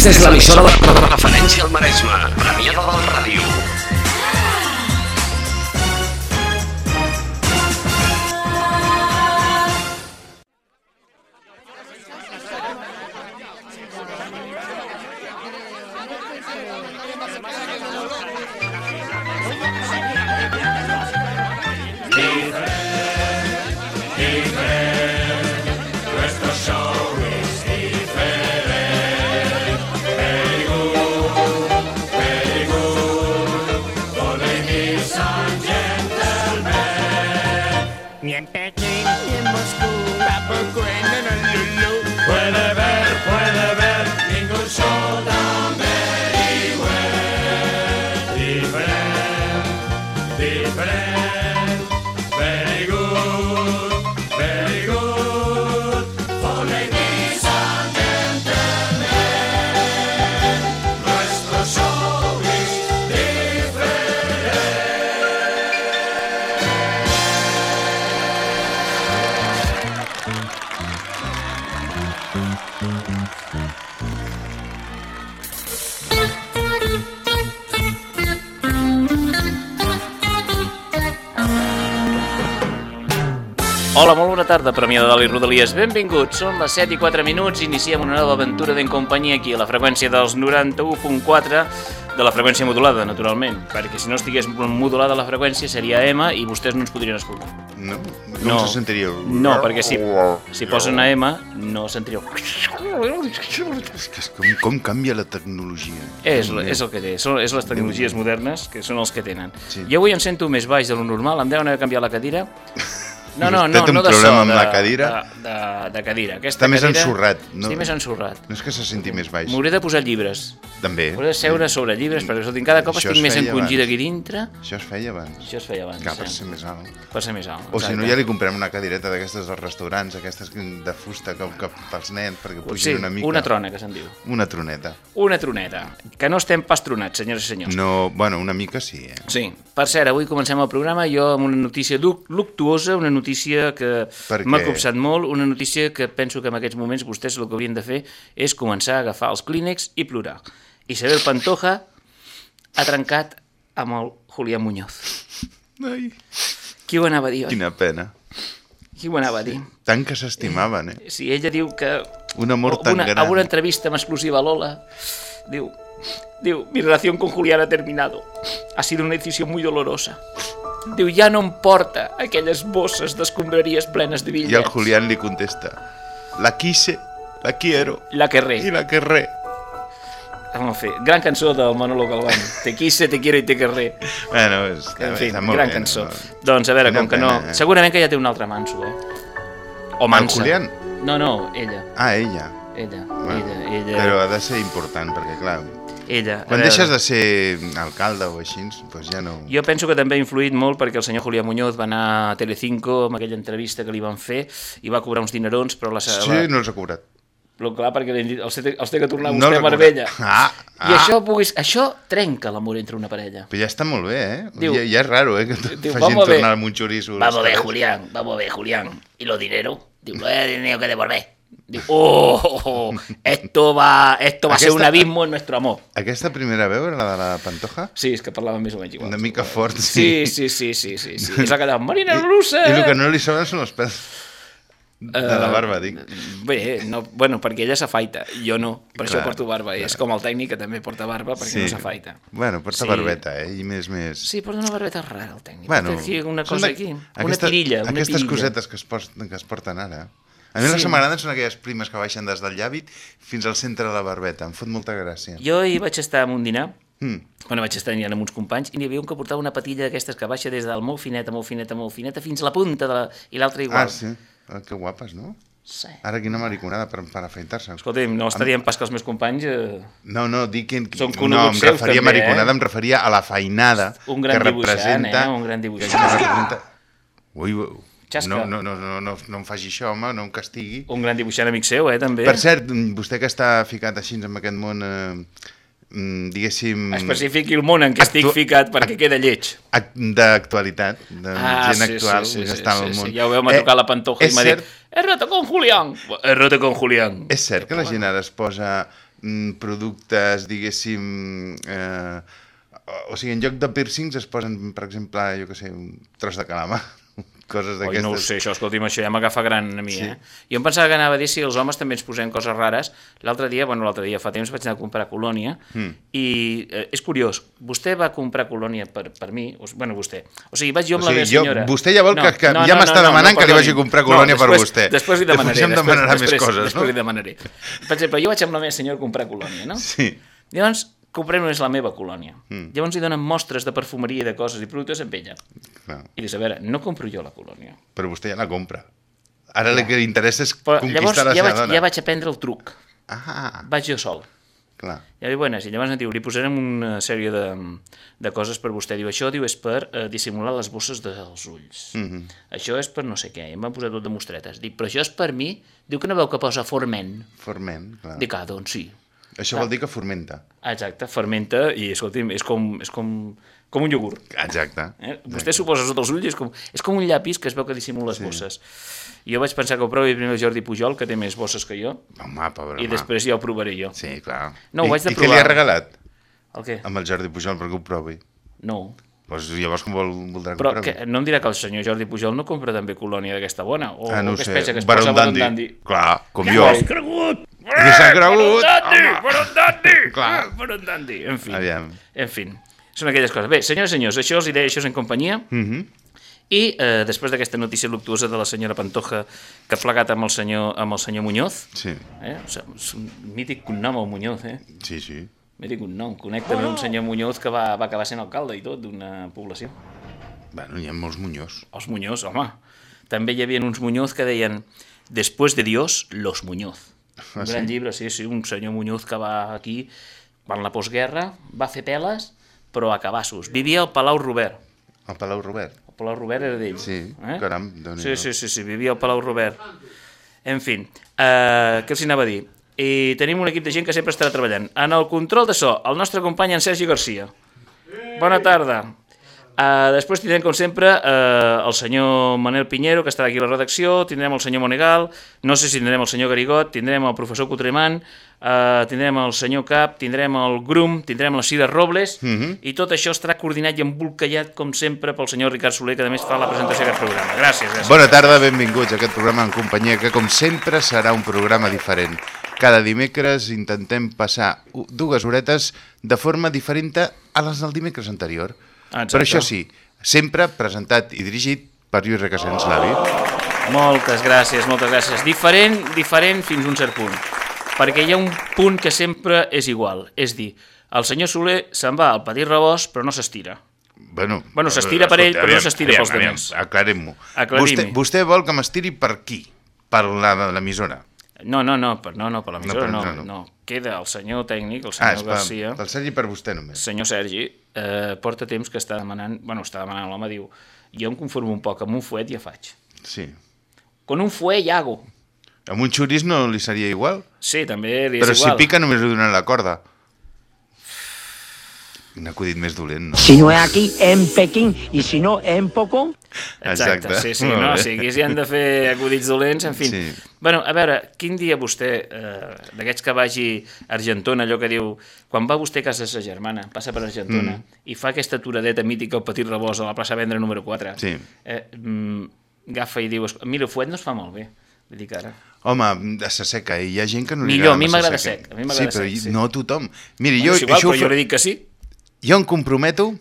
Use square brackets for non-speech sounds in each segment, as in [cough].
Aquesta és l'emissora de... de referència al Maresme. Premià de Dalt Ràdio. Tarda, Premià de Dalt i Rodalies. Benvinguts, són les 7 i 4 minuts, iniciem una nova aventura d'en companyia aquí a la freqüència dels 91.4 de la freqüència modulada, naturalment, perquè si no estigués modulada la freqüència seria M i vostès no ens podrien escoltar. No? Com No. se sentiria? No, perquè si, si posen a M no sentiríeu... Com, com canvia la tecnologia. És, és el que té, són, és les tecnologies modernes que són els que tenen. Sí. Jo avui em sento més baix de lo normal, em deuen haver canviat la cadira. [laughs] No, no, no, té un no de problema so, amb de, la cadira? De, de, de cadira. Aquesta Està més cadira, ensorrat, no? Estic més ensorrat. No és que se senti més baix. M'hauré de posar llibres. També. M'hauré de seure sobre llibres, perquè escolti, cada cop Això estic es més encongida aquí dintre. Això es feia abans. Això es feia abans. Clar, per ser més alt. Per ser més alt. O si no, ja li comprem una cadireta d'aquestes dels restaurants, aquestes de fusta que, que pels nens, perquè pugin Sí, una mica. una trona, que se'n diu. Una troneta. Una troneta. Que no estem pas tronats, senyores i senyors. No, bueno, una mica sí, eh? Sí. Per cert, avui comencem el programa jo amb una notícia luc- luctuosa, una notícia que m'ha copsat molt, una notícia que penso que en aquests moments vostès el que haurien de fer és començar a agafar els clínex i plorar. Isabel Pantoja ha trencat amb el Julián Muñoz. Ai, Qui ho anava a dir, oi? quina pena. Qui ho anava a dir? Tant que s'estimaven, eh? Si ella diu que... Un amor tan una, gran. A una entrevista amb exclusiva a Lola, diu, diu, mi relación con Julián ha terminado. Ha sido una decisión muy dolorosa. Diu, ja no em porta aquelles bosses d'escombraries plenes de I el bitllets. Julián li contesta, la quise, la quiero, La que re. i la querré. Vamos a fer, gran cançó del Manolo Galván. Te quise, te quiero i te querré. Bueno, és, En fi, està molt gran bé, cançó. no? Doncs a veure, com que no... eh? Segurament que ja té un altre manso, eh? O mansa. Julián? No, no, ella. Ah, ella. Ella, Bueno, ella, ella. Però ha de ser important, perquè clar, ella. Quan veure. deixes de ser alcalde o així, doncs ja no... Jo penso que també ha influït molt perquè el senyor Julián Muñoz va anar a Telecinco amb aquella entrevista que li van fer i va cobrar uns dinerons, però la, Sí, la, no els ha cobrat. però clar, perquè els, té, els té que tornar No vostè els a Marbella. cobrat. Ah, I ah. això, puguis, això trenca l'amor entre una parella. Però ja està molt bé, eh? Diu- ja, ja és raro, eh? Que Diu, facin tornar amb un xoriço. Vamos a ver, les Julián, vamos a ver, Julián. ¿Y los dineros? Digo, lo he tenido que devolver. Digo, oh, esto va, esto va a ser Aquesta- un abismo en nuestro amor. Aquesta primera veu era la de la Pantoja? Sí, és que parlava més o menys igual. Una mica fort, Sí, sí. sí, sí, sí, sí, sí. És la que deia, Marina Russa! I el que no li sobren són els pèls de la Eh, barba, dic. Bé, no, bueno, perquè ella s'afaita, jo no, per això Clar, porto barba, i és com el tècnic que també porta barba perquè no s'afaita. Bueno, porta Sí. barbeta, eh? I més, més... Sí, porta una barbeta rara el tècnic, Bueno, aquí una cosa de- aquí, una aquesta- tirilla, una Aquestes tirilla. cosetes que es, porten, que es porten ara. A mi sí. les que m'agraden són aquelles primes que baixen des del llavi fins al centre de la barbeta. Em fot molta gràcia. Jo hi vaig estar en un dinar, Mm. bueno, vaig estar amb uns companys, i n'hi havia un que portava una patilla d'aquestes que baixa des del molt fineta, molt fineta, molt fineta, fins a la punta, de la... i l'altra igual. Ah, sí. Ah, que guapes, no? sí. Ara quina mariconada per, per afeitar-se. Escolta'm, no estaríem pas que els meus companys... Eh, No, no, dic que... Són no, em seus, referia a també, mariconada, eh? em referia a la feinada Un gran que representa... eh? Un gran dibuixant. Que representa... Ui, ui, Xasca. no, no, no, no, no, no em faci això, home, no em castigui. un gran dibuixant amic seu, eh, també. Per cert, vostè que està ficat així en aquest món eh, mm, diguéssim... Especifiqui el món en què estic ficat perquè queda lleig. ac- d'actualitat, de Ah, gent sí, actual sí, sí, que sí, està sí, al sí, món. Ja ho veu, m'ha trucat la Pantoja i és m'ha dit he roto con Julián. He roto con Julián. És cert que la gent ara es posa mm, productes, diguéssim... Eh, o sigui, en lloc de piercings es posen, per exemple, jo que sé, un tros de calamar, coses Oi, d'aquestes. no ho sé, això, escolti'm, això ja m'agafa gran a mi, Sí. eh? Jo em pensava que anava a dir si els homes també ens posem coses rares. L'altre dia, bueno, l'altre dia fa temps vaig anar a comprar colònia Mm. i eh, és curiós, vostè va comprar colònia per, per mi, o, bueno, vostè, o sigui, vaig jo amb O sigui, la meva jo- senyora... vostè ja vol que- que ja m'està demanant que li vagi a comprar colònia per després, vostè. Després li Després demanaré. demanarà més després, coses, Després no? li demanaré. Per exemple, jo vaig amb la meva senyora a comprar colònia, no? Sí. Llavors, comprem només la meva colònia. Mm. Llavors li donen mostres de perfumeria i de coses i productes amb ella. Clar. I dius, a veure, no compro jo la colònia. Però vostè ja la compra. Ara el que li interessa és Però conquistar llavors la ja seva vaig, dona. ja vaig aprendre el truc. Ah, Vaig jo sol. clar. Ja diu, buenas, i llavors em diu, li posarem una sèrie de, de coses per vostè. Diu, això diu, és per eh, dissimular les bosses dels ulls. Mm -hmm. Això és per no sé què. I em van posar tot de mostretes. Dic, però això és per mi? Diu que no veu que posa forment. Forment, clar. Dic, ah, doncs sí. Això vol dir que formenta. Ah, Exacte, fermenta i, escolti'm, és com, és com, com un iogurt. Exacte. Eh? Vostè s'ho posa sota els ulls i és com, és com un llapis que es veu que dissimula les sí. bosses. I jo vaig pensar que ho provi primer el Jordi Pujol, que té més bosses que jo, Home, pobre i home. després ja ho provaré jo. Sí, clar. No, ho I, vaig de I què li provar. ha regalat El què? amb el Jordi Pujol perquè ho provi? No. Pues llavors com vol, voldrà que Però ho provi? que, no em dirà que el senyor Jordi Pujol no compra també colònia d'aquesta bona? O, ah, no que es sé. pensa que es Baron posa Dandy. Baron Dandy? Clar, com Ja jo. ho has cregut! Que s'ha cregut! Dandy! home. Baron Dandy! [laughs] Clar. Baron Dandy! En fi. Aviam. En fi. Són aquelles coses. Bé, senyores i senyors, això els hi deia, això és en companyia. Mhm. I eh, després d'aquesta notícia luctuosa de la senyora Pantoja que ha plegat amb el senyor, amb el senyor Muñoz, Sí, eh? o sigui, és un mític cognom el Muñoz, eh? sí, sí. Mític cognom. Conec també un senyor Muñoz que va, va acabar sent alcalde i tot d'una població. Bueno, hi ha molts munyós. Els Muñoz, home. També hi havia uns Muñoz que deien Después de Dios, los Muñoz. Un Ah, gran sí? llibre, sí, sí, un senyor Muñoz que va aquí, quan la postguerra, va fer peles, però a cabassos. Vivia al Palau Robert. El Palau Robert. El Palau Robert era d'ell. Sí, eh? caram, Sí, sí, sí, sí, vivia al Palau Robert. En fi, uh, què els anava a dir? I tenim un equip de gent que sempre estarà treballant. En el control de so, el nostre company en Sergi Garcia. Bona tarda. Uh, després tindrem, com sempre, uh, el senyor Manel Pinheiro, que estarà aquí a la redacció, tindrem el senyor Monegal, no sé si tindrem el senyor Garigot, tindrem el professor Cotremant, uh, tindrem el senyor Cap, tindrem el Grum, tindrem la Cida Robles, Mhm. i tot això estarà coordinat i embolcallat, com sempre, pel senyor Ricard Soler, que a més fa la presentació d'aquest programa. Gràcies, gràcies. Bona tarda, benvinguts a aquest programa en companyia que, com sempre, serà un programa diferent. Cada dimecres intentem passar dues horetes de forma diferent a les del dimecres anterior. Exacte. Però això sí, sempre presentat i dirigit per Lluís Requesens Lavi. Moltes gràcies, moltes gràcies. Diferent, diferent fins a un cert punt. Perquè hi ha un punt que sempre és igual. És dir, el senyor Soler se'n va al petit rebost, però no s'estira. Bueno, Bueno, s'estira per ell, però no s'estira pels demés. Aclarem-ho. Vostè, vostè vol que m'estiri per qui? Per la- l'emissora? No, no, no, per, no, no, per l'emissora no, l'emissora no, no. Queda el senyor tècnic, el Ah, senyor per, Garcia, pel Sergi per vostè només. senyor Sergi, eh, porta temps que està demanant, bueno, està demanant, l'home diu, jo em conformo un poc, amb un fuet ja faig. Sí. Con un fuet ja hago. Amb un xurís no li seria igual? Sí, també li és Però si igual. pica només li donen la corda. Un acudit més dolent, no? Si no es aquí, en Pekín, y si no, en Poco. Exacte, Exacte. sí, sí, Molt no, bé. si aquí s'hi han de fer acudits dolents, en fi. Sí. Bueno, a veure, quin dia vostè, eh, d'aquests que vagi a Argentona, allò que diu, quan va vostè a casa de sa germana, passa per Argentona, mm. i fa aquesta aturadeta mítica al Petit Rebós a la plaça Vendre número 4, Sí. eh, mm, agafa i diu, mira, el fuet no es fa molt bé, vull dir que ara... Home, de sa seca, eh? hi ha gent que no li Millor, agrada a mi massa m'agrada sec, a mi m'agrada sí, però sec, sí. no a tothom. Miri, Bueno, jo, és igual, això ho però jo fa- li dic que sí. Jo em comprometo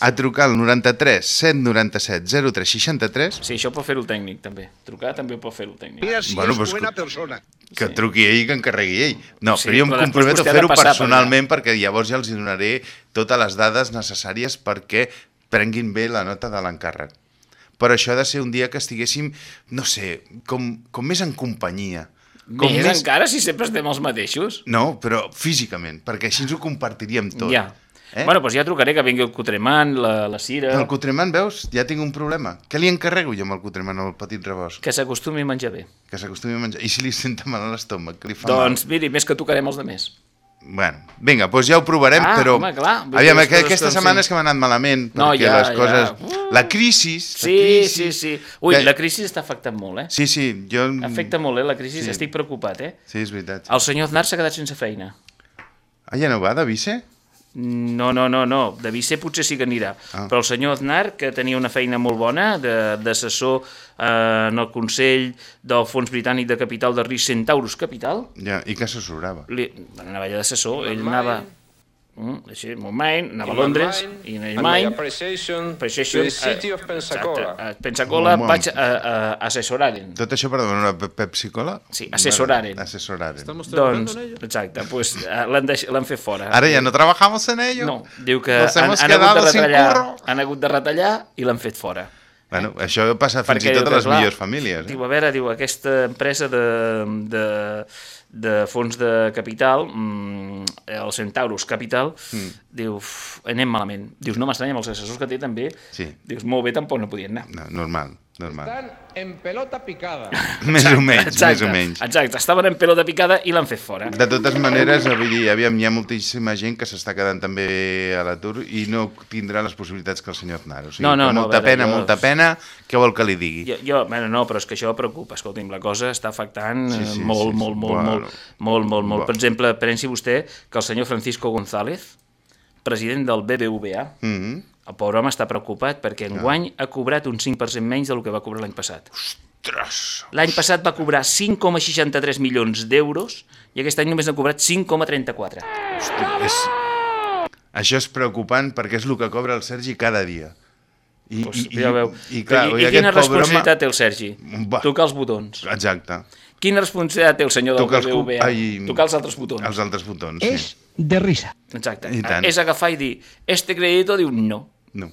a trucar al 93 797 0363 Sí, això pot fer-ho el tècnic, també. Trucar també pot fer-ho el tècnic. Mira si Bueno, es pues, buena que- persona. que truqui ell i que encarregui ell. No, Sí, però jo em comprometo a fer-ho personalment perquè llavors ja els hi donaré totes les dades necessàries perquè prenguin bé la nota de l'encàrrec. Però això ha de ser un dia que estiguéssim, no sé, com, com més en companyia. Com Més, encara, si sempre estem els mateixos. No, però físicament, perquè així ens ho compartiríem tot. Ja. Eh? Bueno, doncs ja trucaré que vingui el Cotremant, la, la Cira... El Cotremant, veus? Ja tinc un problema. Què li encarrego jo amb el Cotremant, al petit rebost? Que s'acostumi a menjar bé. Que s'acostumi a menjar. I si li senta mal a l'estómac? Que li fa Doncs miri, més que tocarem els demés. mal? Bueno, vinga, doncs ja ho provarem, Ah, però... home, clar, Aviam, aquesta com setmana sí. que m'ha anat malament, No, perquè ja, les ja. coses... La crisi... La Sí, crisi... sí, sí. Ui, Que- la crisi està afectant molt, eh? Sí, sí, jo... Afecta molt, eh, la crisi, Sí. estic preocupat, eh? Sí, és veritat. Sí. El senyor Aznar s'ha quedat sense feina. Ah, ja no va, de vice? No, no, no, no. De vice potser sí que anirà. Ah. Però el senyor Aznar, que tenia una feina molt bona de- d'assessor eh, en el Consell del Fons Britànic de Capital de Risc Centaurus Capital, Ja, i que assessorava. li, bueno, anava allà d'assessor, ell anava... Mm, així, Montmain, anava a Londres, i en and my Main, appreciation, Appreciation, to the city eh, of Pensacola. Exacte, a Pensacola Molt vaig a, a, a assessoraren. Tot això per demanar una pe- Pepsi-Cola? Sí, assessoraren. Assessoraren. Doncs, exacte, pues, eh, l'han fet fora. Ara ja no trabajamos en ello. No, diu que han, han, hagut de retallar, han hagut de retallar i l'han fet fora. Bueno, això passa fins Perquè i tot a les clar, millors famílies. Eh? Diu, a veure, diu, aquesta empresa de, de, de fons de capital, mm, el Centaurus Capital, mm. diu, "Uf, anem malament. Dius, no m'estranya, amb els assessors que té també, Sí. dius, molt bé, tampoc no podien anar. No, normal, normal. Están en pelota picada. [laughs] Més o menys, exacte, més o menys. Exacte, estaven en pelota picada i l'han fet fora. De totes maneres, vull dir, aviam, hi ha moltíssima gent que s'està quedant també a l'atur i no tindrà les possibilitats que el senyor Aznar. O sigui, No, no, que no, molta veure, pena, jo- molta pena, què vol que li digui? Jo, jo, bueno, no, però és que això preocupa. Escolti'm, la cosa està afectant Sí, sí, sí, sí, molt, sí, sí. molt, molt, Bueno. molt, molt, molt, molt. Bueno. Per exemple, pensi vostè que el senyor Francisco González, president del BBVA, Mm -hmm. El pobre home està preocupat perquè enguany ha cobrat un 5% menys del que va cobrar l'any passat. Ostres! L'any passat va cobrar 5,63 milions d'euros i aquest any només n'ha cobrat 5,34. És... Això és preocupant perquè és el que cobra el Sergi cada dia. I, Pues, ja veu. i, clar, I, oi, i aquest quina responsabilitat té el Sergi? Va. Tocar els botons. Home... Exacte. Quina responsabilitat té el senyor del Tocar els BBVA? ai, Tocar els altres botons. Els altres botons, sí. Es de risa. Exacte. I. És agafar i dir, este crédito diu no. No.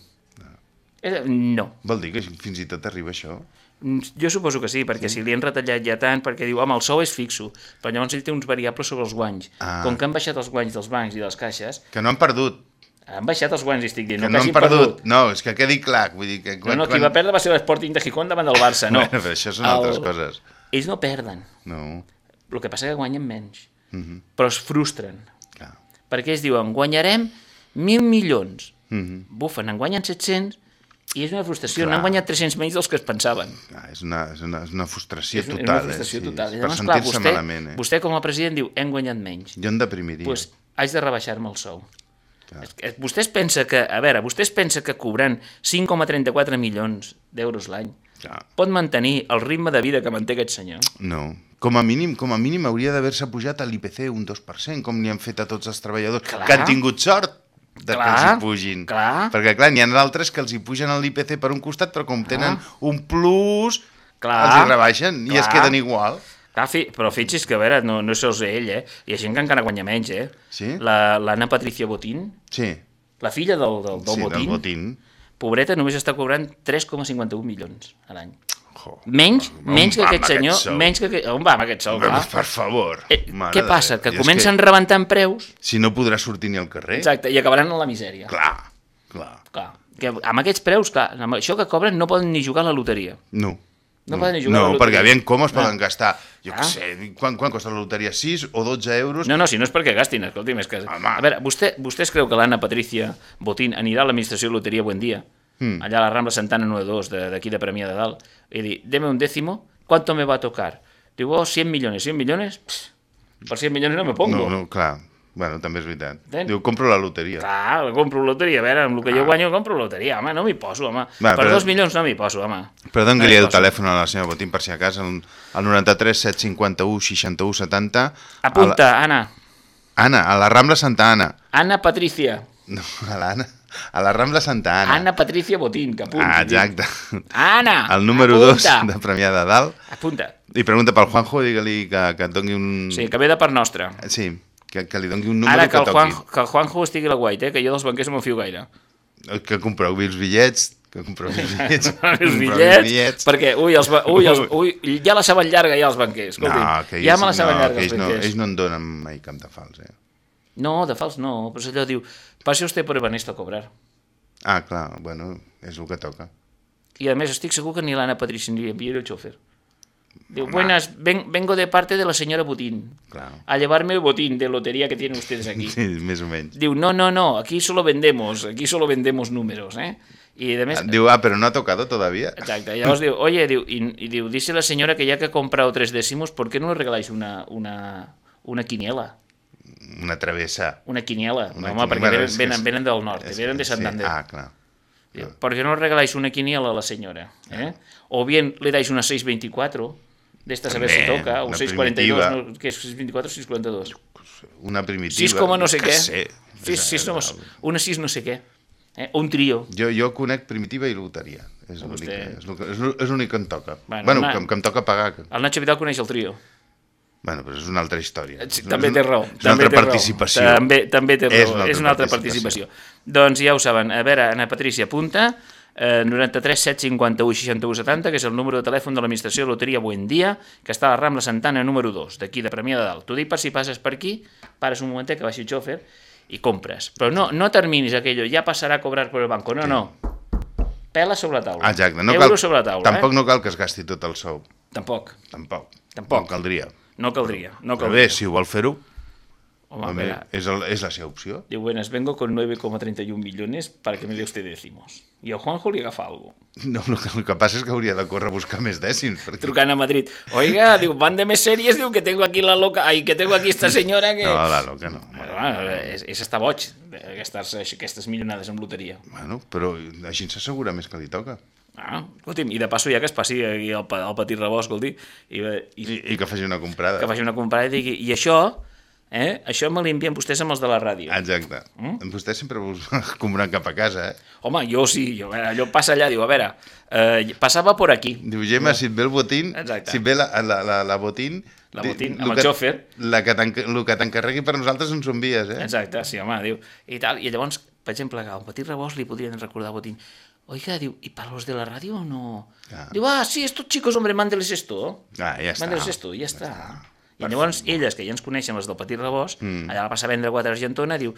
Eh, No. Vol dir que fins i tot arriba això? Mm, Jo suposo que sí, perquè si li han retallat ja tant, perquè diu, home, el sou és fixo, però llavors ell té uns variables sobre els guanys. Ah. Com que han baixat els guanys dels bancs i de les caixes, Que no han perdut. han baixat els guanys, estic dient, Que no, no que han perdut. perdut. No, és que quedi clar. Vull dir que No, quan, no, qui va perdre va ser l'Sporting de Gijón davant del Barça, no. [laughs] Bueno, però això són altres coses. Ells no perden, No. el que passa que guanyen menys, Mhm. però es frustren, Clar. perquè ells diuen, guanyarem 1.000 milions, Mhm. bufen, en guanyen 700, i és una frustració, n'han guanyat 300 menys dels que es pensaven. Clar, és, una, és, una, és una frustració és una- total. una frustració eh? Sí, total. I per llavors, clar, vostè, malament. Eh? vostè com a president diu, hem guanyat menys. Jo em deprimiria. Pues, haig de rebaixar-me el sou. Clar. És Vostè es pensa que, a veure, vostè es pensa que cobrant 5,34 milions d'euros l'any pot mantenir el ritme de vida que manté aquest senyor? No. Com a mínim, com a mínim hauria d'haver-se pujat a l'IPC un 2%, com li han fet a tots els treballadors, Clar. que han tingut sort de Clar, que els hi pugin. clar. Perquè, clar, n'hi ha d'altres que els hi pugen a l'IPC per un costat, però com tenen un plus, Clar. els hi rebaixen i es Clar. queden igual. Clar, fi, però fixi's que, a veure, no, no sols ell, eh? Hi ha gent que encara guanya menys, eh? Sí? La- L'Anna Patricia Botín, Sí, la filla del, del, del sí Botín, del botín. pobreta, només està cobrant 3,51 milions a l'any. Jo. Menys, On menys que va aquest amb aquest senyor, sou? menys que... aquest- On va amb aquest sou, clar? Per favor. Eh, què passa? Que comencen rebentant preus, Si no podrà sortir ni al carrer. exacte, i acabaran en la misèria. Clar, clar. Clar. Que amb aquests preus, clar, amb això que cobren no poden ni jugar a la loteria. No. No poden ni jugar a No, la loteria. perquè aviam com es No. poden gastar, jo Ah. què sé, quan, quan costa la loteria? 6 o 12 euros? No, no, si no és perquè gastin, escolti'm, és que... Home. A veure, vostè, vostè es creu que l'Anna Patricia Botín anirà a l'administració de Loteria Buendía, Hmm. allà a la Rambla Santana 92, de- d'aquí de, Premià de Dalt, i dir, deme un décimo, ¿cuánto me va a tocar? Diu, oh, 100 millones, 100 millones? Pss, per 100 millones no me pongo. No, no, clar. Bueno, també és veritat. Entén? Diu, compro la loteria. Clar, la compro loteria, a veure, amb el que jo guanyo compro loteria, home, no m'hi poso, home. Va, per però- dos milions no m'hi poso, home. Però No doni-li m'hi el telèfon a la senyora Botín per si a cas, el, el 93 751 61 70. Apunta, la, Anna, a la Rambla Santa Anna. Anna Patricia. No, a l'Anna. A la Rambla Santa Anna. Anna Patricia Botín, que apunti. Ah, exacte. Anna, El número 2 apunta. de Premià de Dalt. Apunta. I pregunta pel Juanjo, digue-li que, que et doni un... Sí, que ve de part nostra. Sí, que, que li doni un número Ara que que, el, toqui. Juan, que el Juanjo estigui a la guaita, eh? que jo dels banquers no m'ho fio gaire. Que compreu els bitllets, que compreu els [laughs] bitllets. els bitllets, bitllets. perquè, ui, els, ui, els, ui, ja la saben llarga ja els banquers, escolti. No, ells, ja me la saben no, llarga els ells no, ells no en donen mai cap de fals, eh? No, de fals no, però allò diu, pase usted por Ebanesto a cobrar. Ah, clar, bueno, és el que toca. I a més estic segur que ni l'Anna Patricia ni li enviaré el xòfer. Diu, buenas, ven- vengo de parte de la señora Butín. Clar. A llevarme el botín de lotería que tienen ustedes aquí. [laughs] Sí, més o menys. Diu, no, no, no, aquí solo vendemos, aquí solo vendemos números, eh? I de més... Diu, ah, pero no ha tocado todavía. Exacte, i llavors diu, oye, diu, y, y diu, dice la señora que ya que ha comprado tres décimos, ¿por qué no le regaláis una, una, una quiniela? Una travessa. Una quiniela. Una Home, quiniela. perquè venen, és que venen, és- venen del nord, és- venen de sí. Santander. Ah, clar. Diu, ¿Por qué no regaláis una quiniela a la señora? ¿eh? O bien le dais una 624, de estas a ver si toca, o una 642, primitiva. no, ¿qué es 624 o 642? Una primitiva. 6 com a no sé que què. Sé. 6, 6 no, una 6 no sé què. Eh? O un trio. Jo, jo conec primitiva i loteria. És l'únic vostè. que- és és és que em toca. Bueno, Bueno, una- que, que em toca pagar. que- El Nacho Vidal coneix el trio. Bueno, però és una altra història. Sí, també té raó. És una també altra raó. participació. També, també té raó. És una altra és una altra participació. participació. Doncs ja ho saben. A veure, Ana Patrícia, apunta eh, 93 751 61 70, que és el número de telèfon de l'administració de Loteria Buendia, que està a la Rambla Santana número 2, d'aquí de Premià de Dalt. T'ho dic per si passes per aquí, pares un momentet que baixi el xòfer i compres. Però no, no terminis aquello, ja passarà a cobrar per el banco. No, no. Pela sobre la taula. Exacte. No Euro cal, sobre la taula. tampoc eh? no cal que es gasti tot el sou. Tampoc. Tampoc. Tampoc. No caldria. No caldria. No Però caldria. bé, si ho vol fer-ho, Home, a és, el, és la seva opció. Diu, buenas, vengo con 9,31 millones para que me dé usted décimos. I a Juanjo li agafa algo. No, el, que, el que passa és que hauria de córrer a buscar més dècims. Perquè... Trucant a Madrid. Oiga, diu, van de més sèries, diu que tengo aquí la loca... Ai, que tengo aquí esta senyora que... No, la loca no. Bueno, bueno, és, és estar boig, aquestes, aquestes milionades en loteria. Bueno, però així s'assegura més que li toca. Ah, escolti'm, i de passo ja que es passi aquí al, pa- al petit rebós, escolti, i, i, I, i que faci una comprada. que faci una comprada i digui, i això, eh, això me l'envien vostès amb els de la ràdio. Exacte. Mm? Vostè sempre us [laughs] comprant cap a casa, eh? Home, jo sí, jo, allò passa allà, diu, a veure, eh, passava por aquí. Diu, Gemma, si et ve el botín, Exacte. si et ve la, la, la, la botín... La botín, amb el que- xòfer. La que t'enc- el que t'encarregui per nosaltres ens ho envies, eh? Exacte, sí, home, diu, i tal, i llavors, per exemple, al petit rebost li podrien recordar Botín, oiga, diu, ¿y para los de la radio no? Ah. Diu, ah, sí, estos chicos, hombre, mándeles esto. Ah, ja està. Mándeles esto, i ja està. I llavors, elles, que ja ens coneixen, les del petit rebost, mm. allà la passa a vendre quatre Argentona, diu,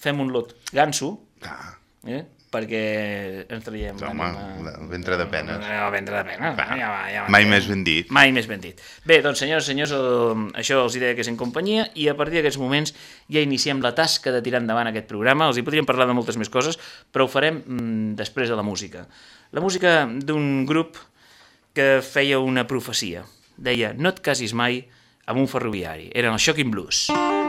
fem un lot ganso, Ah, eh? Perquè ens traiem... home, l'ànima. el ventre de penes. No, ventre de penes. Clar, ja va, ja va, mai més ben dit. Mai més ben dit. Bé, doncs senyors, eh, això els deia que és en companyia i a partir d'aquests moments ja iniciem la tasca de tirar endavant aquest programa. Els hi podríem parlar de moltes més coses, però ho farem mm, després de la música. La música d'un grup que feia una profecia. Deia, no et casis mai amb un ferroviari. Eren els Shocking Blues. Have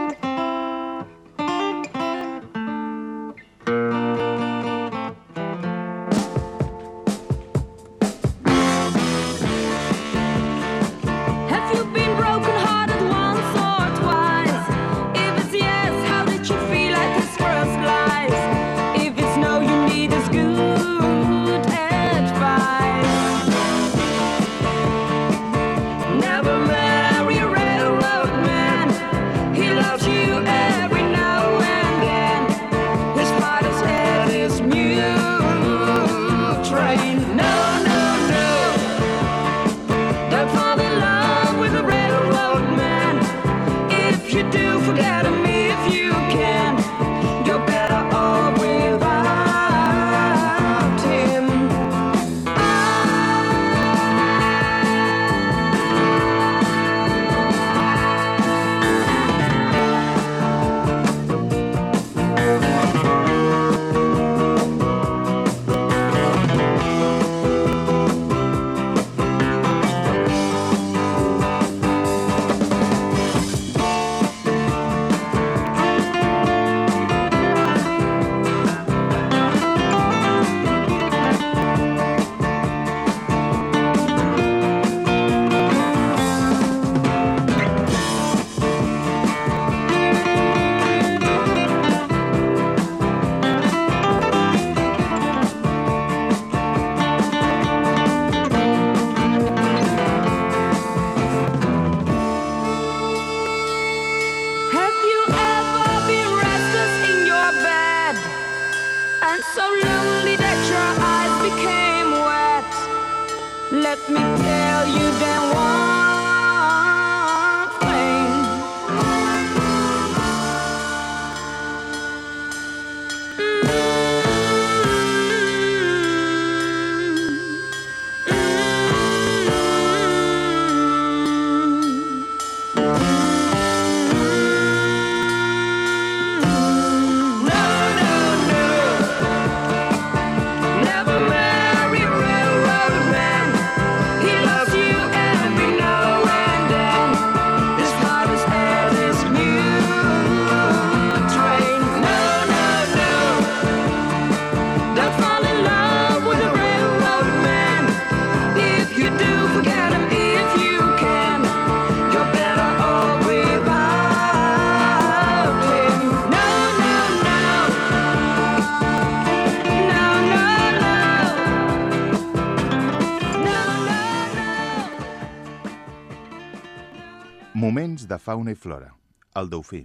fauna i flora. El dofí.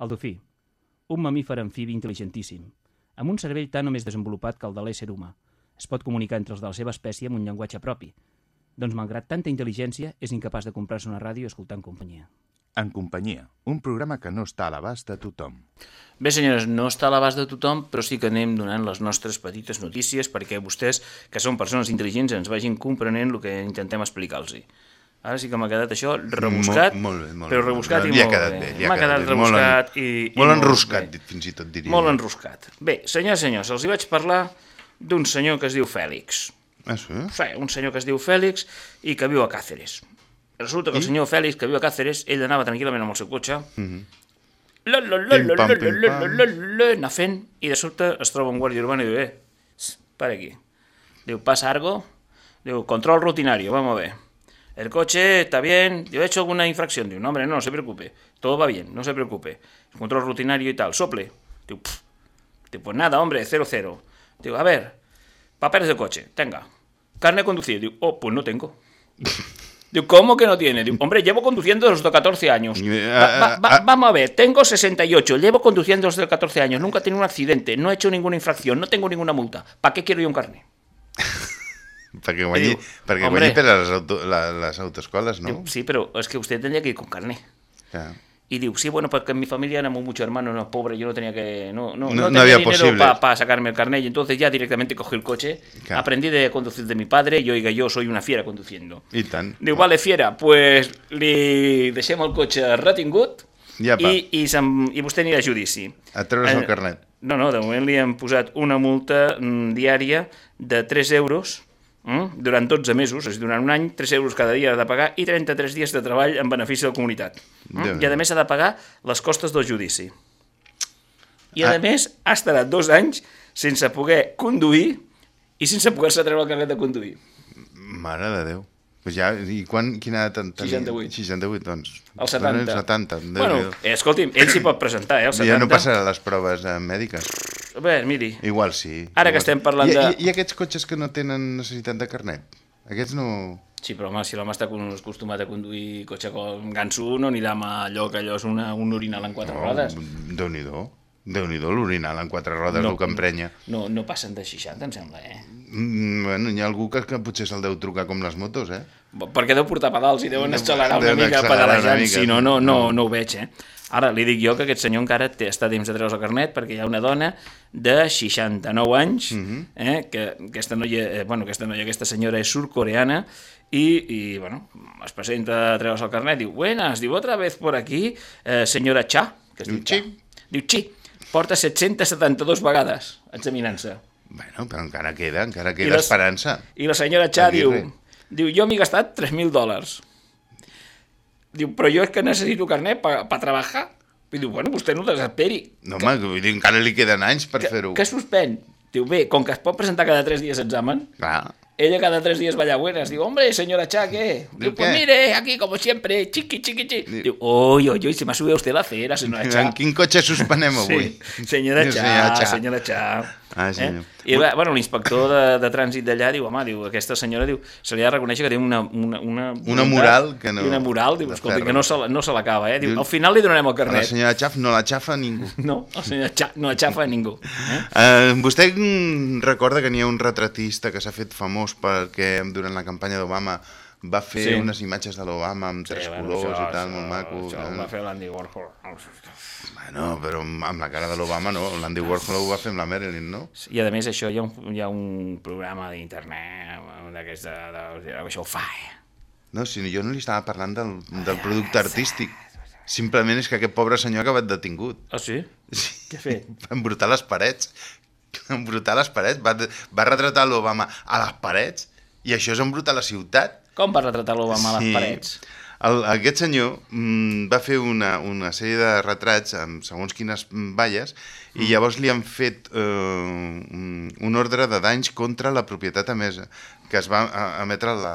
El dofí. Un mamífer amfibi intel·ligentíssim, amb un cervell tan o més desenvolupat que el de l'ésser humà. Es pot comunicar entre els de la seva espècie amb un llenguatge propi. Doncs, malgrat tanta intel·ligència, és incapaç de comprar-se una ràdio i escoltar en companyia. En companyia, un programa que no està a l'abast de tothom. Bé, senyores, no està a l'abast de tothom, però sí que anem donant les nostres petites notícies perquè vostès, que són persones intel·ligents, ens vagin comprenent el que intentem explicar-los. Ara sí que m'ha quedat això rebuscat, Molt, molt bé, molt però rebuscat i Li ha molt quedat bé. bé, M'ha quedat quedat bé. Molt rebuscat i, i Molt molt enroscat, bé. fins i tot diria. Molt enroscat. Bé, senyors, senyors, els hi vaig parlar d'un senyor que es diu Fèlix. Ah, sí? Sí, un senyor que es diu Fèlix i que viu a Càceres. Resulta que el senyor Fèlix, que viu a Càceres, ell anava tranquil·lament amb el seu cotxe, anar fent, i de sobte es troba un guàrdia urbano i diu, eh, para aquí. Diu, ¿pasa algo? Diu, control rutinario, vamos a ver. El coche está bien, yo he hecho alguna infracción. Digo, no, hombre, no, no se preocupe. Todo va bien, no se preocupe. Control rutinario y tal, sople. Digo. Digo, pues nada, hombre, cero, cero. Digo, a ver, papeles de coche, tenga. Carne de conducir. Digo, oh, pues no tengo. [laughs] Digo, ¿cómo que no tiene? Digo, hombre, llevo conduciendo desde los 14 años. Eh, Va- va- ah, va- ah. vamos a ver, tengo 68, llevo conduciendo desde los 14 años, nunca he tenido un accidente, no he hecho ninguna infracción, no tengo ninguna multa. ¿Para qué quiero yo un carnet? [laughs] Perquè guanyi, Diu, perquè hombre. guanyi per a les, auto, la, les autoescoles, no? Digo, sí, pero es que usted tendría que ir con carnet. Clar. Y digo, sí, bueno, porque en mi familia éramos muchos hermanos, no, pobre, yo no tenía que. No, no, No- no tenía había dinero para sacarme el carnet. Y entonces ya directamente cogí el coche, Claro. aprendí de conducir de mi padre y oiga, yo soy una fiera conduciendo. I tant. Diu, vale, fiera, pues li deixem el cotxe retingut Ja, pa. i, i, i vostè anirà a judici. A treure's el Eh, carnet. No, no, de moment li hem posat una multa mm, diària de 3 euros mm, durant 12 mesos, és durant un any, 3 euros cada dia ha de pagar i 33 dies de treball en benefici de la comunitat. Mm? I a més ha de pagar les costes del judici. I a Ah. més ha estat dos anys sense poder conduir i sense poder-se treure el carnet de conduir. Mare de Déu. Pues ja, i quan, quina edat en tenia? 68. 68, doncs. El 70. El 70, Bueno, eh, escolti'm, ell s'hi pot presentar, eh, el 70. Ja no passarà les proves eh, mèdiques. Bé, miri, Igual sí. Ara igual. que estem parlant I, de- I, I aquests cotxes que no tenen necessitat de carnet? Aquests no... Sí, però home, si l'home està acostumat a conduir cotxe com ganso, no anirà amb allò que allò és una, un orinal en quatre rodes. Déu-n'hi-do. Déu-n'hi-do, l'orinal en quatre rodes, No. el que emprenya. No, no passen de 60, em sembla, eh? Mm, bueno, hi ha algú que, que potser se'l deu trucar com les motos, eh? Perquè deu portar pedals i deuen accelerar una mica una pedalejant, mica. si no, no, no, No. no ho veig, eh? Ara li dic jo que aquest senyor encara té, està temps de treure's el carnet perquè hi ha una dona de 69 anys, Mhm. eh, que aquesta noia, eh, bueno, aquesta noia, aquesta senyora és surcoreana i, i bueno, es presenta a treure's el carnet, diu, buenas, diu, otra vez por aquí, eh, senyora Cha, que es Diu, Cha. "Chi". Diu, Chi, porta 772 vegades examinant-se. Bueno, però encara queda, encara I queda les- esperança. I la senyora Cha diu, diu, jo m'he gastat 3.000 dòlars. Diu, però jo és que necessito carnet per pa treballar. I diu, bueno, vostè no desesperi. No, home, vull dir, encara li queden anys per fer-ho. Què suspèn? Diu, bé, com que es pot presentar cada 3 dies examen, Clar. ella cada 3 días vaya buenas. Digo, hombre, señora Cha, ¿qué? Digo, pues qué? mire, aquí como siempre, chiqui, chiqui, chiqui. Digo, oy, oy, oy, se me ha subido usted la cera, señora Cha. [laughs] En quin cotxe suspenem avui? Sí, senyora Diu, Cha, senyora Cha. Ah, senyor. Eh? I va, bueno, l'inspector de, de trànsit d'allà diu, home, diu, aquesta senyora diu, se li ha de reconèixer que té una... Una, una, Una moral que no- una moral, diu, escolta, ferro. que no se, la- no se l'acaba, eh? Diu, al final li donarem el A la carnet. senyora Xaf no la xafa ningú. [laughs] No, el senyor Cha, no aixafa a ningú. Eh? Uh, vostè recorda que n'hi ha un retratista que s'ha fet famós perquè durant la campanya d'Obama va fer Sí. unes imatges de l'Obama amb tres colors i tal, molt maco. Això ho va fer l'Andy Warhol. Bueno, però amb la cara de l'Obama no, l'Andy Warhol ho va fer amb la Marilyn, no? I a més això hi ha un, hi ha un programa d'internet d'aquests de, de, de, això ho fa, eh? No, si jo no li estava parlant del, del producte artístic. Simplement és que aquest pobre senyor ha acabat detingut. Ah, sí? Sí. Què ha fet? [laughs] Va embrutar les parets. Va embrutar les parets. Va, va retratar l'Obama a les parets i això és embrutar la ciutat. Com va retratar l'Obama a les parets? El, aquest senyor mm, va fer una, una sèrie de retrats amb segons quines mm, valles i llavors li han fet eh, un, ordre de danys contra la propietat emesa que es va eh, emetre la,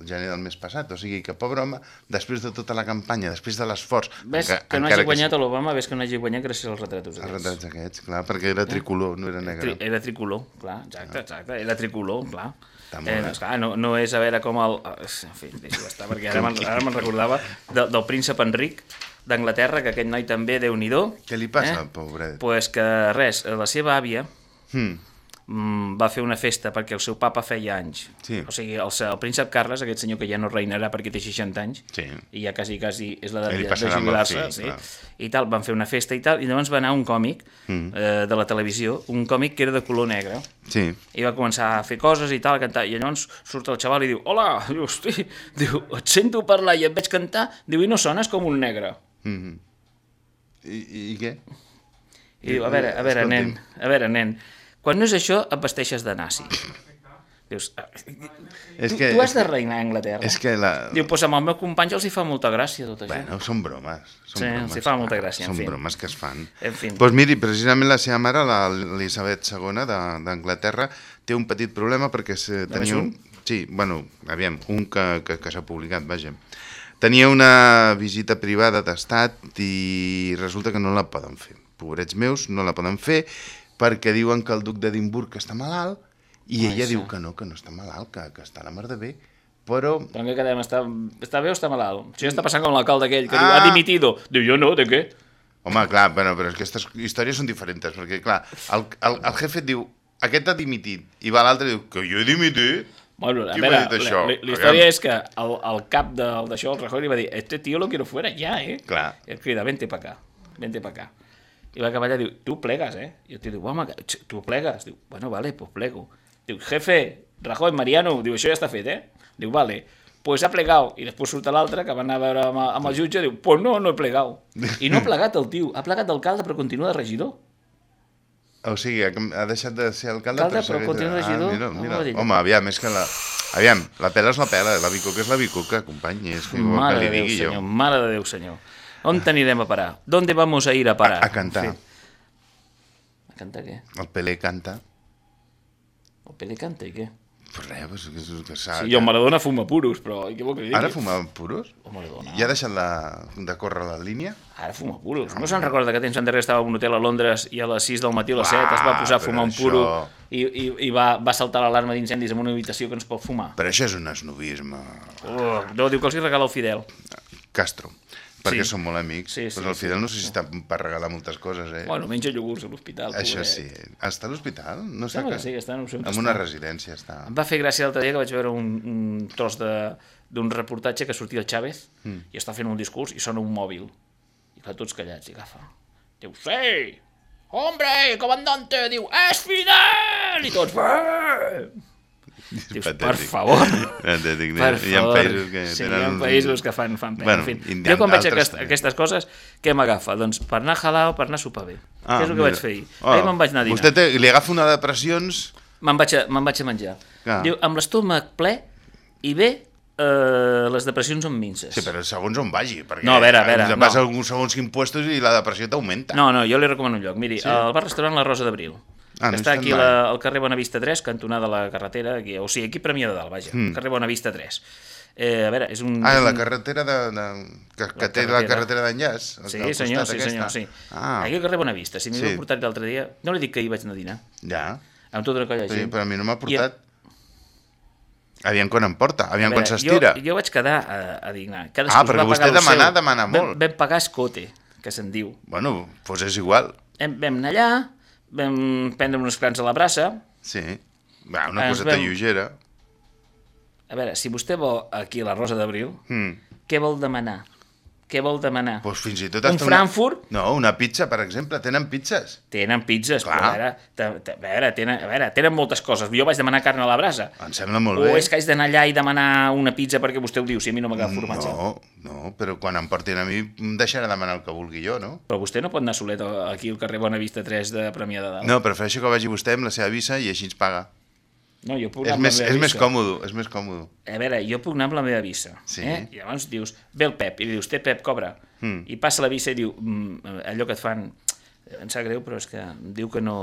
el gener del mes passat. O sigui que, pobre home, després de tota la campanya, després de l'esforç... Ves enca- que no hagi guanyat sí, l'Obama, ves que no hagi guanyat gràcies als retratos els aquests. retrats aquests, clar, perquè era tricolor, no era negre. Era tricolor, clar, exacte, exacte, era tricolor, clar. Eh, no, esclar, no, no és a veure com el... En fi, deixa estar, perquè ara me'n me'n recordava de, del príncep Enric d'Anglaterra, que aquest noi també, déu nhi Què li passa, eh? pobret? Pues que res, la seva àvia Hmm. Mm, va fer una festa perquè el seu papa feia anys. Sí. O sigui, el, el príncep Carles, aquest senyor que ja no reinarà perquè té 60 anys, Sí. i ja quasi, quasi és Ell de, de jubilar-se, sí, sí, i tal, van fer una festa i tal, i llavors va anar un còmic Mm. eh, de la televisió, un còmic que era de color negre, Sí. i va començar a fer coses i tal, a cantar, i llavors surt el xaval i diu, hola, [laughs] diu, hosti, diu, et sento parlar i et veig cantar, diu, i no sones com un negre. Mm -hmm. I, I, I què? I diu, a veure, a veure, Escolti'm. nen, a veure, nen, quan no és això, et vesteixes de nazi. Dius, "Ah, És tu, que- tu has és de reinar a Anglaterra. És que la... Diu, doncs amb el meu company els hi fa molta gràcia tot això. Bueno, són bromes. Són Sí, bromes, els hi fa molta gràcia, en Són fi. bromes que es fan. En fi. Doncs miri, precisament la seva mare, la Elisabet II de- d'Anglaterra, té un petit problema perquè se, tenia un... Sí, bueno, aviam, un que, que, que s'ha publicat, vaja. Tenia una visita privada d'estat i resulta que no la poden fer. Pobrets meus, no la poden fer perquè diuen que el duc d'Edimburg està malalt i Ai, ella sí. diu que no, que no està malalt, que, que està la mar de bé, però Però què quedem? Està, està bé o està malalt? Això ja està passant com l'alcalde aquell que Ah. diu, ha dimitido. Diu, jo no, de què? Home, clar, bueno, però aquestes històries són diferents, perquè, clar, el, el, el jefe diu, aquest ha dimitit, i va l'altre diu, que jo he dimitit? Bueno, a veure, la, la, història és que el, el cap d'això, el Rajoy, li va dir, este tío lo quiero fuera ya, eh? Clar. I el crida, vente pa acá, vente pa acá. I va acabar allà i diu, tu plegues, eh? I el tio diu, home, tu plegues? Diu, bueno, vale, pues plego. Diu, jefe, Rajoy, Mariano, diu, això ja està fet, eh? Diu, vale, pues ha plegat. I després surt l'altre, que va anar a veure amb, amb el jutge, diu, pues no, no he plegat. I no ha plegat el tio, ha plegat d'alcalde, però continua de regidor. O sigui, ha, deixat de ser alcalde, Alcalde, però segueix- continua regidor. Ah, mira, mira. Home, aviam, és que la... Aviam, la pela és la pela, la bicoca és la bicoca, company, és que, Mare que li Déu, digui senyor, jo. mare de Déu, senyor. On t'anirem a parar? ¿Dónde vamos a ir a parar? A, a cantar. Fi. A cantar què? El Pelé canta. El Pele canta i què? Pues res, pues, que, que, que s'ha... Sí, i el Maradona fuma puros, però i què vol que digui? Ara fumaven puros? El Maradona. I ha deixat la, de córrer la línia? Ara fuma puros. No se'n recorda que temps enrere estava a un hotel a Londres i a les 6 del matí a les Ah, 7 es va posar a fumar un això- puro i, i, i va, va saltar l'alarma d'incendis en una habitació que no es pot fumar. Però això és un esnovisme. Uh, no, diu que els hi regala el Fidel. Castro. Perquè Sí. són molt amics. Sí, sí, pues el sí. Fidel no sé si està per regalar moltes coses, eh? Bueno, menja iogurts a l'hospital. Això pobret. sí. Està a l'hospital? No sé que... sí, que està, no sé on En una residència està. Em va fer gràcia l'altre dia que vaig veure un, un tros de- d'un reportatge que sortia el Chávez Mm. i està fent un discurs i sona un mòbil. I clar, tots callats, i agafa. Diu, sí! Hombre, comandante! Diu, és Fidel! I tots, "Eh!" Dius, per favor. [laughs] Patètic? Per Hi ha favor. països que sí, tenen hi ha països que fan, fan pena. Bueno, en fi. Jo quan veig aquest, aquestes coses, què m'agafa? Doncs per anar a jalar o per anar a sopar bé. Ah, Què és el que mira. vaig fer ahir? Oh, ahir me'n vaig anar a dinar. Vostè té, li agafa una depressions... Me'n vaig, a- me'n vaig a menjar. Ah. Diu, amb l'estómac ple i bé, eh, les depressions són minces. Sí, però segons on vagi, perquè No, a veure, a veure, ens vas no. segons quins puestos i la depressió t'augmenta. No, no, jo li recomano un lloc. Miri, Sí? el bar-restaurant La Rosa d'Abril. Ah, no està aquí la, al carrer Bonavista 3, cantonada de la carretera, aquí, o sigui, aquí Premià de Dalt, vaja, Mm. carrer Bonavista 3. Eh, a veure, és un... Ah, la carretera de, de, que, que té la carretera. carretera d'enllaç? Sí, senyor, sí, aquesta? senyor, sí. Ah, Aquí al carrer Bonavista, si m'hi Sí. portar l'altre dia... No li dic que hi vaig anar a dinar, ja. amb tota una colla de Sí, gent. però a mi no m'ha I- portat. Aviam quan em porta, aviam A quan veure, s'estira. Jo, jo vaig quedar a, a dinar. Cadascú Ah, perquè va vostè demanar, seu. demana Vam, molt. vam pagar escote, que se'n diu. Bueno, doncs és igual. Vam, vam anar allà, vam prendre uns plans a la brassa. Sí. Va, una Ens coseta vam- lleugera. A veure, si vostè vol aquí la Rosa d'Abril, Mm. què vol demanar? Què vol demanar? Pues fins i tot Un Frankfurt? Una... No, una pizza, per exemple. Tenen pizzas. Tenen pizzas, Clar. però a veure, te- te- a, veure, tenen, a veure, tenen moltes coses. Jo vaig demanar carn a la brasa. Em sembla molt O bé. és que haig d'anar allà i demanar una pizza perquè vostè ho diu, si a mi no m'agrada formatge. No, no, però quan em portin a mi em deixarà demanar el que vulgui jo, no? Però vostè no pot anar solet a- aquí al carrer Bonavista 3 de Premià de Dalt. No, prefereixo que vagi vostè amb la seva visa i així ens paga. No jo puc És més, és més visa. còmode, és més còmode. A veure, jo puc anar amb la meva visa. Sí. Eh? I llavors dius, ve el Pep, i li dius, té Pep, cobra. Mm. I passa la visa i diu, mm, allò que et fan, em sap greu, però és que diu que no...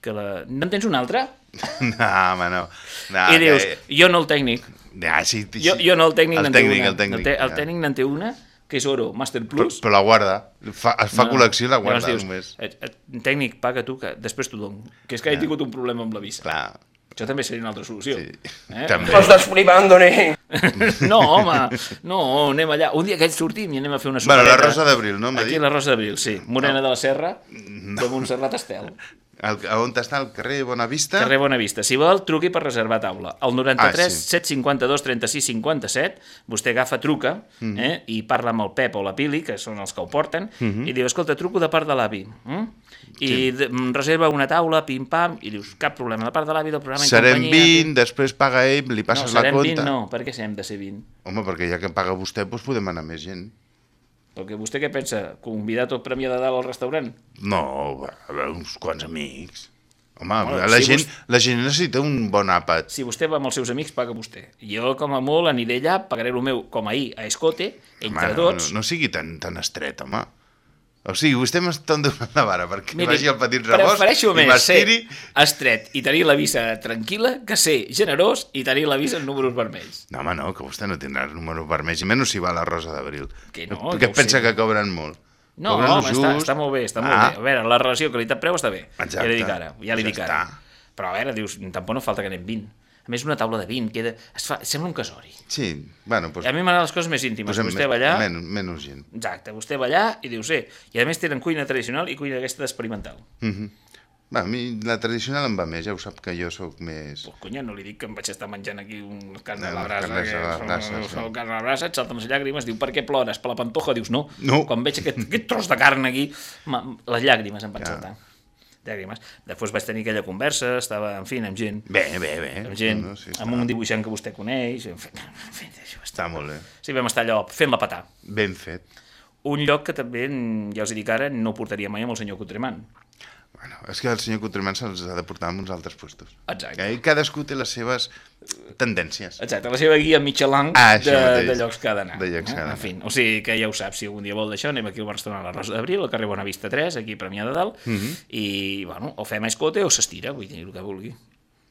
Que la... No en tens una altra? [laughs] No, home, no. no I dius, que- jo no el tècnic. Ja, sí, sí. Jo, jo no el tècnic n'en té una. el tècnic, el, te, el ja. tècnic n'en té una, que és Oro, Master Però, Plus. però la guarda. Fa, es fa No. col·lecció i la guarda Llavors dius, només. "Eh, eh, tècnic, paga tu, que després t'ho dono. Que és que he tingut un problema amb la visa. Clar. Això també seria una altra solució. Sí, Eh? també. Flipando, nen. [laughs] No, home, no, anem allà. Un dia que sortim i anem a fer una Bueno, sopareta. la Rosa d'Abril, no? Aquí dit? la Rosa d'Abril, sí. Morena de la Serra, de Montserrat Estel. El, on està el carrer Bonavista? Carrer Bonavista. Si vol, truqui per reservar taula. El 93 Ah, sí. 752 36 57, vostè agafa, truca, Mhm. eh, i parla amb el Pep o la Pili, que són els que ho porten, Mhm. i diu, escolta, truco de part de l'avi. Mm? I em reserva una taula, pim-pam, i dius, cap problema, de part de l'avi del programa en Serem companyia... 20, després paga ell, li No, passes la serem compta. 20 no, per què hem de ser 20? Home, perquè ja que paga vostè, doncs podem anar més gent. Perquè vostè què pensa? Convidar tot Premià de Dalt al restaurant? No, va, a veure, uns quants amics. Home, Bueno, la, si gent, vos- la gent necessita un bon àpat. Si vostè va amb els seus amics, paga vostè. Jo, com a molt, aniré allà, pagaré el meu, com ahir, a Escote, entre Home, tots. No, no sigui tan, tan estret, home. O sigui, vostè m'està donant la vara perquè Miri, vagi al petit rebost prefereixo i m'estiri... estret i tenir la visa tranquil·la que ser generós i tenir la visa en números vermells. No, home, no, que vostè no tindrà números vermells, i menys si va a la Rosa d'Abril. Que no, Perquè ja ho pensa sé. que cobren molt. No, Cobren home, està, just. està molt bé, està molt Ah. bé. A veure, la relació qualitat-preu està bé. Ja Exacte. li dic ara, ja li Ja dic ara. està. Però a veure, dius, tampoc no falta que anem 20. A més, una taula de 20 queda... Es fa... Sembla un casori. Sí, bueno, doncs... A mi m'agraden les coses més íntimes. posem vostè va allà... Menys, menys gent. Exacte, vostè va allà i diu, sí. I a més tenen cuina tradicional i cuina aquesta d'experimental. Mhm. Va, a mi la tradicional em va més, ja ho sap que jo sóc més... Pues, conya, no li dic que em vaig estar menjant aquí un carn a No, la brasa, carnes que la brasa, sí. carn a la brasa, et salten les llàgrimes, diu, per què plores? Per la pantoja? Dius, no. No. Quan veig aquest, aquest tros de carn aquí, ma, les llàgrimes em van Ja. saltar. Llàgrimes. Després vaig tenir aquella conversa, estava, en fi, amb gent, Bé, bé, bé. amb gent, No, no, sí, està, amb un dibuixant que vostè coneix, en fi, en fi això està... està molt bé. Sí, vam estar allò fent la patà. Ben fet. Un lloc que també, ja us hi dic ara, no portaria mai amb el senyor Cotremant. Bueno, és que el senyor Cotremant se'ls ha de portar amb uns altres puestos. Exacte. Que ell cadascú té les seves tendències. Exacte, la seva guia Michelin Ah, de, mateix. de llocs que ha d'anar. De llocs que ha d'anar. En fi, o sigui que ja ho sap, si algun dia vol d'això, anem aquí al restaurant La Rosa d'Abril, al carrer Bonavista 3, aquí a Premià de Dalt, Mhm. i, bueno, o fem a escote o s'estira, vull dir, el que vulgui.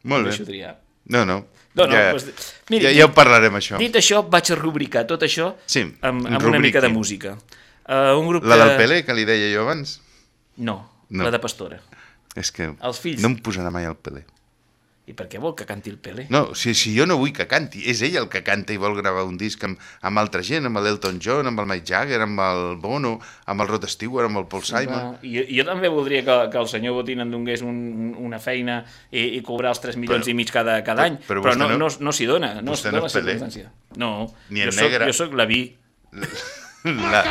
Molt Deixo bé. triar. No, no. No, no, ja, doncs, miri, ja, ja ho parlarem, això. Dit això, vaig a rubricar tot això Sí, amb, amb una mica de música. Uh, un grup La que... del Pelé, que li deia jo abans? No, No. la de Pastora. És que Els fills. no em posarà mai el Pelé. I per què vol que canti el Pelé? No, si, si jo no vull que canti, és ell el que canta i vol gravar un disc amb, amb altra gent, amb l'Elton John, amb el Mike Jagger, amb el Bono, amb el Rod Stewart, amb el Paul Simon. Va, I, jo també voldria que, que el senyor Botín em donés un, un- una feina i, i cobrar els 3 milions Però- i mig cada, cada però- any, però però, no, no- no, no, s'hi dona, no no dona és Pelé. circumstància. No, Ni el jo soc, negre. jo soc la vi. La...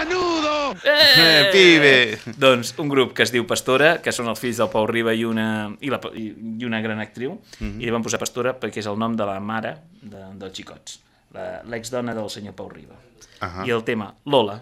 Eh, [laughs] pibe! Doncs un grup que es diu Pastora, que són els fills del Pau Riba i una, i la, i, una gran actriu, Mhm. i li van posar Pastora perquè és el nom de la mare de, dels xicots, la- l'exdona del senyor Pau Riba. Ahà. I el tema, Lola.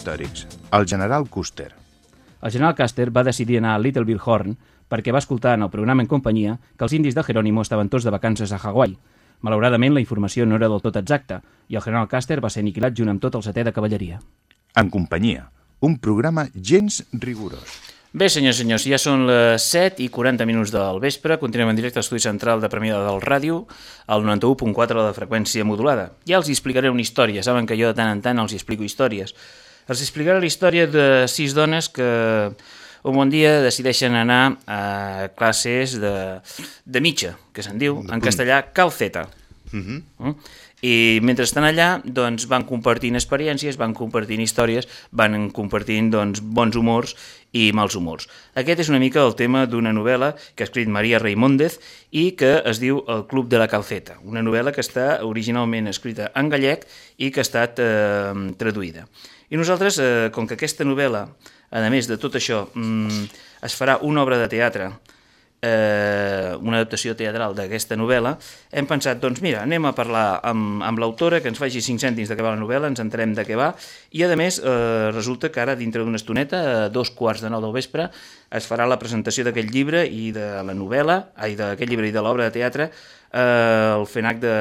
Històrics. El general Custer. El general Custer va decidir anar a Little Bill Horn perquè va escoltar en el programa en companyia que els indis de Jerónimo estaven tots de vacances a Hawaii. Malauradament, la informació no era del tot exacta i el general Custer va ser aniquilat junt amb tot el setè de cavalleria. En companyia. Un programa gens rigorós. Bé, senyors i senyors, ja són les 7 i 40 minuts del vespre. Continuem en directe a l'estudi central de Premià del Ràdio, al 91.4 de la freqüència modulada. Ja els explicaré una història. Saben que jo de tant en tant els explico històries. Els explicaré la història de sis dones que un bon dia decideixen anar a classes de, de mitja, que se'n diu, en castellà calceta. Mhm. Mm? I mentre estan allà, doncs, van compartint experiències, van compartint històries, van compartint doncs, bons humors i mals humors. Aquest és una mica el tema d'una novel·la que ha escrit Maria Raimóndez i que es diu El club de la calceta, una novel·la que està originalment escrita en gallec i que ha estat eh, traduïda. I nosaltres, eh, com que aquesta novel·la, a més de tot això, mm, es farà una obra de teatre eh, una adaptació teatral d'aquesta novel·la, hem pensat, doncs mira, anem a parlar amb, amb l'autora, que ens faci 5 cèntims de què va la novel·la, ens enterem de què va, i a més eh, resulta que ara, dintre d'una estoneta, a dos quarts de nou del vespre, es farà la presentació d'aquest llibre i de la novel·la, ai, d'aquest llibre i de l'obra de teatre, eh, al FENAC de,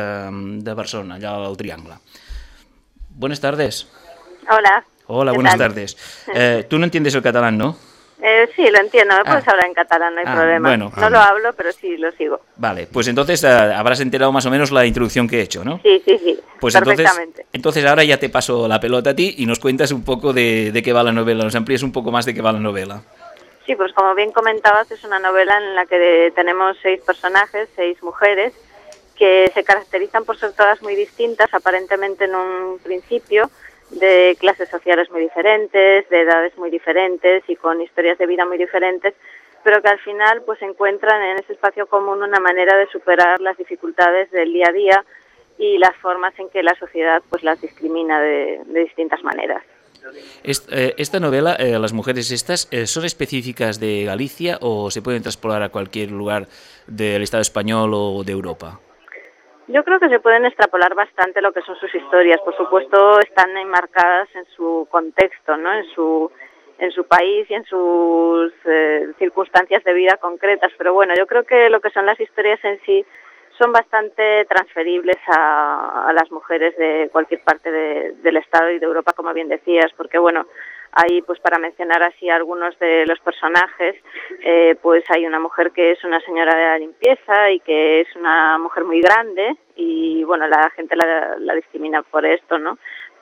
de Barcelona, allà al Triangle. Buenas tardes. Hola. Hola, ¿Qué buenas tal? tardes. Eh, Tú no entiendes el catalán, ¿no? Eh, sí, lo entiendo. Me puedes Ah. hablar en catalán, no hay Ah, problema. bueno. no Ah. lo hablo, pero sí lo sigo. Vale, pues entonces eh, habrás enterado más o menos la introducción que he hecho, ¿no? Sí, sí, sí. Pues entonces, perfectamente. entonces ahora ya te paso la pelota a ti y nos cuentas un poco de, de qué va la novela, nos amplíes un poco más de qué va la novela. Sí, pues como bien comentabas, es una novela en la que tenemos seis personajes, seis mujeres, que se caracterizan por ser todas muy distintas, aparentemente en un principio, de clases sociales muy diferentes, de edades muy diferentes y con historias de vida muy diferentes, pero que al final pues encuentran en ese espacio común una manera de superar las dificultades del día a día y las formas en que la sociedad pues las discrimina de, de distintas maneras. Eh, esta novela, eh, las mujeres estas, eh, ¿son específicas de Galicia o se pueden traspolar a cualquier lugar del Estado español o de Europa? Yo creo que se pueden extrapolar bastante lo que son sus historias. Por supuesto, están enmarcadas en su contexto, ¿no? En su en su país y en sus eh, circunstancias de vida concretas. Pero bueno, yo creo que lo que son las historias en sí son bastante transferibles a, las mujeres de cualquier parte de- del Estado y de Europa, como bien decías, porque bueno, ahí pues para mencionar así algunos de los personajes, eh, pues hay una mujer que es una señora de la limpieza y que es una mujer muy grande y bueno, la gente la, la discrimina por esto, ¿no?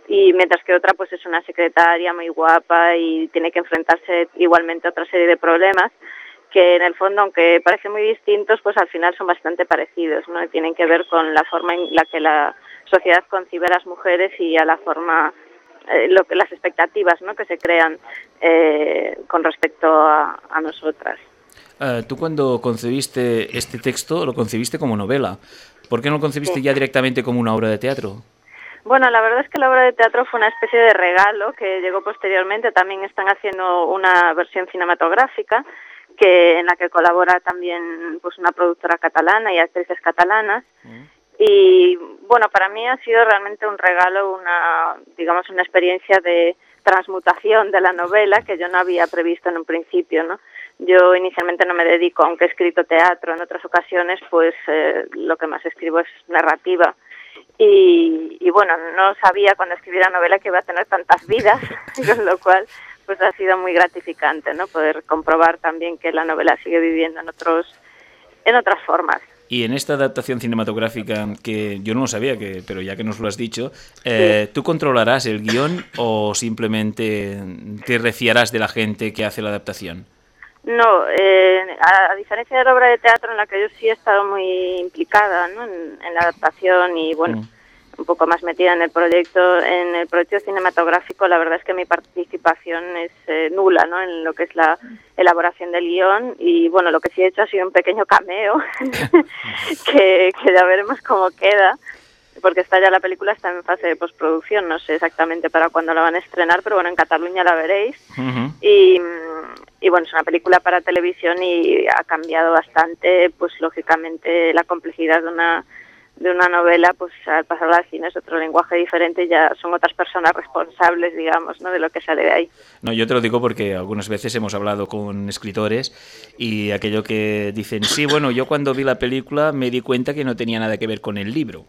Y mientras que otra pues es una secretaria muy guapa y tiene que enfrentarse igualmente a otra serie de problemas que en el fondo, aunque parecen muy distintos, pues al final son bastante parecidos, ¿no? Y tienen que ver con la forma en la que la sociedad concibe a las mujeres y a la forma, eh, lo que, las expectativas, ¿no? Que se crean eh, con respecto a, a nosotras. Eh, tú cuando concebiste este texto lo concebiste como novela, ¿Por qué no lo concebiste ya directamente como una obra de teatro? Bueno, la verdad es que la obra de teatro fue una especie de regalo que llegó posteriormente. También están haciendo una versión cinematográfica que en la que colabora también pues una productora catalana y actrices catalanas. Y bueno, para mí ha sido realmente un regalo, una digamos una experiencia de transmutación de la novela que yo no había previsto en un principio, ¿no? Yo inicialmente no me dedico, aunque he escrito teatro en otras ocasiones, pues eh, lo que más escribo es narrativa. Y, y bueno, no sabía cuando escribí la novela que iba a tener tantas vidas, [laughs] con lo cual pues ha sido muy gratificante, ¿no? Poder comprobar también que la novela sigue viviendo en otros en otras formas. Y en esta adaptación cinematográfica, que yo no lo sabía, que, pero ya que nos lo has dicho, eh, ¿tú controlarás el guion o simplemente te refiarás de la gente que hace la adaptación? No, eh, a, a diferencia de la obra de teatro en la que yo sí he estado muy implicada ¿no? en, en la adaptación y bueno, un poco más metida en el proyecto, en el proyecto cinematográfico la verdad es que mi participación es eh, nula ¿no? en lo que es la elaboración del guion y bueno, lo que sí he hecho ha sido un pequeño cameo [laughs] que, que ya veremos cómo queda porque está ya la película está en fase de postproducción, no sé exactamente para cuándo la van a estrenar, pero bueno, en Cataluña la veréis. Y, mm, y bueno, es una película para televisión y ha cambiado bastante, pues lógicamente la complejidad de una de una novela, pues al pasarla al cine es otro lenguaje diferente ya son otras personas responsables, digamos, ¿no? de lo que sale de ahí. No, yo te lo digo porque algunas veces hemos hablado con escritores y aquello que dicen, sí, bueno, yo cuando vi la película me di cuenta que no tenía nada que ver con el libro.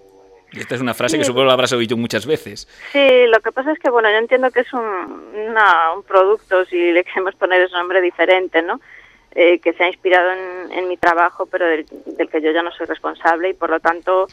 Y esta es una frase que Sí. supongo la habrás oído muchas veces. Sí, lo que pasa es que, bueno, yo entiendo que es un, una- un producto, si le queremos poner ese nombre diferente, ¿no? Eh, que se ha inspirado en, en mi trabajo, pero del, que yo ya no soy responsable y por lo tanto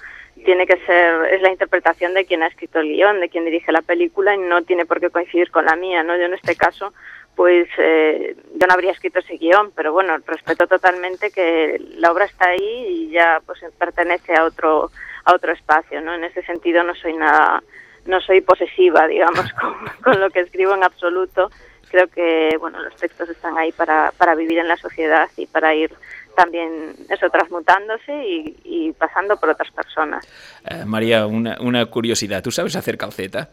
tiene que ser, es la interpretación de quien ha escrito el guion, de quien dirige la película y no tiene por qué coincidir con la mía, ¿no? Yo en este caso, pues eh, yo no habría escrito ese guion, pero bueno, respeto totalmente que la obra está ahí y ya pues pertenece a otro a otro espacio, ¿no? En ese sentido no soy nada, no soy posesiva, digamos, [laughs] con lo que escribo en absoluto. Creo que, bueno, los textos están ahí para, para vivir en la sociedad y para ir también eso transmutándose y, y pasando por otras personas. Eh, María, una, una curiosidad. ¿Tú sabes hacer calceta?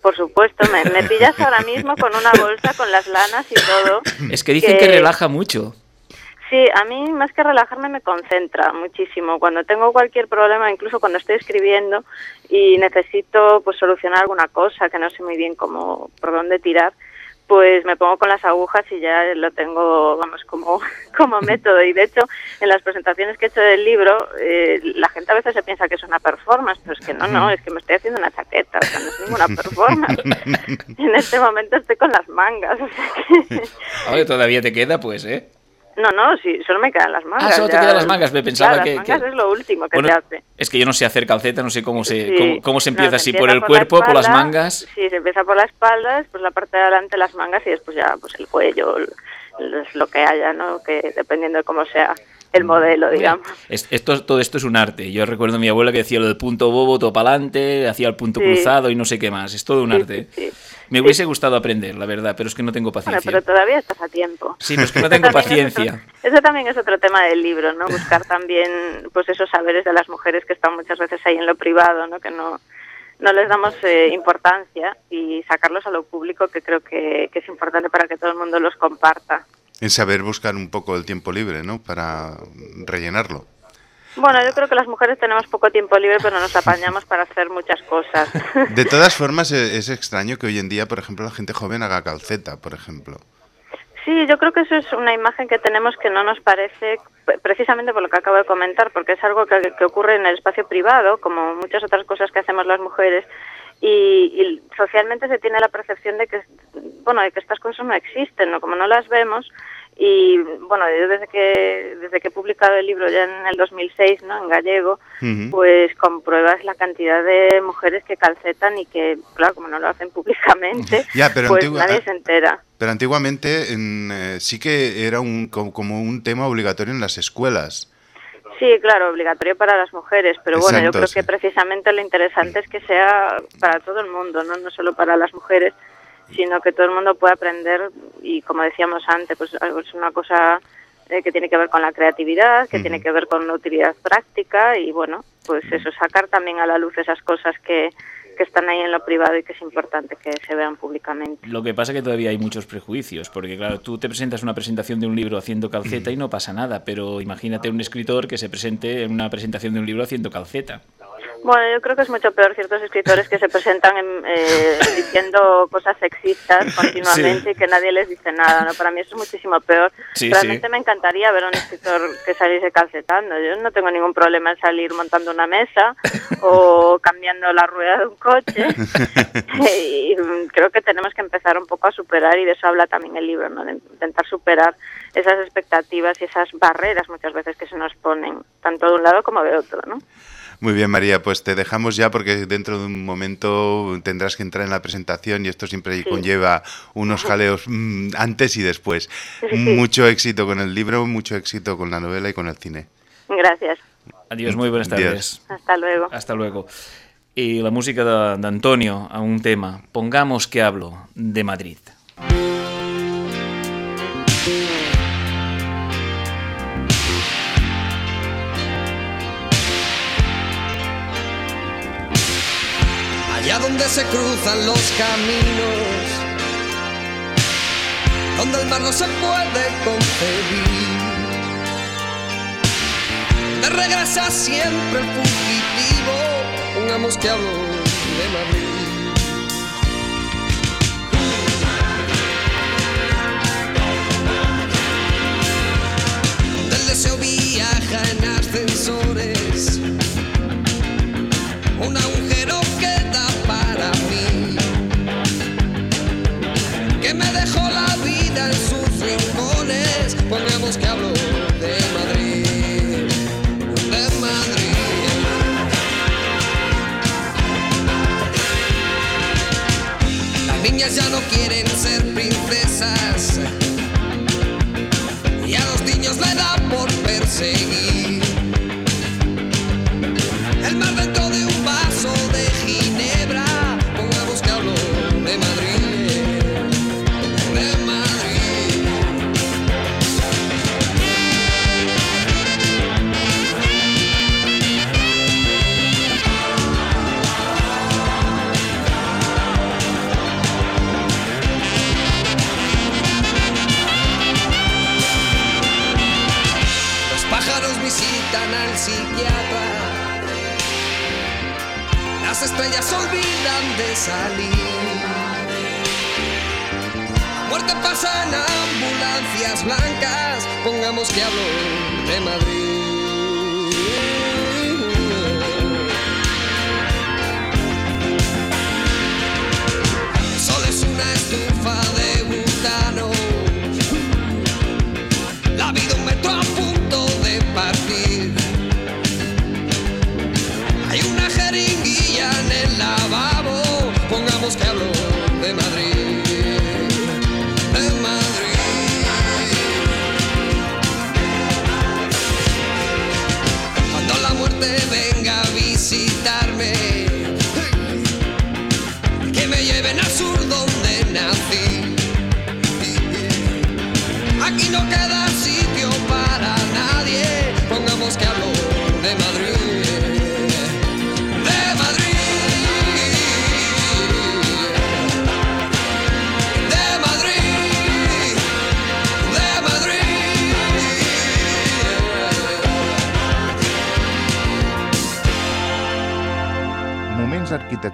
Por supuesto, me, me pillas ahora mismo con una bolsa con las lanas y todo. [laughs] Es que dicen que relaja mucho. Sí, a mí más que relajarme me concentra muchísimo. Cuando tengo cualquier problema, incluso cuando estoy escribiendo y necesito pues solucionar alguna cosa que no sé muy bien cómo por dónde tirar, pues me pongo con las agujas y ya lo tengo, vamos, como, [laughs] como método. Y de hecho, en las presentaciones que he hecho del libro, eh, la gente a veces se piensa que es una performance, pero es que no, no, es que me estoy haciendo una chaqueta, o sea, no es ninguna performance. [laughs] en este momento estoy con las mangas, o sea que... [laughs] Oye, todavía te queda, pues, ¿eh? No, no, sí, solo me quedan las mangas. Ah, solo te quedan las mangas, me pensaba Claro, que- Las mangas que- es lo último que Bueno, hace. Es que yo no sé hacer calceta, no sé cómo se, Sí. cómo, cómo se No, empieza, se si por el la cuerpo, por las mangas. Sí, se empieza por la espalda, después la parte de adelante las mangas y después ya pues el cuello, el- el- lo que haya, ¿no? Que dependiendo de cómo sea el modelo, digamos. Es- esto, todo esto es un arte. Yo recuerdo a mi abuela que decía lo del punto bobo, todo para adelante, hacía el punto Sí. cruzado y no sé qué más. Es todo un arte. Me hubiese gustado aprender, la verdad, pero es que no tengo Bueno, paciencia. pero todavía estás a tiempo. Sí, pero es que no tengo paciencia. Eso también es otro tema del libro, ¿no? Buscar también pues esos saberes de las mujeres que están muchas veces ahí en lo privado, ¿no? Que no, no les damos eh, importancia y sacarlos a lo público que creo que, que es importante para que todo el mundo los comparta. En saber buscar un poco el tiempo libre, ¿no? Para rellenarlo. Bueno, yo creo que las mujeres tenemos poco tiempo libre, pero nos apañamos para hacer muchas cosas. [laughs] De todas formas, e- es extraño que hoy en día, por ejemplo, la gente joven haga calceta, por ejemplo. Sí, yo creo que eso es una imagen que tenemos que no nos parece, pre- precisamente por lo que acabo de comentar, porque es algo que, que ocurre en el espacio privado, como muchas otras cosas que hacemos las mujeres, y, y socialmente se tiene la percepción de que, bueno, de que estas cosas no existen, ¿no? Como no las vemos, y bueno, yo desde que desde que he publicado el libro ya en el 2006, ¿no? En gallego, pues compruebas la cantidad de mujeres que calcetan y que, claro, como no lo hacen públicamente, [laughs] Ya, pero pues antigua- nadie se entera. Pero antiguamente en, eh, sí que era un, co- como un tema obligatorio en las escuelas. Sí, claro, obligatorio para las mujeres, pero bueno, yo creo sí. que precisamente lo interesante es que sea para todo el mundo, ¿no? no solo para las mujeres, sino que todo el mundo pueda aprender y como decíamos antes, pues algo es una cosa eh, que tiene que ver con la creatividad, que tiene que ver con la utilidad práctica y bueno, pues eso, sacar también a la luz esas cosas que, que están ahí en lo privado y que es importante que se vean públicamente. Lo que pasa es que todavía hay muchos prejuicios, porque claro, tú te presentas una presentación de un libro haciendo calceta y no pasa nada, pero imagínate un escritor que se presente en una presentación de un libro haciendo calceta. Bueno, yo creo que es mucho peor ciertos escritores que se presentan en, eh, [laughs] diciendo cosas sexistas continuamente y que nadie les dice nada, ¿no? Para mí eso es muchísimo peor. Sí, Realmente sí. me encantaría ver a un escritor que saliese calcetando. Yo no tengo ningún problema en salir montando una mesa [laughs] o cambiando la rueda de un coche. [laughs] y mm, creo que tenemos que empezar un poco a superar, y de eso habla también el libro, ¿no? de intentar superar esas expectativas y esas barreras muchas veces que se nos ponen, tanto de un lado como de otro. ¿no? Muy bien, María, pues te dejamos ya porque dentro de un momento tendrás que entrar en la presentación y esto siempre Sí. conlleva unos jaleos mm, antes y después. Sí, sí. Mucho éxito con el libro, mucho éxito con la novela y con el cine. Gracias. Adiós, muy buenas Adiós. tardes. Hasta luego. Hasta luego. Y la música de, de Antonio a un tema. Pongamos que hablo de Madrid. Donde se cruzan los caminos, donde el mar no se puede concebir. De regresa siempre el fugitivo, pongamos que hablo de Madrid. Del deseo viaja en ascensores un agujero queda para dejó la vida en sus rincones. Pongamos que hablo de Madrid de Madrid. Las niñas ya no quieren ser princesas. Y a los niños le da por perseguir estrellas olvidan de salir. La muerte pasa en ambulancias blancas. Pongamos que hablo de Madrid. El sol es una estufa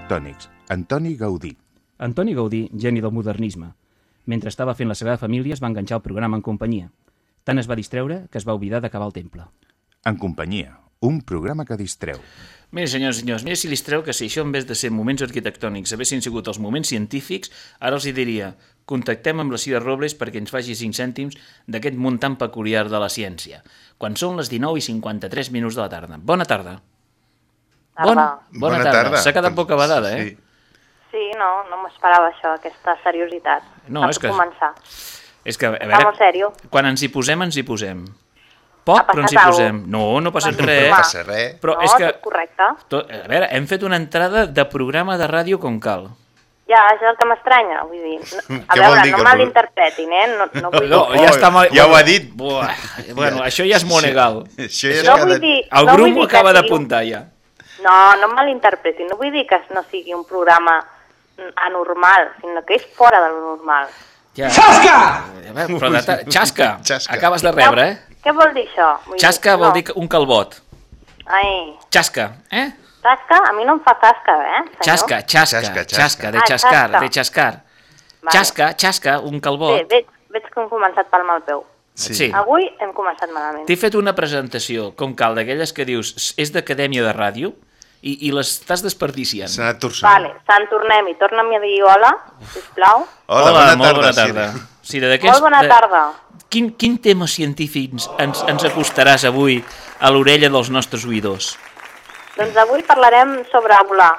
arquitectònics. Antoni Gaudí. Antoni Gaudí, geni del modernisme. Mentre estava fent la Sagrada Família es va enganxar el programa en companyia. Tant es va distreure que es va oblidar d'acabar el temple. En companyia. Un programa que distreu. Miri, senyors i senyors, mira si li treu que si això en vez de ser moments arquitectònics haguessin sigut els moments científics, ara els hi diria contactem amb la Cira Robles perquè ens faci 5 cèntims d'aquest món tan peculiar de la ciència. Quan són les 19 i 53 minuts de la tarda. Bona tarda. Bona, bona, Bona tarda. tarda. S'ha quedat poca badada, eh? Sí. Sí, no, no m'esperava això, aquesta seriositat. No, és que- començar. És que, a veure, quan ens hi posem, ens hi posem. Poc, però ens hi posem. No, no passa No res. passa res. Però no, és que, correcte. tot, a veure, hem fet una entrada de programa de ràdio com cal. Ja, és el que m'estranya, vull dir... No, [laughs] a Què veure, dir no que- malinterpretin, eh? No, no vull No, dir... ja està mal... ja ho ha dit. Buah, bueno, això ja és monegal. Això ja és No cada... vull dir... El no vull grup dir ho acaba d'apuntar ja. No, no em malinterpretin. No vull dir que no sigui un programa anormal, sinó que és fora de lo normal. ja. Xasca! Però de ta... [laughs] Xasca. Xasca. Acabes de rebre, eh? Què vol dir això? Vull Xasca dir, vol no. dir un calbot. Ai, Xasca, eh? tasca? A mi no em fa tasca, eh, senyor? Xasca, xasca, Xasca, xasca. xasca, de Ah, xascar, xasca. de xascar. Vale. Xasca, xasca, un Bé, calbot. veig, veig que hem començat pel mal peu. Sí. Sí. Avui hem començat malament. T'he fet una presentació, com cal, d'aquelles que dius és d'acadèmia de ràdio i, i les estàs desperdiciant. S'ha anat torçant. Vale, Sant tornem i torna'm a dir hola, sisplau. Hola, bona molt tarda, bona tarda. [laughs] Sí, de d'aquests- Molt bona de- tarda. Quin, quin tema científic ens, ens acostaràs avui a l'orella dels nostres oïdors? Doncs avui parlarem sobre volar.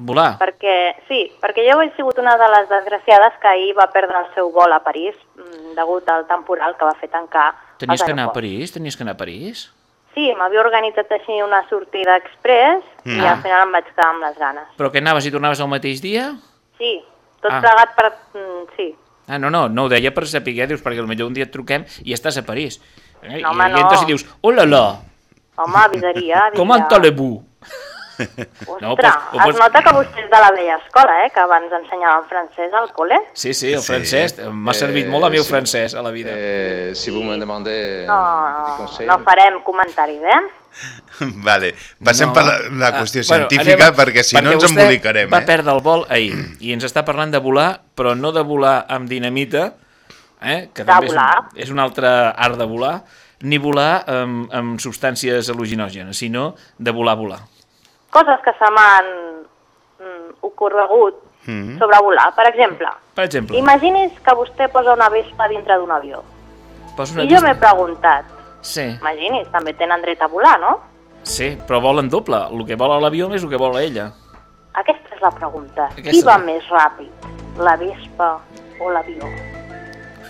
Volar? Perquè, sí, perquè jo he sigut una de les desgraciades que ahir va perdre el seu vol a París mm, degut al temporal que va fer tancar Tenies que anar a. París? Tenies que anar a París? Sí, m'havia organitzat així una sortida express Mm. i al final em vaig quedar amb les ganes. Però que anaves i tornaves el mateix dia? Sí, tot Ah. plegat per... mm, sí. Ah, no, no, no ho deia per saber, dius, perquè potser un dia et truquem i estàs a París. Eh? No, I, home, I entres no. i dius, hola, la, Home, avisaria, [laughs] avisaria. com allez-vous? Ostres, No, pues- ho es nota que vostè és de la vella escola, eh? Que abans ensenyaven francès al col·le. Sí, sí, el francès. M'ha servit molt a mi el francès a la vida. Eh, si vous me demandez No, des no, no farem comentaris, eh? [laughs] Vale, passem No. per la, la Ah, qüestió bueno, científica anem- perquè si no ens embolicarem, va eh? perdre el vol ahir i ens està parlant de volar, però no de volar amb dinamita, eh? que De també és, un, és un altre art de volar, ni volar amb, amb substàncies al·lucinògenes, sinó de volar, volar. Coses que se m'han mm, ocorregut Mm. sobre volar. Per exemple, Per exemple, imagini's que vostè posa una vespa dintre d'un avió. posa una I jo m'he preguntat, Sí, imagini's, també tenen dret a volar, no? sí, però volen doble. El que vola l'avió és el que vola ella. Aquesta és la pregunta. Aquesta Qui va la- més ràpid, la vespa o l'avió?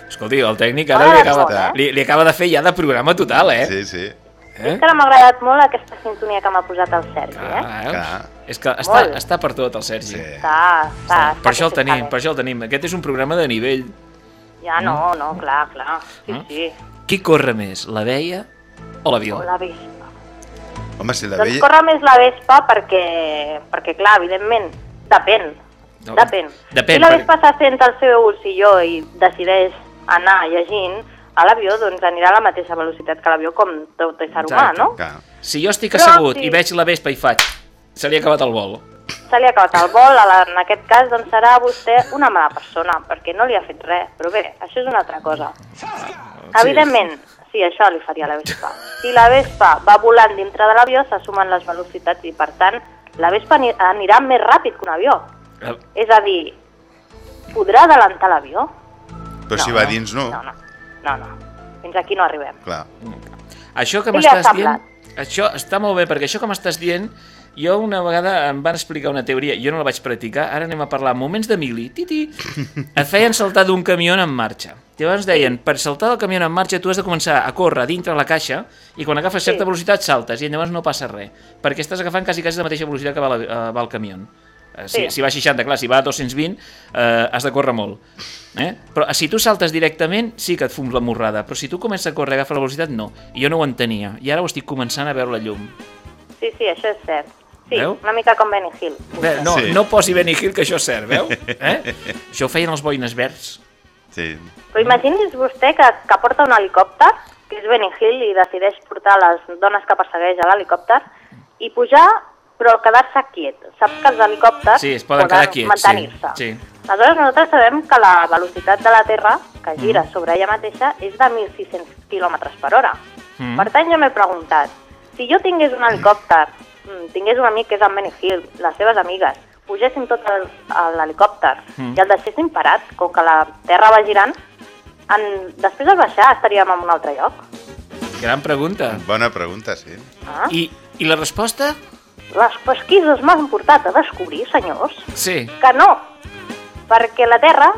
Escolti, el tècnic ara li acaba, eh? li, li acaba de fer ja de programa total, eh? Sí, sí. Eh? És que ara m'ha agradat molt aquesta sintonia que m'ha posat el Sergi, eh? Ah, veus? Clar. És que està, Molt. està per tot, el Sergi. Sí. Està, està, Per això el està tenim, per això el tenim. Aquest és un programa de nivell. Ja no, no, clar, clar. Sí, Mm. sí. Qui corre més, la veia o l'avió? O la vespa. Home, si la Doncs veia... corre més la vespa perquè, perquè clar, evidentment, depèn. No, Depèn. depèn, si la perquè- vespa s'assenta al seu bolsilló i decideix anar llegint, a l'avió doncs anirà a la mateixa velocitat que l'avió com tot ésser humà, no? Si jo estic Però assegut sí. i veig la vespa i faig, se li ha acabat el vol. Se li ha acabat el vol, a la, en aquest cas doncs serà vostè una mala persona, perquè no li ha fet res. Però bé, això és una altra cosa. Evidentment, sí, això li faria la vespa. Si la vespa va volant dintre de l'avió, se sumen les velocitats i, per tant, la vespa ani- anirà més ràpid que un avió. Eh, És a dir, podrà adelantar l'avió? Però si No, va no, dins, no. No, no, no, no. Fins aquí no arribem. Clar. Això que m'estàs dient... semblat? Això està molt bé, perquè això que m'estàs dient, jo una vegada em van explicar una teoria, jo no la vaig practicar, ara anem a parlar, moments de mili, titi, et feien saltar d'un camió en marxa. Llavors deien, per saltar del camió en marxa tu has de començar a córrer dintre la caixa i quan agafes certa Sí. velocitat saltes i llavors no passa res, perquè estàs agafant quasi, quasi la mateixa velocitat que va, la, eh, va el camió. Eh, Si, Sí. si va a 60, clar, si va a 220 eh, has de córrer molt. Eh? Però si tu saltes directament sí que et fums la morrada, però si tu comences a córrer i agafes la velocitat no. I jo no ho entenia, i ara ho estic començant a veure la llum. Sí, sí, això és cert. Sí, Veu? una mica com Benny Hill. Bé, no, Sí. no posi Benny Hill, que això és cert, veu? [laughs] Eh? això ho feien els boines verds. Sí. Però imagini's vostè que, que porta un helicòpter, que és Benny Hill, i decideix portar les dones que persegueix a l'helicòpter, i pujar, però quedar-se quiet. Saps que els helicòpters Sí, es poden quedar quiets. mantenir-se. Sí, sí. Aleshores, nosaltres sabem que la velocitat de la Terra, que gira Mm. sobre ella mateixa, és de 1.600 km per hora. Mm. Per tant, jo m'he preguntat, si jo tingués un helicòpter, mm, tingués un amic que és en Benny Hill, les seves amigues, pugéssim a l'helicòpter Mm. i el deixéssim parat, com que la Terra va girant, en, després de baixar estaríem en un altre lloc. Gran pregunta. Bona pregunta, sí. Ah? I, I la resposta? Les pesquises m'han portat a descobrir, senyors, Sí. que no, perquè la Terra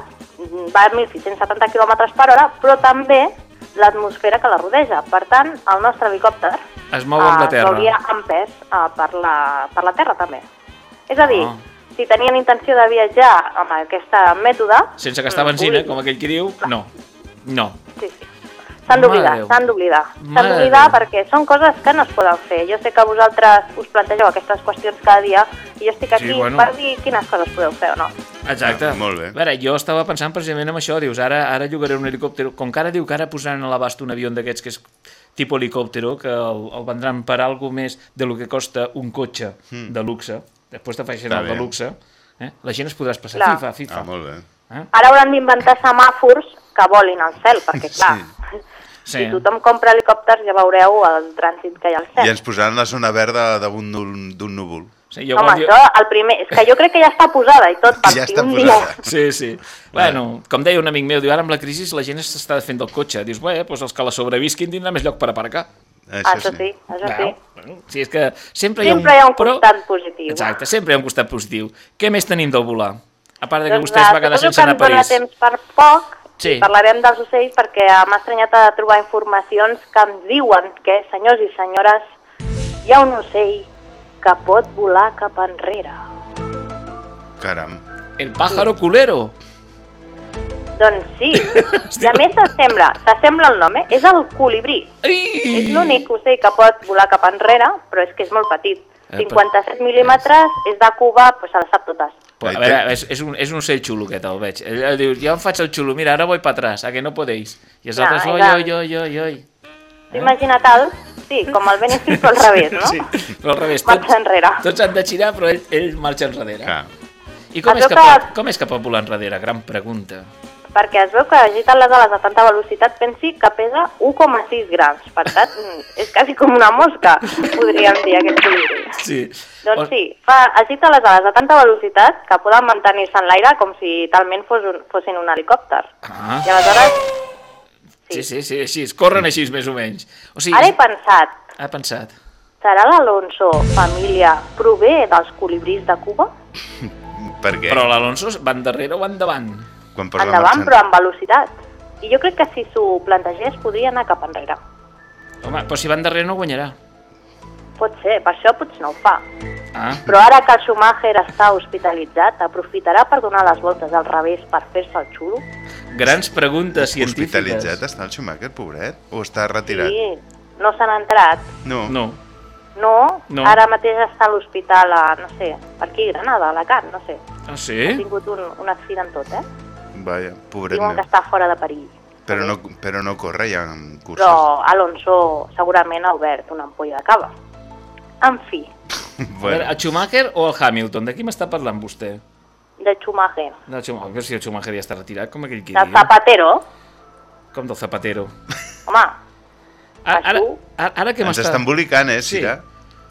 va a 1.670 km per hora, però també l'atmosfera que la rodeja. Per tant, el nostre helicòpter Es mou amb la eh, Terra. s'hauria empès eh, per, la, per la Terra també. És a dir, Ah. si tenien intenció de viatjar amb aquest mètode, Sense gastar benzina, com aquell que diu, no. No. S'han d'oblidar, s'han d'oblidar. S'han d'oblidar perquè són coses que no es poden fer. Jo sé que vosaltres us plantegeu aquestes qüestions cada dia i jo estic Sí, aquí bueno. per dir quines coses podeu fer o no. Exacte. Ah, molt bé. A veure, jo estava pensant precisament en això, dius, ara ara llogaré un helicòpter, com que ara diu que ara posaran a l'abast un avió d'aquests que és tipus helicòptero, que el, el vendran per algo més de lo que costa un cotxe Mm. de luxe, després t'afegeixen Està el de luxe, eh? la gent es podrà expressar Clar. FIFA, FIFA. Ah, molt bé. Eh? Ara hauran d'inventar semàfors que volin al cel, perquè clar, Sí. Si tothom compra helicòpters ja veureu el trànsit que hi ha al cel. I ens posaran la zona verda damunt d'un d'un núvol. Sí, jo, Home, això, el primer, és que jo crec que ja està posada i tot, [laughs] per Ja està un posada. Sí, sí. Bueno, com deia un amic meu, diu, ara amb la crisi la gent s'està fent del cotxe. Dius, bé, doncs els que la sobrevisquin tindran més lloc per aparcar. dia. Això sí, això sí. Bueno, sí, és que sempre, hi ha un, Sempre hi ha un però... costat positiu. Exacte, sempre hi ha un costat positiu. Què més tenim del volar? A part de que Doncs, vostè es va quedar sense anar a ens dona París. temps per poc Sí. i parlarem dels ocells perquè m'ha estranyat a trobar informacions que ens diuen que, senyors i senyores, hi ha un ocell que pot volar cap enrere. Caram. El pájaro culero. Doncs sí, [laughs] i a més s'assembla, s'assembla el nom, eh? És el colibrí. És l'únic ocell que pot volar cap enrere, però és que és molt petit. Epa. 57 mil·límetres, és de Cuba, doncs se les sap totes. Pues, a veure, és, és, un, és un ocell xulo aquest, el veig. Ell, ell diu, jo em faig el xulo, mira, ara voy para atrás, a que no podéis. I els Ja, altres, oi, oi, oi, oi, oi. T'ho imagina't el, sí, com el Benefit però al revés, [laughs] no? Sí, però al revés. Marxa enrere. Tots han de girar, però ell, ell marxa enrere. Ah. I com Es és, que que- com és que pot volar enrere? Gran pregunta. Perquè es veu que agita les ales a tanta velocitat, pensi que pesa 1,6 grams. Per tant, [laughs] mm, és quasi com una mosca, podríem dir, aquest colibrí. Sí. Doncs sí, fa, agita les ales a tanta velocitat que poden mantenir-se en l'aire com si talment fos un, fossin un helicòpter. Ah. I aleshores, Sí, sí, sí, així, corren així més o menys. O sigui, ara he pensat, ha pensat. serà l'Alonso família prové dels colibrís de Cuba? Per què? Però l'Alonso van darrere o van davant? Quan Endavant, però amb velocitat. I jo crec que si s'ho plantegés podria anar cap enrere. Home, però si van darrere no guanyarà. Pot ser, per això potser no ho fa. Ah, Però ara que el Schumacher està hospitalitzat, aprofitarà per donar les voltes al revés per fer-se el xulo? grans preguntes científiques. Hospitalitzat està el Schumacher, pobret? O està retirat? Sí, no se n'ha entrat. No. No. No, No. ara mateix està a l'hospital a, no sé, per aquí, Granada, a Alacant, no sé. Ah, Ha sí? tingut un, un accident tot, eh? Vaja, pobret Diuen que meu. està fora de perill. Però no, però no corre ja en curses. Però Alonso segurament ha obert una ampolla de cava. En fi, [laughs] A veure, el Schumacher o el Hamilton? De qui m'està parlant vostè? de Schumacher. Del Schumacher, però si el Schumacher ja està retirat, com aquell que Del. Zapatero, Com del Zapatero. home, Ara, ara, ara, ara que Ens m'està... està embolicant, eh, Sí. Sira?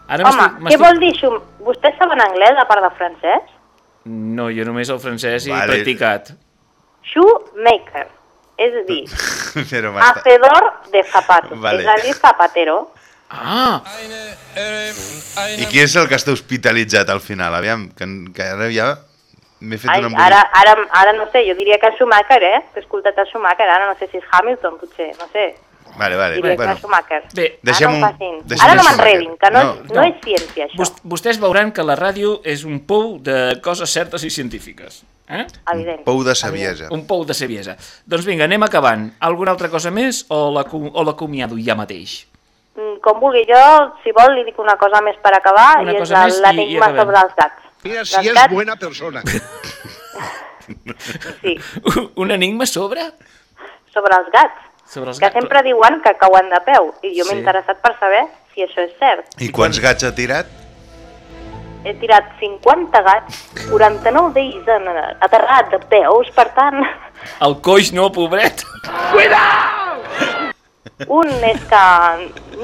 Ara home, què vol dir Schum... Vostès saben anglès a part de francès? No, jo només el francès i Vale. practicat. Shoemaker, és a dir, [laughs] Però m'està... hacedor de zapatos, Vale. és a dir, zapatero. Ah! I qui és el que està hospitalitzat al final? Aviam, que, que ara ja m'he fet Ai, un embolic. ara, ara, ara no sé, jo diria que és Schumacher, eh? He escoltat el Schumacher, ara no sé si és Hamilton, potser, no sé. Vale, vale. Diria que bueno. és Schumacher. Bé, Deixem ara no, un- facin. deixem ara no m'enredin, que no, No, no, no és ciència, això. Vos- Vostès veuran que la ràdio és un pou de coses certes i científiques. Eh? Evident. Pou de saviesa. Un pou de saviesa. Doncs vinga, anem acabant. Alguna altra cosa més o l'acomiado ja mateix? Mm, Com vulgui, jo, si vol, li dic una cosa més per acabar, Una i és cosa més i- i l'enigma acabem. sobre els gats. Mira si és buena persona. [laughs] Sí, [laughs] Un enigma sobre? sobre els gats, Sobre els que gats. sempre diuen que cauen de peu, i jo Sí. m'he interessat per saber si això és cert. I quants gats ha tirat? He tirat 50 gats, 49 d'ells han aterrat de peus, per tant, El coix no, pobret. un és que,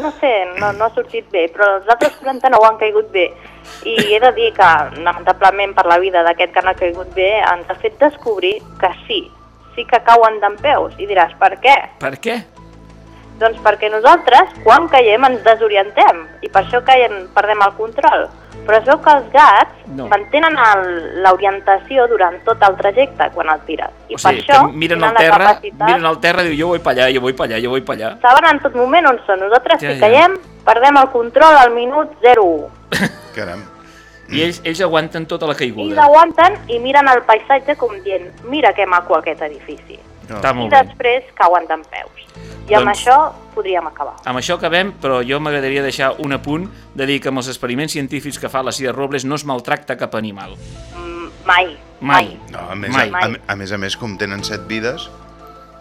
no sé, no, no ha sortit bé, però els altres 49 han caigut bé. I he de dir que, lamentablement, per la vida d'aquest que no ha caigut bé, ens ha fet descobrir que sí, sí que cauen d'en peus. I diràs, per què? Per què? Doncs perquè nosaltres, quan caiem, ens desorientem i per això caiem, perdem el control. Però es veu que els gats No. mantenen el- l'orientació durant tot el trajecte quan el tires. I O sigui, per això que miren al la terra, capacitat, miren al terra i diu jo vull pa allà, jo vull pa allà, jo vull pa allà. saben en tot moment on són. Nosaltres, Ja, si ja. caiem, perdem el control al minut 0,1. [laughs] Caram. I ells, ells aguanten tota la I caiguda. l'aguanten i miren el paisatge com dient mira que maco aquest edifici. Està I molt bé. després cauen d'en peus. I amb Doncs- això podríem acabar. Amb això acabem, però jo m'agradaria deixar un apunt de dir que amb els experiments científics que fa la Cira Robles no es maltracta cap animal. Mm, mai. Mai. No, a més, Mai. a, a, a més a més, com tenen set vides,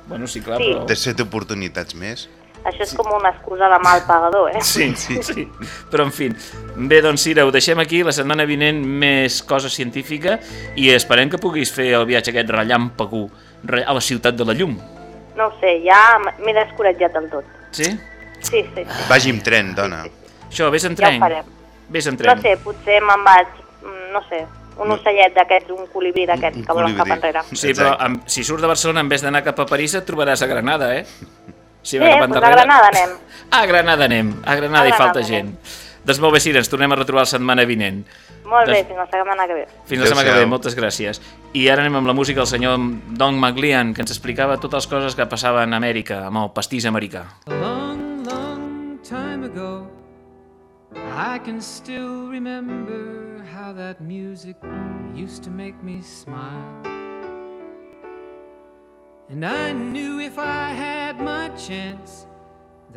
Bueno, sí, clar, Sí. però... té set oportunitats més. Això és com una excusa de mal pagador, eh? Sí, sí, sí. Però, en fi. Bé, doncs, Cira, ho deixem aquí. La setmana vinent més cosa científica i esperem que puguis fer el viatge aquest re- a la ciutat de la llum. No ho sé, ja m'he descoratjat del tot. Sí? Sí, sí, sí. Vagi amb tren, dona. Això, vés en Ja ho tren. farem. Vés en tren. No sé, potser me'n vaig, mm, no sé, un ocellet d'aquests, un colibrí d'aquests que volen cap enrere. Sí, però amb, si surts de Barcelona en vez d'anar cap a París et trobaràs a Granada, eh? Si Sí, cap doncs a Granada anem. [laughs] A Granada anem. A Granada A hi falta Granada gent. Doncs molt bé, Cira, ens tornem a retrobar la setmana vinent. Molt bé, fins la setmana que ve. Fins la setmana que ve, moltes gràcies. I ara anem amb la música del senyor Don McLean, que ens explicava totes les coses que passaven a Amèrica, amb el pastís americà. A long, long time ago, I can still remember how that music used to make me smile. And I knew if I had my chance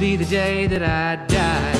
Be the day that I die.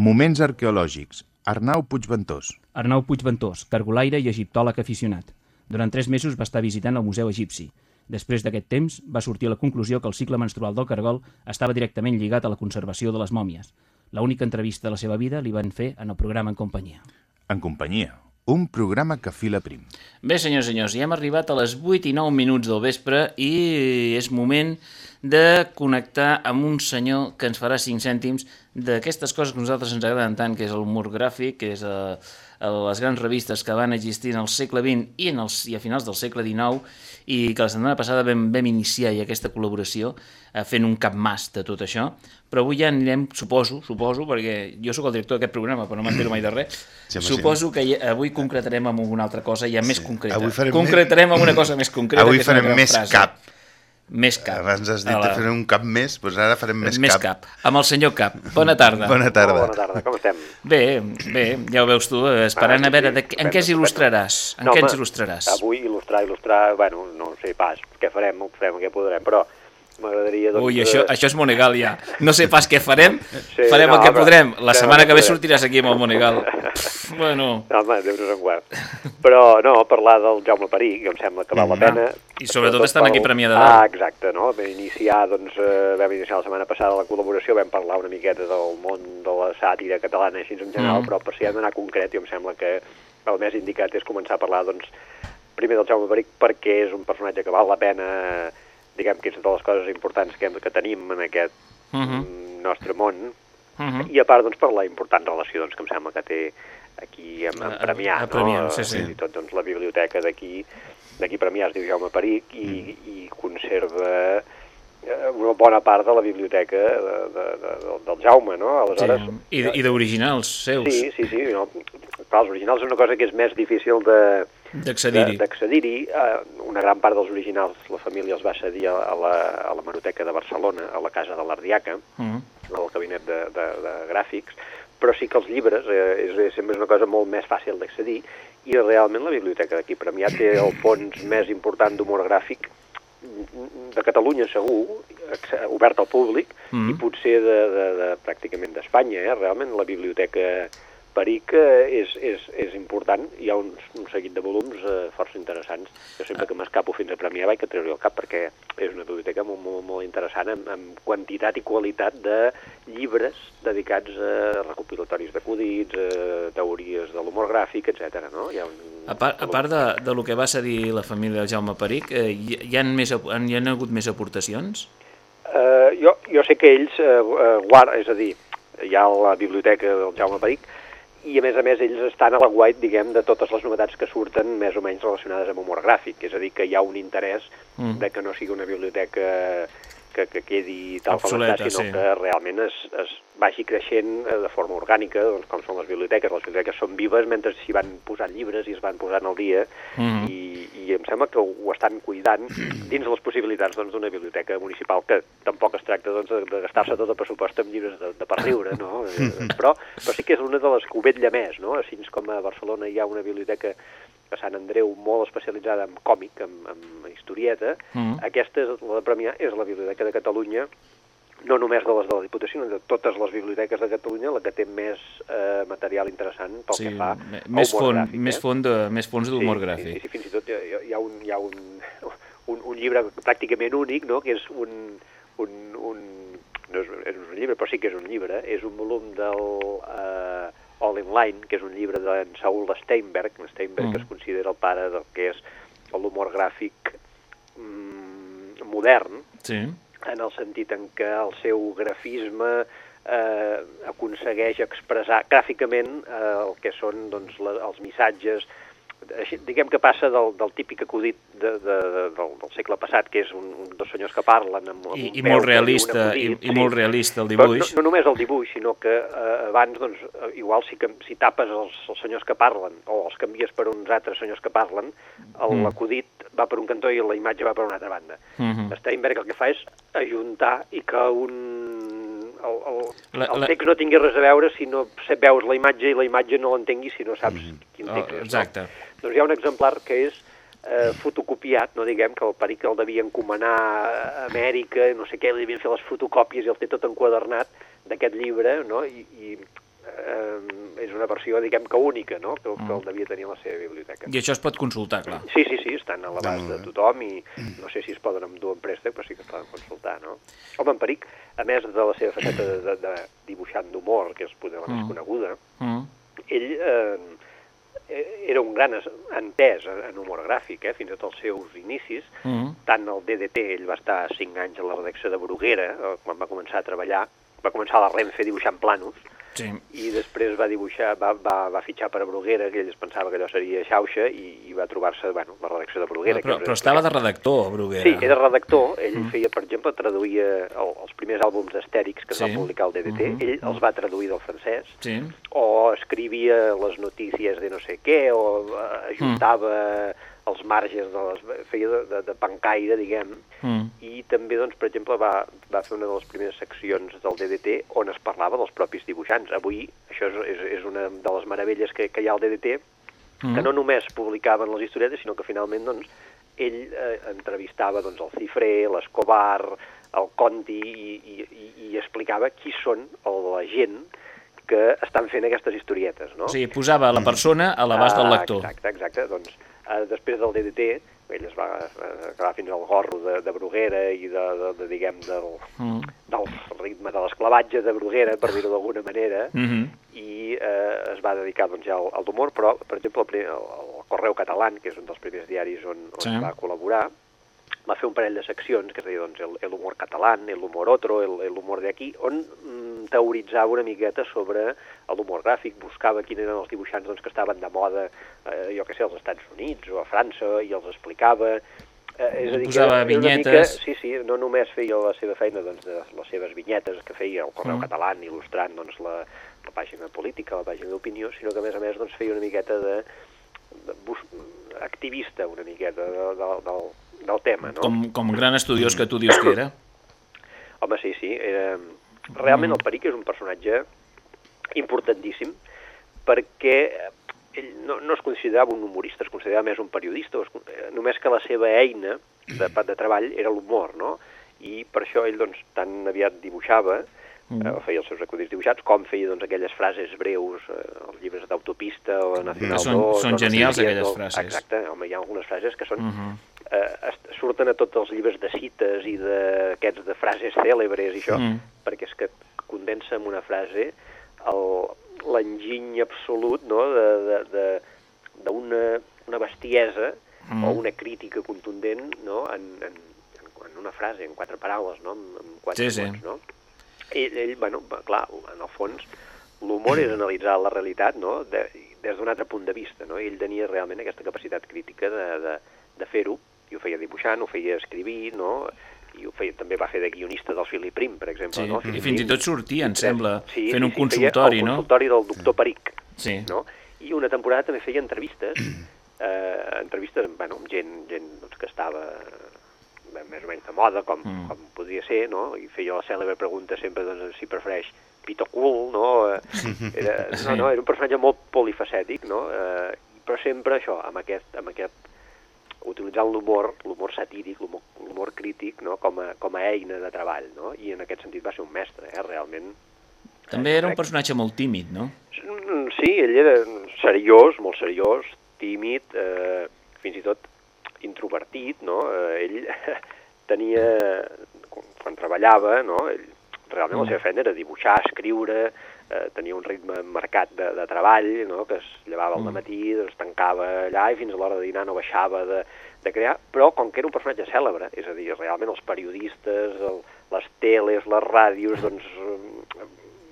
Moments arqueològics. Arnau Puigventós. Arnau Puigventós, cargolaire i egiptòleg aficionat. Durant tres mesos va estar visitant el Museu Egipci. Després d'aquest temps, va sortir a la conclusió que el cicle menstrual del cargol estava directament lligat a la conservació de les mòmies. La única entrevista de la seva vida li van fer en el programa En Companyia. En companyia. Un programa que fila prim. Bé, senyors i senyors, ja hem arribat a les 8 i 9 minuts del vespre i és moment de connectar amb un senyor que ens farà 5 cèntims d'aquestes coses que nosaltres ens agraden tant, que és el humor gràfic, que és eh, les grans revistes que van existir en el segle XX i, en els, i a finals del segle XIX i que la setmana passada vam, vam iniciar ja aquesta col·laboració eh, fent un capmàs de tot això, però avui ja anirem, suposo, suposo, perquè jo sóc el director d'aquest programa, però no m'entero mai de res, Sí, suposo que ja, avui concretarem amb una altra cosa ja més concreta. Avui farem concretarem amb una cosa més concreta. Avui farem més frase. cap. Més cap. Abans has dit A que la- farem un cap més, doncs ara farem més, Més cap. Amb el senyor Cap. Bona tarda. Bona tarda. Bona tarda, com estem? Bé, bé, ja ho veus tu, eh, esperant a veure de, en què ens il·lustraràs. En No, què ens il·lustraràs? Avui il·lustrar, il·lustrar, bueno, no sé pas què farem, farem el que podrem, però m'agradaria... Doncs, Ui, això, eh, això és Monegal ja. No sé pas què farem, Sí, farem no, el que però- podrem. La setmana no que ve sortiràs aquí amb el Monegal. Bueno, No, home, Déu-nos en guard. Però no, parlar del Jaume Peric, que em sembla que val la Mm. pena. I sobretot estant pel- aquí Premià de Ah, Dalt. exacte, no? Vam iniciar, doncs, eh, vam iniciar la setmana passada la col·laboració, vam parlar una miqueta del món de la sàtira catalana, així en general, Mm. però per si hem d'anar concret, jo em sembla que el més indicat és començar a parlar, doncs, primer del Jaume Peric, perquè és un personatge que val la pena, diguem que és de les coses importants que, que tenim en aquest Mhm. nostre món, Mhm. i a part, doncs, per la important relació doncs, que em sembla que té aquí amb, amb A- Premià, a Premià, no? sí, sí. Fins i tot doncs, la biblioteca d'aquí d'aquí Premià es diu Jaume Peric i, Mm. i conserva eh, una bona part de la biblioteca de, de, de, del Jaume, no? Aleshores, Sí. I, I d'originals seus. Sí, sí, sí. No? Clar, els originals és una cosa que és més difícil de D'accedir-hi. d'accedir-hi. Eh, una gran part dels originals la família els va cedir a, la, a la Maroteca de Barcelona, a la casa de l'Ardiaca, Mhm. al cabinet de, de, de gràfics, però sí que els llibres eh, és, és, sempre és una cosa molt més fàcil d'accedir i realment la biblioteca d'aquí Premià té el fons més important d'humor gràfic de Catalunya segur, obert al públic, Mhm. i potser de, de, de, pràcticament d'Espanya. Eh? Realment la biblioteca Peric és, és, és important, hi ha un, un seguit de volums eh, força interessants. Jo sempre que m'escapo fins a Premià vaig a treure el cap perquè és una biblioteca molt, molt, molt interessant amb, amb quantitat i qualitat de llibres dedicats a recopilatoris d'acudits, a teories de l'humor gràfic, etc. No? Hi ha un, A part, a part de, de lo que va cedir la família Jaume Peric, eh, hi, hi, ha més, hi ha hagut més aportacions? Eh, jo, jo sé que ells eh, eh, guarda, és a dir, hi ha la biblioteca del Jaume Peric i a més a més ells estan a la guait, diguem, de totes les novetats que surten més o menys relacionades amb humor gràfic, és a dir, que hi ha un interès Mm. de que no sigui una biblioteca que, que quedi tal com Obsoleta, està, sinó sí. que realment es, es vagi creixent eh, de forma orgànica, doncs, com són les biblioteques. Les biblioteques són vives mentre s'hi van posant llibres i es van posant al dia Mhm. i, i em sembla que ho estan cuidant dins de les possibilitats doncs, d'una biblioteca municipal que tampoc es tracta doncs, de, gastar-se tot el pressupost en llibres de, de per riure, no? [laughs] Eh, però, però sí que és una de les que ho vetlla més, no? Així com a Barcelona hi ha una biblioteca a Sant Andreu molt especialitzada en còmic, en, en historieta, Mhm. aquesta, és, la de Premià, és la Biblioteca de Catalunya, no només de les de la Diputació, sinó de totes les biblioteques de Catalunya, la que té més eh, material interessant pel Sí, que fa més, font, gràfic. més, eh? font de, més fons d'humor sí, gràfic. Sí, sí, fins i tot hi ha, hi ha un, hi ha un, un, un llibre pràcticament únic, no?, que és un, un, un no és, és un llibre, però sí que és un llibre, és un volum del uh, All in Line, que és un llibre d'en Saul Steinberg, Steinberg Mm. mm. es considera el pare del que és l'humor gràfic mm, modern, Sí. en el sentit en què el seu grafisme eh, aconsegueix expressar gràficament eh, el que són doncs, la, els missatges així, diguem que passa del, del típic acudit de, de, de, del, del segle passat, que és un, un dos senyors que parlen amb, amb I, i molt realista, i, acudit, i molt realista el Però dibuix. no, no només el dibuix, sinó que eh, abans, doncs, igual si, que, si tapes els, els senyors que parlen o els canvies per uns altres senyors que parlen, el- Mm. l'acudit va per un cantó i la imatge va per una altra banda. Mhm. Steinberg el que fa és ajuntar i que un... El, el, La- el text no tingui res a veure si no se- veus la imatge i la imatge no l'entenguis si no saps quin Oh, text és. exacte. No? Doncs hi ha un exemplar que és eh, fotocopiat, no diguem que el Peric el devia encomanar a Amèrica, no sé què, li devien fer les fotocòpies i el té tot enquadernat d'aquest llibre, no? I, i eh, és una versió, diguem que única, no? Que, que el devia tenir a la seva biblioteca. I això es pot consultar, clar. Sí, sí, sí, estan a l'abast de tothom i no sé si es poden endur en préstec, però sí que es poden consultar, no? Home, en Peric, a més de la seva faceta de, de, de dibuixant d'humor, que és poder la més Mm. coneguda, Mm. ell eh, era un gran entès en humor gràfic, eh, fins i tot els seus inicis. Mm. Tant el DDT, ell va estar 5 anys a la redacció de Bruguera, eh, quan va començar a treballar, va començar a la Renfe dibuixant planos, Sí. i després va dibuixar, va, va, va fitxar per a Bruguera, que ell es pensava que allò seria xauxa, i, i va trobar-se, bueno, la redacció de Bruguera. Però, que però estava de redactor, Bruguera. Sí, era redactor, ell Mm. feia, per exemple, traduïa el, els primers àlbums d'Astèrix que es Sí. van publicar al DDT, Mhm. ell els va traduir del francès, Sí. o escrivia les notícies de no sé què, o eh, ajuntava els marges, de les, feia de, de, de pancaire, diguem, Mm. i també, doncs, per exemple, va, va fer una de les primeres seccions del DDT on es parlava dels propis dibuixants. Avui, això és, és, és una de les meravelles que, que hi ha al DDT, Mm. que no només publicaven les historietes, sinó que finalment, doncs, ell eh, entrevistava doncs, el Cifré, l'Escobar, el Conti, i, i, i, i explicava qui són la gent que estan fent aquestes historietes, no? O sigui, posava la persona a l'abast del Ah, lector. Exacte, exacte. Doncs, eh, després del DDT, ell es va eh, acabar fins al gorro de, de Bruguera i de, de, de diguem, del, Mm. del ritme de l'esclavatge de Bruguera, per dir-ho d'alguna manera, Mhm. i eh, es va dedicar doncs, ja al, al d'humor, però, per exemple, el, el, el Correu Català, que és un dels primers diaris on, on Sí. va col·laborar, va fer un parell de seccions, que es deia doncs, el, el humor català, el humor otro, el, el humor d'aquí, on mm, teoritzava una miqueta sobre l'humor gràfic, buscava quins eren els dibuixants doncs, que estaven de moda, eh, jo que sé, als Estats Units o a França, i els explicava. Eh, és a dir, que Posava una vinyetes. Mica, sí, sí, no només feia la seva feina doncs, de les seves vinyetes que feia el Correu Mm. Català, il·lustrant doncs, la, la pàgina política, la pàgina d'opinió, sinó que a més a més doncs, feia una miqueta de, de bus, activista una miqueta de, de, del, del tema, no? Com, com gran estudiós que tu dius que era. [clears throat] Home, sí, sí. Era... Realment el Peric és un personatge importantíssim perquè ell no, no es considerava un humorista, es considerava més un periodista, eh, només que la seva eina de, [clears throat] de treball era l'humor, no? I per això ell doncs, tan aviat dibuixava, Mm. eh, feia els seus acudits dibuixats, com feia doncs, aquelles frases breus, eh, els llibres d'autopista o Nacional Són- 2... són sé genials, aquelles frases. Exacte, home, hi ha algunes frases que són Mhm. Eh, surten a tots els llibres de cites i d'aquests de frases cèlebres i això, Mm. perquè és que condensa en una frase l'enginy absolut no? de- de- de- d'una una bestiesa Mm. o una crítica contundent no? en, en, en una frase, en quatre paraules, no? en, en quatre Sí, sí. mots, no? Ell, ell, bueno, clar, en el fons, l'humor és analitzar la realitat no? de, des d'un altre punt de vista, no? Ell tenia realment aquesta capacitat crítica de, de, de fer-ho, i ho feia dibuixant, ho feia escrivir, no? i ho feia, també va fer de guionista del Philip Prim, per exemple. Sí, no? i fins i tot sortia, em sembla, Sí, fent sí, un sí, consultori, no? consultori del doctor Peric. Sí. No? I una temporada també feia entrevistes, [clears throat] eh, entrevistes bueno, amb gent, gent doncs, que estava eh, més o menys de moda, com, Mm. com podia ser, no? i feia la cèlebre pregunta sempre doncs, si prefereix pito cul, no? Eh, Era, Sí. [laughs] no, no, era un personatge molt polifacètic, no? Eh, però sempre això, amb aquest, amb aquest utilitzant l'humor, l'humor satíric, l'humor crític, no? com, a, com a eina de treball, no? i en aquest sentit va ser un mestre, eh? realment. També era un personatge molt tímid, no? Mm, Sí, ell era seriós, molt seriós, tímid, eh, fins i tot introvertit, no? Eh, ell [laughs] tenia, quan, quan treballava, no? Ell, realment la seva feina era dibuixar, escriure, eh, tenia un ritme marcat de, de treball, no? que es llevava al matí, es tancava allà i fins a l'hora de dinar no baixava de, de crear, però com que era un personatge cèlebre, és a dir, realment els periodistes, el, les teles, les ràdios, doncs... eh,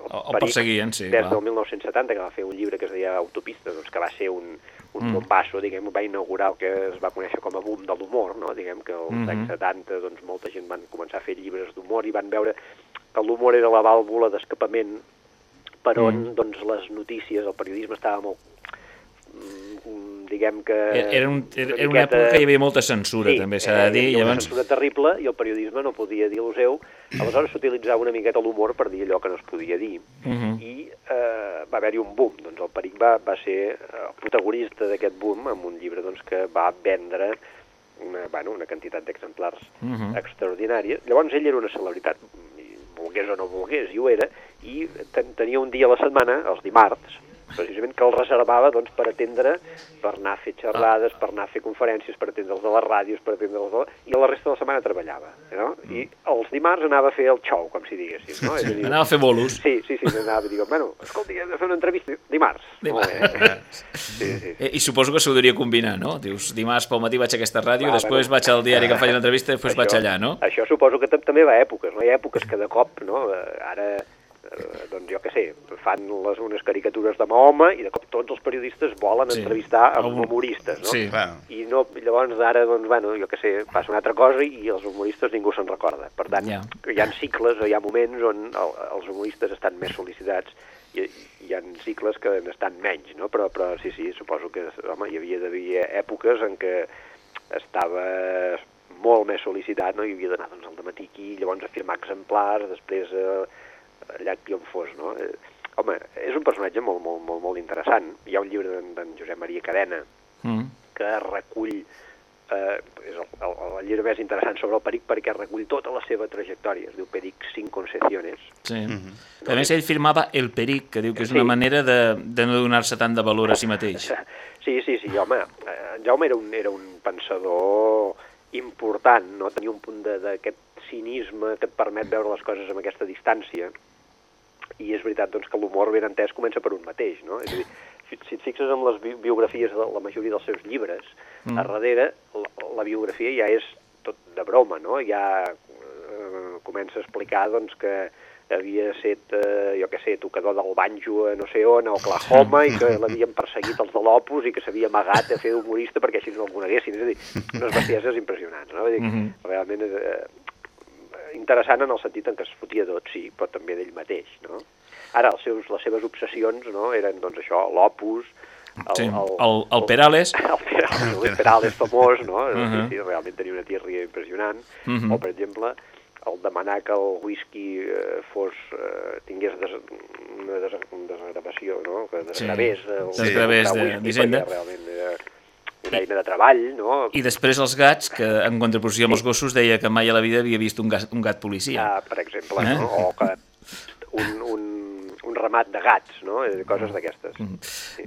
El, el perseguien, sí, des clar. del 1970, que va fer un llibre que es deia Autopista, doncs, que va ser un, un Mm. mm. bombasso, diguem, va inaugurar el que es va conèixer com a boom de l'humor, no? diguem que als Mhm. anys 70 doncs, molta gent van començar a fer llibres d'humor i van veure que l'humor era la vàlvula d'escapament per on Mm. doncs, les notícies, el periodisme estava molt mm, diguem que... Era, un, era, era una miqueta- època que hi havia molta censura, Sí, també s'ha de eh, dir, hi havia una llavors... censura terrible i el periodisme no podia dir el seu. Aleshores s'utilitzava una miqueta l'humor per dir allò que no es podia dir. Mhm. I eh, va haver-hi un boom. Doncs el Peric va, va ser eh, el protagonista d'aquest boom amb un llibre doncs, que va vendre una, bueno, una quantitat d'exemplars Mhm. extraordinària. Llavors ell era una celebritat, volgués o no volgués, i ho era, i ten, tenia un dia a la setmana, els dimarts, precisament que el reservava doncs, per atendre, per anar a fer xerrades, per anar a fer conferències, per atendre els de les ràdios, per atendre els de... I la resta de la setmana treballava, no? I els dimarts anava a fer el xou, com si diguéssim, no? És a dir, Anava a fer bolos. Sí, sí, sí, anava a dir, bueno, escolti, hem de fer una entrevista dimarts. Dimarts. Sí, sí. Eh, I suposo que s'ho hauria combinar, no? Dius, dimarts pel matí vaig a aquesta ràdio, Va, després bueno. vaig al diari que faci [laughs] l'entrevista i després vaig allà, no? Això suposo que tam- també va a èpoques, no? Hi ha èpoques que de cop, no? Eh, Ara, doncs jo què sé, fan les, unes caricatures de Mahoma i de cop tots els periodistes volen Sí. entrevistar amb Algun- humoristes, no? Sí. I no, llavors ara, doncs, bueno, jo què sé, passa una altra cosa i els humoristes ningú se'n recorda. Per tant, Ja. hi ha cicles o hi ha moments on el, els humoristes estan més sol·licitats i hi ha cicles que n'estan menys, no? Però, però sí, sí, suposo que home, hi havia d'haver èpoques en què estava molt més sol·licitat, no? Hi havia d'anar doncs, al matí aquí, llavors a firmar exemplars, després eh, allà qui on fos, no? Eh, home, és un personatge molt, molt, molt, molt interessant. Hi ha un llibre d'en Josep Maria Cadena Mm. que recull eh, és el, el, el llibre més interessant sobre el Peric perquè recull tota la seva trajectòria. Es diu Peric sin concesiones. Sí. A més, ell firmava el peric, que diu que és una Sí. manera de, de no donar-se tant de valor a si mateix. [laughs] Sí, sí, sí, home, eh, en Jaume era un, era un pensador important, no? Tenia un punt de- d'aquest cinisme que et permet veure les coses amb aquesta distància i és veritat doncs, que l'humor ben entès comença per un mateix, no? És a dir, si, si et fixes en les bi biografies de la majoria dels seus llibres, Mm. mm. a darrere la, la biografia ja és tot de broma, no? Ja eh, comença a explicar doncs, que havia set, eh, jo què sé, tocador del banjo a no sé on, a Oklahoma, i que l'havien perseguit els de l'Opus i que s'havia amagat a fer d'humorista perquè així no el coneguessin. És a dir, unes bestieses impressionants, no? Vull dir, Mhm. realment és eh, interessant en el sentit en què es fotia tot, sí, però també d'ell mateix, no? Ara, els seus, les seves obsessions, no?, eren, doncs, això, l'Opus, el, Sí, el- el Perales. [laughs] El Perales, el Perales famós, no? [laughs] Uh. -huh. sí, sí, realment tenia una tírria impressionant. Mhm. O, per exemple, el demanar que el whisky eh, fos, eh, tingués des, una des, desgravació, no? Que desgravés. eh, el- Desgravés el de- whisky, d'Hisenda. perquè Realment era una eina de treball, no? I després els gats, que en contraposició amb els gossos deia que mai a la vida havia vist un gat, un gat policia. Ah, per exemple, Eh? no? o que un, un, un ramat de gats, no? Eh, Coses d'aquestes.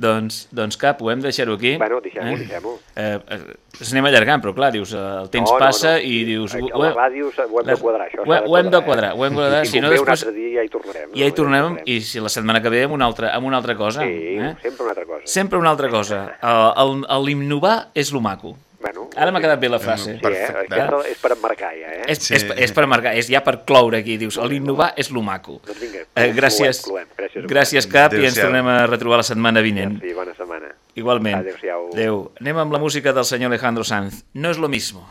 Doncs, doncs cap, ho hem de deixar-ho aquí. Bueno, deixem-ho, deixem-ho. Eh, eh, anem allargant, però clar, dius, eh, el temps No, no, passa no. i dius... A la ràdio ho hem de quadrar, això Ho, ho hem de quadrar, quadrar, eh? ho hem de quadrar, I si no un després... altre dia ja hi tornarem. Ja hi tornem, i si la setmana que ve amb una altra, amb una altra cosa. Sí, eh? sempre una altra cosa. Sempre una altra cosa. [laughs] L'innovar és lo maco. Bueno, Ara m'ha quedat bé la frase. Sí, eh? Aquesta és per emmarcar ja, eh? És, és, és per marcar, és ja per cloure aquí, dius, l'innovar és lo maco. Doncs vinga, Eh, gràcies, cloem, cloem. Gràcies gràcies. Cap, i ens tornem a retrobar la setmana vinent. Sí, bona setmana. Igualment. Adéu-siau. Adéu. Anem amb la música del senyor Alejandro Sanz. No és lo mismo.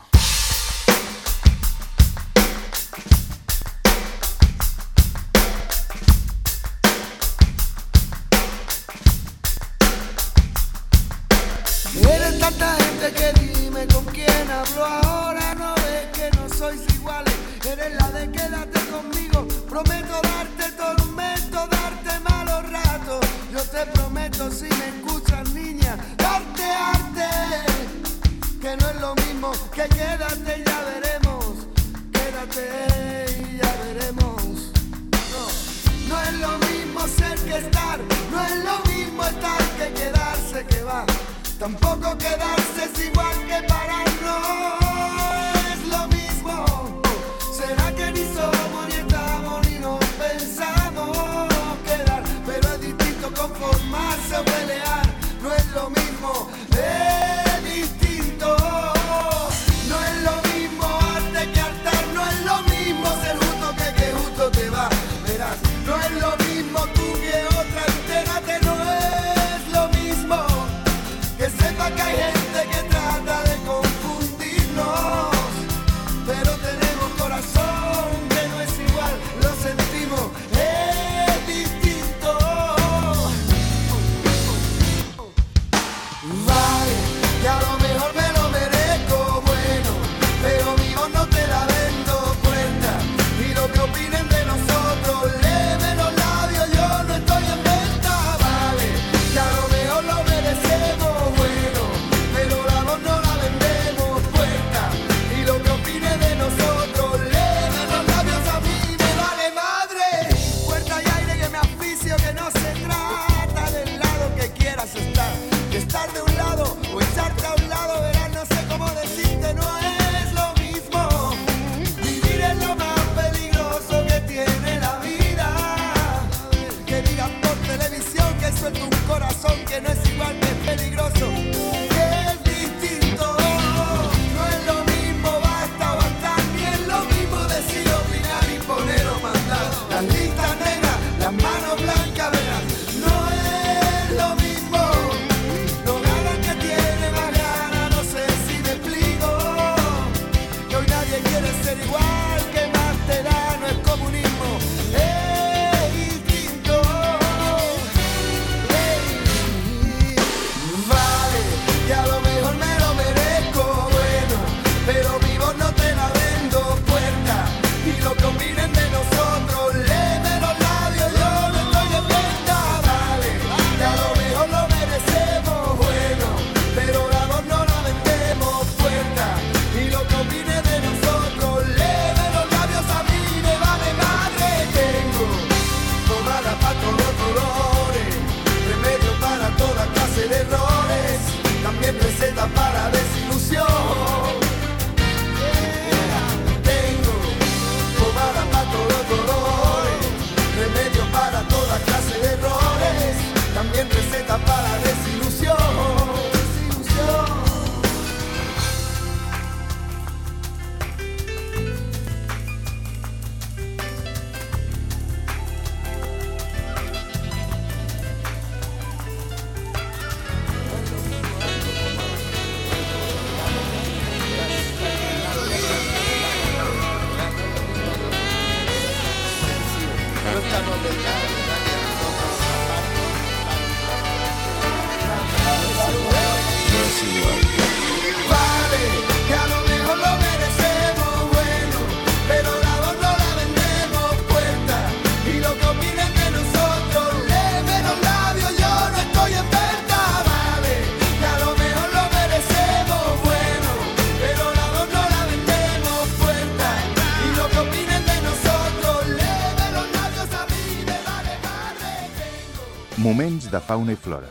De fauna i flora.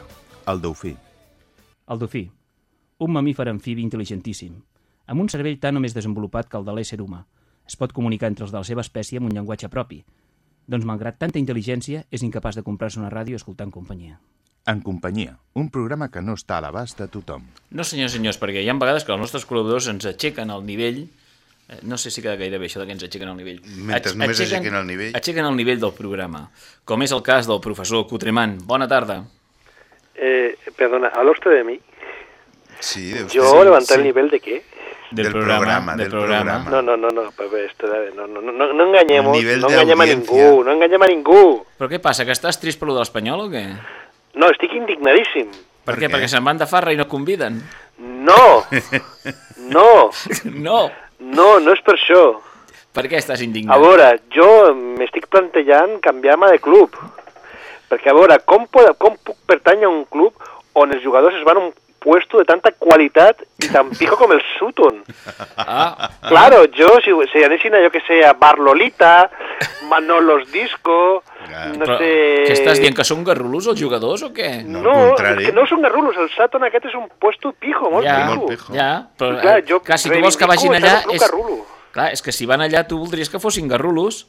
El dofí. El dofí, un mamífer amfibi intel·ligentíssim, amb un cervell tan o més desenvolupat que el de l'ésser humà. Es pot comunicar entre els de la seva espècie amb un llenguatge propi. Doncs, malgrat tanta intel·ligència, és incapaç de comprar-se una ràdio escoltant companyia. En companyia, un programa que no està a l'abast de tothom. No, senyors i senyors, perquè hi ha vegades que els nostres col·laboradors ens aixequen el nivell no sé si queda gaire bé això de que ens aixequen el nivell. Mentre només aixequen el nivell. Aixequen el nivell del programa, com és el cas del professor Cutreman. Bona tarda. Eh, perdona, ¿habla usted de mí? Sí, de ¿Yo usted. levantar el Sí. nivel de qué? Del, Del programa, programa, del del programa. programa. No, no, no, no, Pepe, esto, no, no, no, no, El nivel no enganyem a ningú, no enganyem a ningú. Però què passa, que estàs trist per lo de l'Espanyol o què? No, estic indignadíssim. Per, què? Perquè se'n van de farra i no conviden? No, [laughs] no, [laughs] no, no, no és per això. Per què estàs indignat? A veure, jo m'estic plantejant canviar-me de club. Perquè, a veure, com, pod com puc pertànyer a un club on els jugadors es van un puesto de tanta qualitat i tan [laughs] pijo com el Sutton? Ah, Claro, jo, si, si anessin a, jo que sé, a Barlolita, Manolos Disco, no Però, sé... Què estàs dient, que són garrulos els jugadors o què? No, és que no són garrulos, el Sutton aquest és un puesto pijo, molt ja, pijo. Ja, però clar, eh, jo clar, si tu vols que vagin allà... És... garrulo. Clar, és que si van allà tu voldries que fossin garrulos.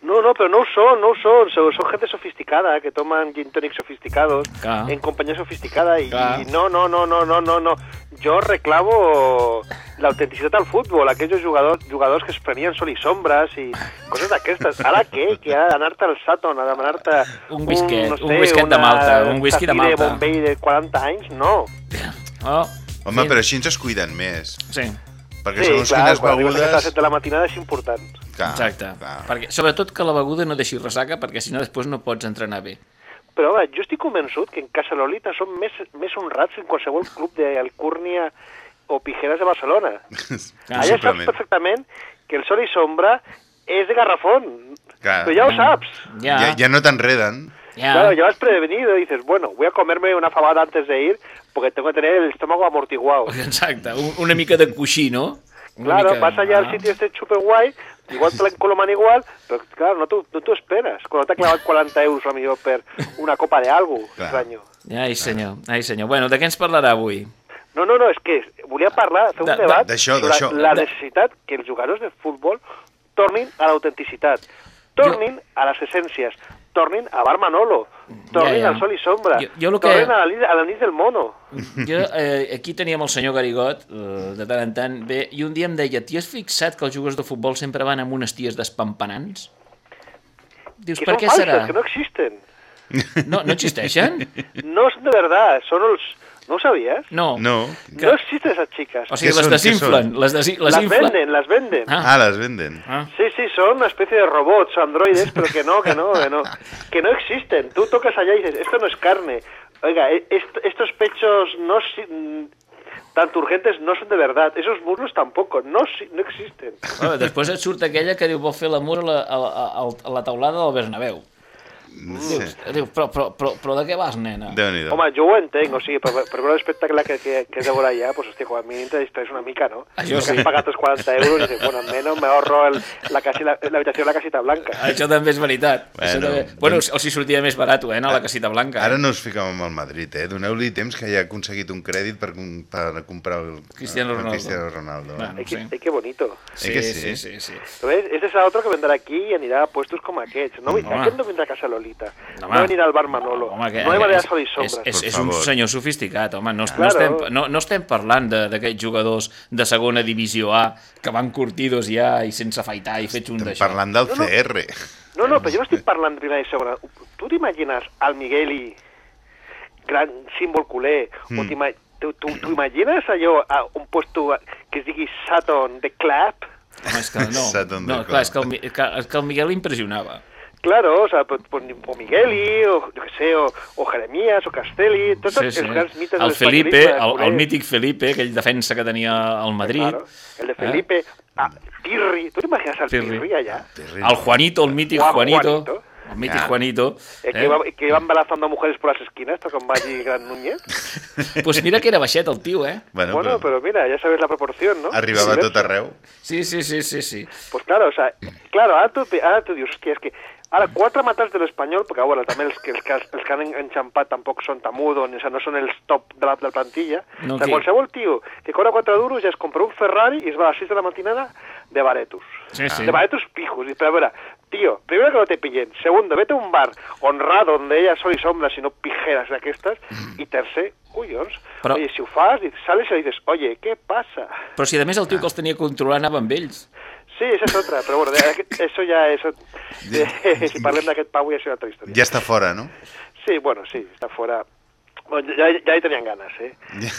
No, no, pero no son, no son, son, son gente sofisticada que toman gin tonic sofisticados Claro. en compañía sofisticada y, Claro. y no, no, no, no, no, no, no. Yo reclamo la autenticitat al futbol, aquells jugadors, jugadors que es prenien sol i sombres i coses d'aquestes. Ara què? Que ha d'anar-te al Saturn a demanar-te Un whisket, no un whisket de Malta, un whisky de Malta. de Bombay de 40 anys? No. Oh, Home, sí. però així ens es cuiden més. Sí. Perquè sí, segons clar, quines quan arribes a les begudes... 7 de la matinada és important. Clar, Exacte. Perquè, sobretot que la beguda no deixi ressaca, perquè si no després no pots entrenar bé. Però home, jo estic convençut que en Casa Lolita són més, més honrats que en qualsevol club d'Alcúrnia o Pijeras de Barcelona. Ah, [laughs] Allà saps perfectament que el sol i sombra és de garrafón. Clar. Però ja ho saps. Ja, ja no t'enreden. Claro, ya vas prevenido y dices, bueno, voy a comerme una fabada antes de ir porque tengo que tener el estómago amortiguado. [laughs] Exacte, un, una mica de coixí, no? Una Claro, mica... vas allá al sitio este super guay, igual te la [laughs] encoloman igual, pero claro, no tú, no tú esperas. Cuando te ha clavado 40 euros a millor per una copa de algo extraño. Ai, senyor, ai, senyor. Bueno, de què ens parlarà avui? No, no, no, és que volia parlar, fer un De- de- debat d'això, sobre d'això. la De- necessitat que els jugadors de futbol tornin a l'autenticitat, tornin a les essències, tornin a Bar Manolo, tornin ja. al sol i sombra, Jo- jo que- tornin a la, a la nit del mono. Jo, eh, aquí teníem el senyor Garigot, eh, de tant en tant, bé, i un dia em deia, t'hi has fixat que els jugadors de futbol sempre van amb unes ties despampanants? Dius, que per què falses, serà? que no existen. No, no existeixen? No són de verdad, són els, ¿No lo sabías? No. No. No existen esas chicas. O sigui, les desinflen, les, desi les las inflen. venden, las venden. Ah, les venden. Sí, sí, son una especie de robots, androides, pero que no, que no, que no, que no existen. Tú tocas allá y dices, esto no es carne. Oiga, e- est- estos pechos no tan turgentes no son de verdad. Esos muslos tampoco, no, no existen. Oh, després et surt aquella que diu vol fer l'amor a, la, a, a, a la taulada del Bernabéu. Dius, diu, però, però, però, però de què vas, nena? Déu-n'hi-do. Home, jo ho entenc, o sigui, per, per veure l'espectacle que, que, que és de veure allà, pues, hòstia, com a mínim te distraes una mica, no? Això que sí. has pagat els 40 euros i dices, bueno, almenys me ahorro el, la, casi, la, la habitació de la casita blanca. Això també és veritat. Bueno, Això també... bueno o si sortia més barat, eh, no, la casita blanca. Ara no us fiquem amb el Madrid, eh? Doneu-li temps que ja ha aconseguit un crèdit per, per comprar el Cristiano el Ronaldo. Cristiano Ronaldo. Bueno, Ay, qué, ay, qué bonito. Sí, que sí. sí, sí, sí. ¿Lo ves? Este serà otro que vendrà aquí i anirà a puestos com aquests. No, Home. aquest no vindrà a casa Lolita. No, No, home. venirà al bar Manolo. Home, que, no hi va és, sol i és, sombres. és, Per és un senyor sofisticat, home. No, no, Claro. estem, no, no estem parlant de- d'aquests jugadors de segona divisió A que van curtidos ja i sense afaitar i fets un d'això. Parlant del No, no. CR. No, no, però jo no estic parlant de primera i segona. Tu t'imagines al Migueli, gran símbol culer, Mm. o t'ima- tu, tu, tu imagines allò a un puesto que es digui Saturn de Clap? Home, és que no, [laughs] no de clar, és que, el, és que, és que el Miguel impressionava. Claro, o sea, o Migueli, o yo qué sé, o, o Jeremías, o Castelli, tots Sí, els sí. grans mites El de Felipe, el, el culer. mític Felipe, aquell defensa que tenia al Madrid. Claro, el de Felipe, ah, Pirri, ¿tú te imaginas al Pirri. Pirri, allá? El Juanito, el mític Juan- Juanito. Juanito. El mític Ah. Juanito. Eh, que, iba, que iba embarazando a mujeres por las esquinas, com vagi Gran Núñez. [laughs] Pues mira que era baixet el tio, eh? Bueno, Bueno, pero mira, ya sabes la proporción, ¿no? Arribava a Diversa. tot arreu. Sí, sí, sí, sí, sí. Pues claro, o sea, claro, ara tu, ara tu dius, hòstia, és que ara quatre matats de l'Espanyol, perquè bueno, també els que, els que, els que han enxampat tampoc són tamudo, ni, o sea, no són els top de la, de la plantilla. No, o sea, qui- qualsevol tio que cobra 4 duros ja es compra un Ferrari i es va a les 6 de la matinada de baretos. Sí, sí. De baretos pijos. Y, pero a ver, tío, primero que no te pillen. Segundo, vete a un bar honrado donde ella sol y sombra, sino pijeras d'aquestes. I tercer, collons. Però- Oye, si ho fas, sales i dices, oye, ¿qué pasa? Però si a més el tio que els tenia controlat anava amb ells. Sí, esa es otra, pero bueno, eso ya es... de- si parlem d'aquest pavo ja és una altra història. Ja està fora, no? Sí, bueno, sí, está fuera. Bueno, ya, ya ahí tenían ganas, ¿eh?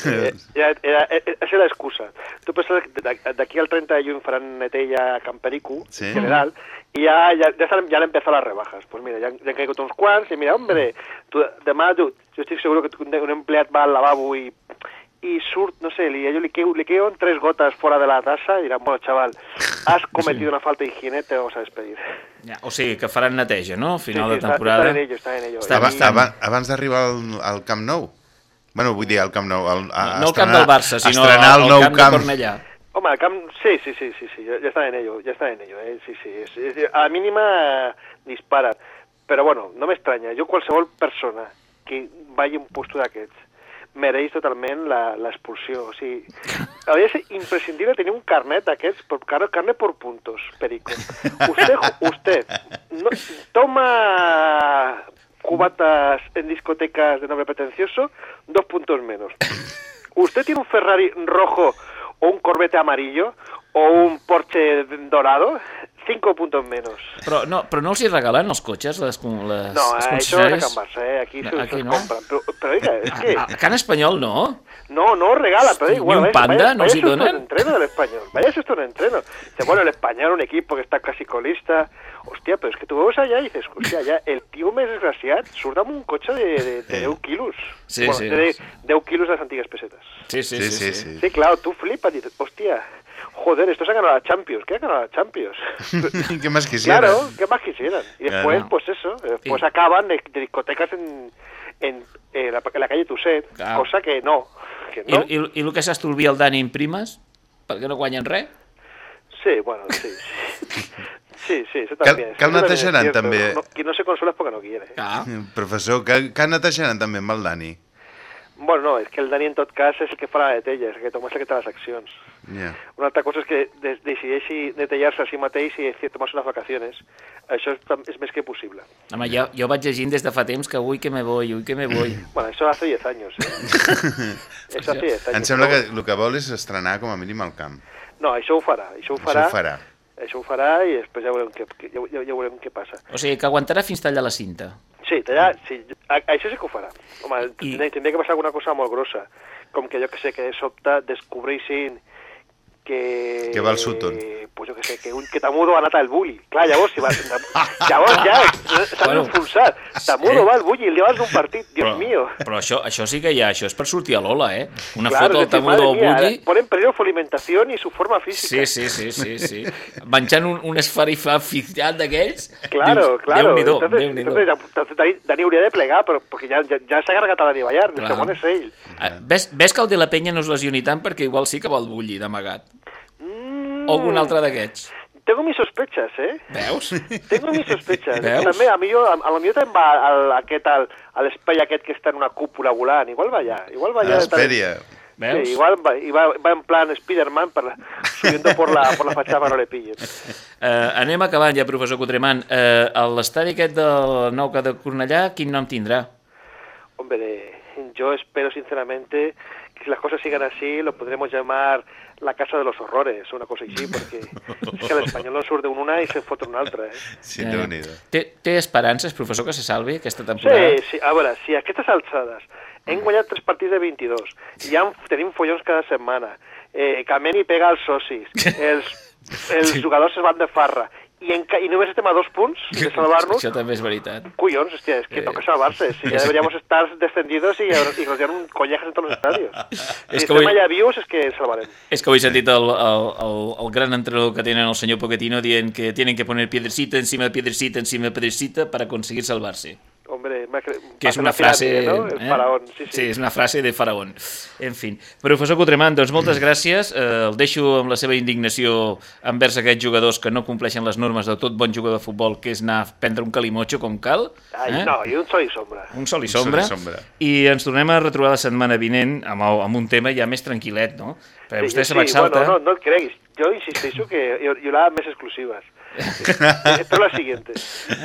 eh ja, era, eh, esa era l'excusa. Tu penses que de- d'aquí al 30 de juny faran netella a Campericu, Sí. en general, i ja, ja, ja, ja han empezado las rebajas. Pues mira, ja, ja han caigut uns quants, i mira, hombre, tu, demà tu, jo estic segur que un empleat va al lavabo i, i surt, no sé, li, le, queo, le quedan tres gotas fuera de la taza y dirán, bueno, chaval, has cometido una falta de higiene, te vamos a despedir. Ja, o sigui, que faran neteja, no? A final Sí, sí, de està- temporada. està en ello, està en ello. Està Aba, bastant... aba, abans d'arribar al, al Camp Nou. Bueno, vull dir, al Camp Nou. Al, a, No, no el camp del Barça, sinó el, el nou camp, camp. de Cornellà. Hombre, el camp, sí, sí, sí, sí, sí, ya ya están en ello, ya están en ello, eh, sí, sí, es, es- a la mínima disparan. Però bueno, no m'estranya, jo qualsevol persona que vagi a un puesto d'aquests mereix totalment l'expulsió, o sigui, hauria de imprescindible tenir un carnet d'aquests, carnet por puntos, Perico. Usted, usted, no, toma cubatas en discotecas de nombre pretencioso, dos puntos menos. ¿Usted tiene un Ferrari rojo o un Corvette amarillo o un Porsche dorado? Cinco puntos menos. Però no, però no els hi regalen els cotxes, les, les, No, les eh, això és a concessionàries? Can Barça, eh? Aquí, No, se, aquí se no. compran. Pero, pero oiga, es que... A, a Can Espanyol no? No, no regala, pero Ni igual. un vaya- panda, vaya, ¿no susto donan? en entreno del español. Vaya susto en entreno. Dice, bueno, el español, un equipo que está casi colista. Hostia, pero es que tú ves allá y dices, hostia, ya el tío més desgraciat surt amb un cotxe de, de, de 10 quilos. Sí, bueno, sí. De 10 quilos de las antiguas pesetas. Sí, sí, sí. sí, sí. Sí, claro, tú flipas y dices, hostia, joder, estos han ganado la Champions. ¿Qué ha ganado la Champions? [laughs] ¿Qué más quisieran? Claro, ¿qué más quisieran? Y después, Claro. pues eso, después Sí. acaban de, de discotecas en, en, en la, en la calle Tuset, Claro. cosa que no. Que I, no. i, I el que s'estolvia el Dani en primes? Perquè no guanyen res? Sí, bueno, sí. Sí, [laughs] sí, sí eso Cal- también. cal eso también es netejaran també. No, quien no se consuela es porque no quiere. Ah. [laughs] Professor, que, que netejaran també amb el Dani? Bueno, no, és que el Dani en tot cas és el que fa la netella, és el que toma és el que té les accions. Ja. Una altra cosa és que de decideixi netellar-se a si mateix i decir, tomar unes vacaciones. Això és, és més que possible. Home, jo, jo vaig llegint des de fa temps que ui que me voy, ui que me voy. [clears throat] Bueno, eso hace 10 años, ¿eh? [laughs] eso hace 10 años. Em sembla que el que vol és estrenar com a mínim al camp. No, això ho farà, això ho farà. Això ho farà. Això ho farà i després ja veurem què, què- ja, ja, ja veurem què passa. O sigui, que aguantarà fins tallar la cinta. Sí, tallar, sí, A, això sí que ho farà. Home, I... tindria que passar alguna cosa molt grossa. Com que jo que sé, que de sobte descobreixin que... Que va al Sutton. Pues jo que sé, que, un, que Tamudo ha anat al bulli. Clar, llavors, si va, [laughs] llavors ja s'ha Bueno, enfonsat. Tamudo eh? va al bulli el abans d'un partit, Dios Però, mío. però això, això sí que hi ha, això és per sortir a l'Ola, eh? Una Claro, foto al decir, Tamudo mía, Bulli... Pone en peligro su alimentación y su forma física. Sí, sí, sí, sí, sí. Menjant un, un esfarifà aficionat d'aquells... Claro, dius, claro. Déu-n'hi-do, Déu-n'hi-do. entonces, entonces Dani, Dani hauria de plegar, però, perquè ja, ja, ja s'ha carregat a Dani Ballar, el Clar. segon és ell. Ah, Ves, ves que el de la penya no es lesioni tant perquè igual sí que va al Bulli d'amagat. O algun altre d'aquests. Tengo mis sospechas, ¿eh? Veus? Tengo mis sospechas. [laughs] Veus? També, a mi, jo, a, a lo millor també va al, aquest, al, a l'espai aquest que està en una cúpula volant. Igual va allà. Igual va allà. Hesperia. Veus? Sí, igual va, i va, va en plan Spiderman per, subiendo por la, por la fachada no le pillen. [laughs] Eh, anem acabant ja, professor Cotremant. Eh, L'estadi aquest del Nouca de Cornellà, quin nom tindrà? Hombre, yo espero sinceramente que si las cosas sigan así, lo podremos llamar la casa de los horrores, una cosa així, perquè [laughs] és que l'espanyol no surt d'una i se'n fot una altra, eh? Sí, Déu-n'hi-do. Té, té esperances, professor, que se salvi aquesta temporada? Sí, sí, a veure, si a aquestes alçades hem guanyat tres partits de 22, ja en- tenim follons cada setmana, eh, Cameni pega als socis, [laughs] els, els jugadors es van de farra, i, en, i només estem a dos punts de salvar-nos, Això també és veritat. Cuyons, hostia, es que toca salvarse. Si ya deberíamos estar descendidos y, y nos dieron collejas en todos los estadios. [laughs] Es si que estem hoy- allà vius és que salvarem. És que avui he sentit el, el, el, el gran entrenador que tenen el senyor Pochettino dient que tienen que poner piedrecita encima de piedrecita encima de piedrecita para conseguir salvarse. Hombre, Que és hace una frase... ¿no? Eh? faraón, sí, sí. sí, és una frase de faraón. En fi. Professor Cotremant, doncs moltes gràcies. Eh, el deixo amb la seva indignació envers aquests jugadors que no compleixen les normes de tot bon jugador de futbol, que és anar a prendre un calimotxo com cal. Ai, eh? no, i un sol i sombra. Un sol i Un sol i sombra. sombra. I ens tornem a retrobar la setmana vinent amb, el, amb un tema ja més tranquil·let, no? Perquè vostè se m'exalta. Bueno, no, no et creguis. Jo insisteixo que hi haurà més exclusives. [laughs] Esto es la siguiente.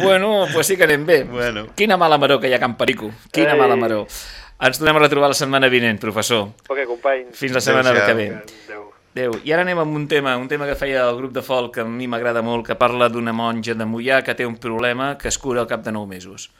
Bueno, pues sí que anem bé. Bueno. Quina mala maró que hi ha a Can Perico. Quina Ei. mala maró. Ens tornem a retrobar la setmana vinent, professor. Ok, company. Fins la setmana Adéu-siau. que ve. Adéu. I ara anem amb un tema, un tema que feia el grup de folk que a mi m'agrada molt, que parla d'una monja de Mollà que té un problema que es cura al cap de 9 mesos.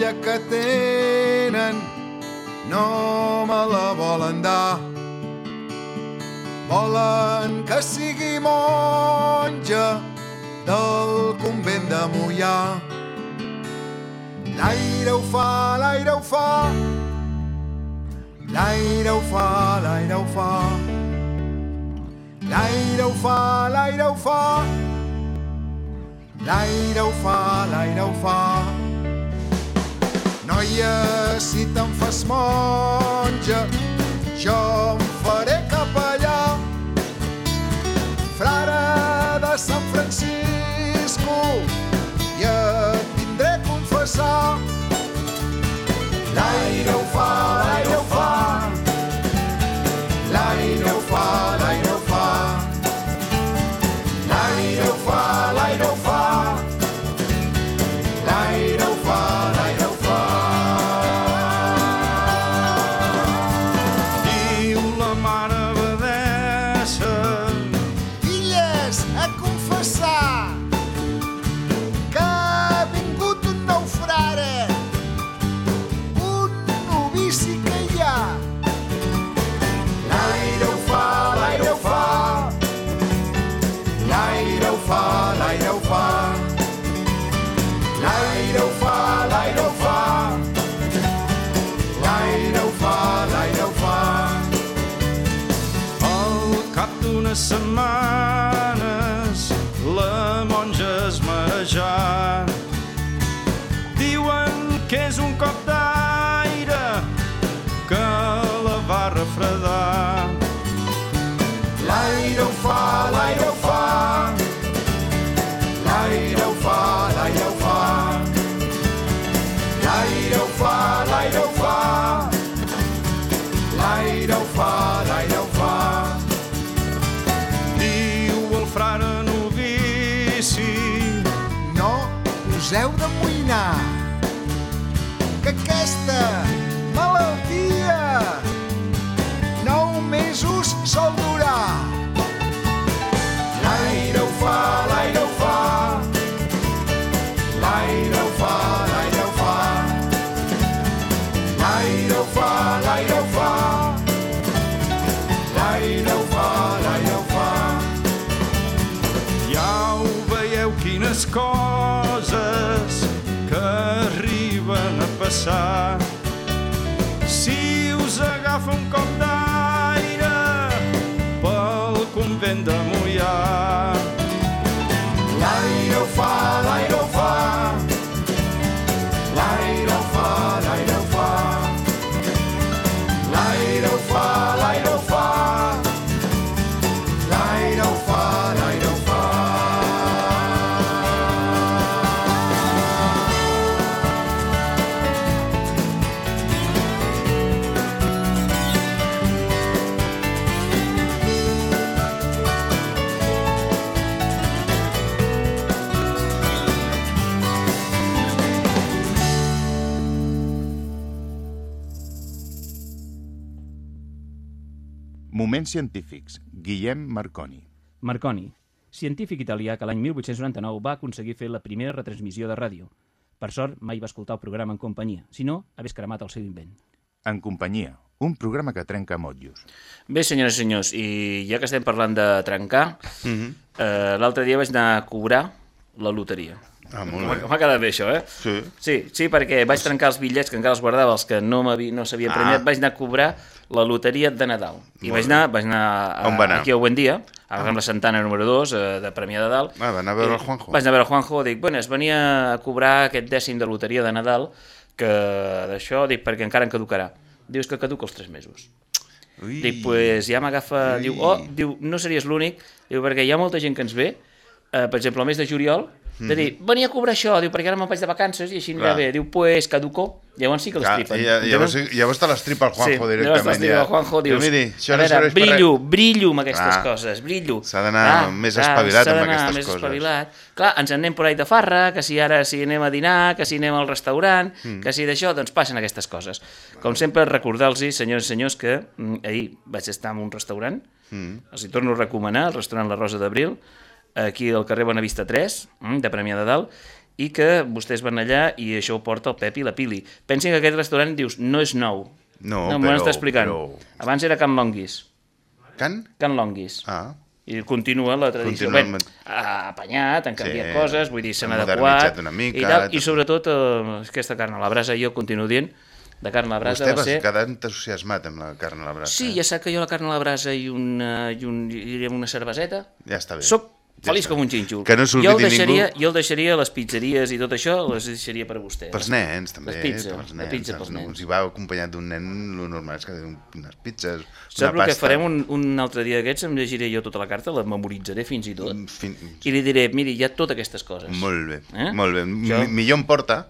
Filla que tenen no me la volen dar. Volen que sigui monja del convent de Mollà. L'aire ho fa, l'aire ho fa. L'aire ho fa, l'aire ho fa. L'aire ho fa, l'aire ho fa. L'aire ho fa, l'aire ho fa. Noia, si te'n fas monja, jo em faré capellà. Frare de Sant Francisco, i et vindré a confessar. L'aire ho fa, l'aire ho fa. Cap d'unes setmanes la monja es marejà. Diuen que és un cop Moments científics. Guillem Marconi. Marconi, científic italià que l'any 1899 va aconseguir fer la primera retransmissió de ràdio. Per sort, mai va escoltar el programa en companyia, si no, hagués cremat el seu invent. En companyia. Un programa que trenca motllos. Bé, senyores i senyors, i ja que estem parlant de trencar, Mhm. eh, l'altre dia vaig anar a cobrar la loteria. Ah, molt M'ha- bé. M'ha quedat bé això, eh? Sí. Sí, sí, perquè vaig trencar els bitllets que encara els guardava, els que no no s'havien Ah. premiat, vaig anar a cobrar la loteria de Nadal. I vaig anar, vaig anar, a, On va anar? aquí a Buendia, a la Santana número 2, eh, de Premià de Dalt. Ah, va anar a veure el Juanjo. Vaig anar a veure el Juanjo, dic, bueno, es venia a cobrar aquest dècim de loteria de Nadal, que d'això, dic, perquè encara em caducarà. Dius que caduca els 3 mesos. Ui. Dic, pues ja m'agafa... Diu, oh, diu, no series l'únic, diu, perquè hi ha molta gent que ens ve, eh, per exemple, el mes de juliol, de dir, venia a cobrar això, diu, perquè ara me'n vaig de vacances i així anirà Clar. bé. Diu, pues caducó. Llavors sí que Clar, l'estripen. ja- llavors, llavors te l'estripa el Juanjo sí, Llavors directament. t'estripa ja. el Juanjo, dius, Diu, miri, això a no veure, per brillo, res. brillo amb aquestes Clar. coses, brillo. S'ha d'anar més espavilat s'ha amb aquestes més coses. espavilat. Clar, ens en anem por ahí de farra, que si ara si anem a dinar, que si anem al restaurant, Mm. que si d'això, doncs passen aquestes coses. Com sempre, recordar-los, senyors i senyors, que mm, ahir vaig estar en un restaurant, Mm. els hi torno a recomanar, el restaurant La Rosa d'Abril, aquí al carrer Bonavista 3, mm, de Premià de Dalt, i que vostès van allà i això ho porta el Pep i la Pili. Pensin que aquest restaurant, dius, no és nou. No, no però- està explicant. però- Abans era Can Longuis. Can? Can Longuis. Ah. I continua la tradició. Continua Bé, ha apanyat, han canviat Sí, coses, vull dir, s'han adequat. una mica, I, tal, tot. I sobretot, eh, aquesta carn a la brasa, jo continuo dient, de carn a la brasa Vostè va vas ser... quedar entusiasmat amb la carn a la brasa. Sí, ja sap que jo la carn a la brasa i una, i un, i una cerveseta, Ja està bé. soc feliç com un xinxul. Que no jo el deixaria, ningú. Jo el deixaria a les pizzeries i tot això, les deixaria per a vostè. Pels nens, també. Les pizzas, pels la nens. pizza els pels nens. Si va acompanyat d'un nen, el normal és que un- unes pizzas, Sap una el que pasta. farem un, un altre dia d'aquests? Em llegiré jo tota la carta, la memoritzaré fins i tot, Fin... i li diré, miri, hi ha totes aquestes coses. Molt bé, Eh? molt bé. Mi- Millor em porta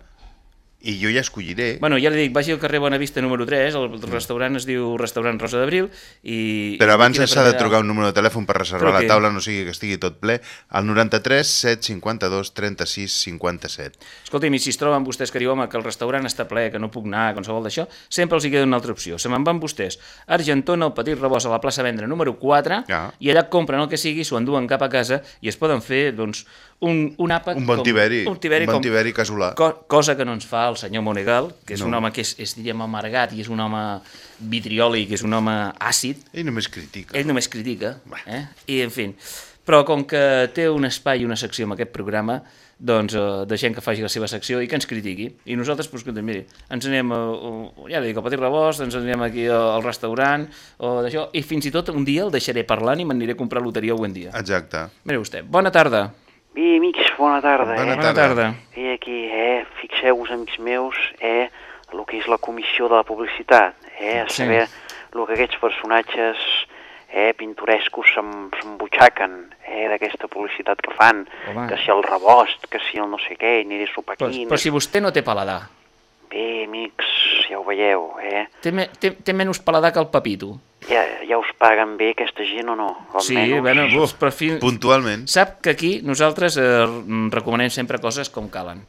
i jo ja escolliré. Bueno, ja li dic, vagi al carrer Bonavista número 3, el restaurant es diu Restaurant Rosa d'Abril, i... Però abans s'ha de trucar un número de telèfon per reservar Truqui. la taula, no sigui que estigui tot ple, al 93 752 36 57. Escolti'm, i si es troben vostès que diu, home, que el restaurant està ple, que no puc anar, qualsevol d'això, sempre els hi queda una altra opció. Se me'n van vostès a Argentona, al Petit Rebost, a la plaça Vendre número 4, Ja. i allà compren el que sigui, s'ho enduen cap a casa i es poden fer, doncs, un, un àpat... Un bon tiberi, un tiberi, un bon com, tiberi casolà. Co cosa que no ens fa el senyor Monegal, que és No. un home que és, és diríem, amargat i és un home vitriòlic, és un home àcid. Ell només critica. Ell només critica. Eh? I, en fi, però com que té un espai i una secció en aquest programa, doncs eh, deixem que faci la seva secció i que ens critiqui. I nosaltres, doncs, escolta, miri, ens anem, a, a, ja dic, al Petit Rebost, ens anem aquí al restaurant, o d'això, i fins i tot un dia el deixaré parlant i m'aniré a comprar loteria un dia. Exacte. Mire vostè, bona tarda. Bé, amics, bona tarda, Bona eh? Bona tarda. Bé, aquí, eh, fixeu-vos, amics meus, eh, el que és la comissió de la publicitat, eh, a Sí. saber el que aquests personatges eh, pintorescos s'em- s'embutxaquen eh, d'aquesta publicitat que fan, Home. que si el rebost, que si el no sé què, aniré a sopar Però, aquí... però si vostè no té paladar, Bé, amics, ja ho veieu, eh? té, me, té, té menys paladar que el papito. Ja, ja us paguen bé aquesta gent o no? Sí, Almenys. bueno, doncs, però fi... Puntualment. Sap que aquí nosaltres eh, recomanem sempre coses com calen.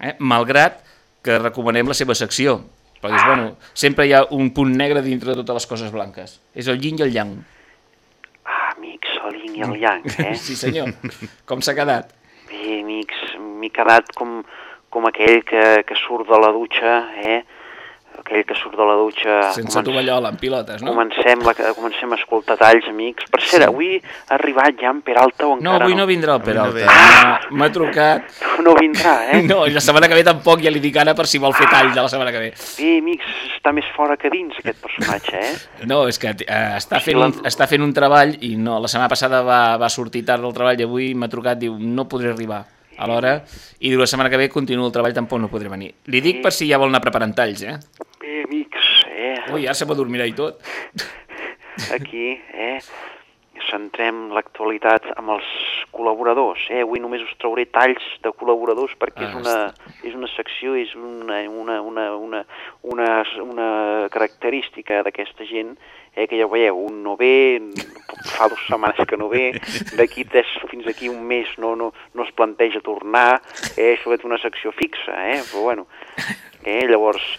eh? malgrat que recomanem la seva secció. Però dius, bueno, sempre hi ha un punt negre dintre de totes les coses blanques. És el yin i el yang. Ah, amics, el yin i el yang, [laughs] eh? Sí, senyor. Com s'ha quedat? Bé, amics, m'he quedat com, com aquell que, que surt de la dutxa, eh? Aquell que surt de la dutxa... Sense tovallola, en pilotes, no? Comencem, la, comencem a escoltar talls, amics. Per cert, Sí. avui ha arribat ja en Peralta o No, encara avui no vindrà el Peralta. Ah! No, M'ha trucat. No vindrà, eh? No, i la setmana que ve tampoc, ja li dic ara per si vol fer tall de la setmana que ve. Bé, amics, està més fora que dins, aquest personatge, eh? No, és que eh, està, fent un, està fent un treball i no, la setmana passada va, va sortir tard del treball i avui m'ha trucat, diu, no podré arribar a l'hora i diu, la setmana que ve continuo el treball, tampoc no podré venir. Li dic per si ja vol anar preparant talls, eh? Bé, amics, eh? Ui, ara se m'adormirà i tot. Aquí, eh? Centrem l'actualitat amb els col·laboradors, eh? Avui només us trauré talls de col·laboradors perquè Ah, és, una, és una secció, és una, una, una, una, una, una característica d'aquesta gent eh, que ja ho veieu, un no ve, fa dues setmanes que no ve, d'aquí tres fins aquí un mes no, no, no es planteja tornar, eh, això és una secció fixa, eh, però bueno, eh, llavors,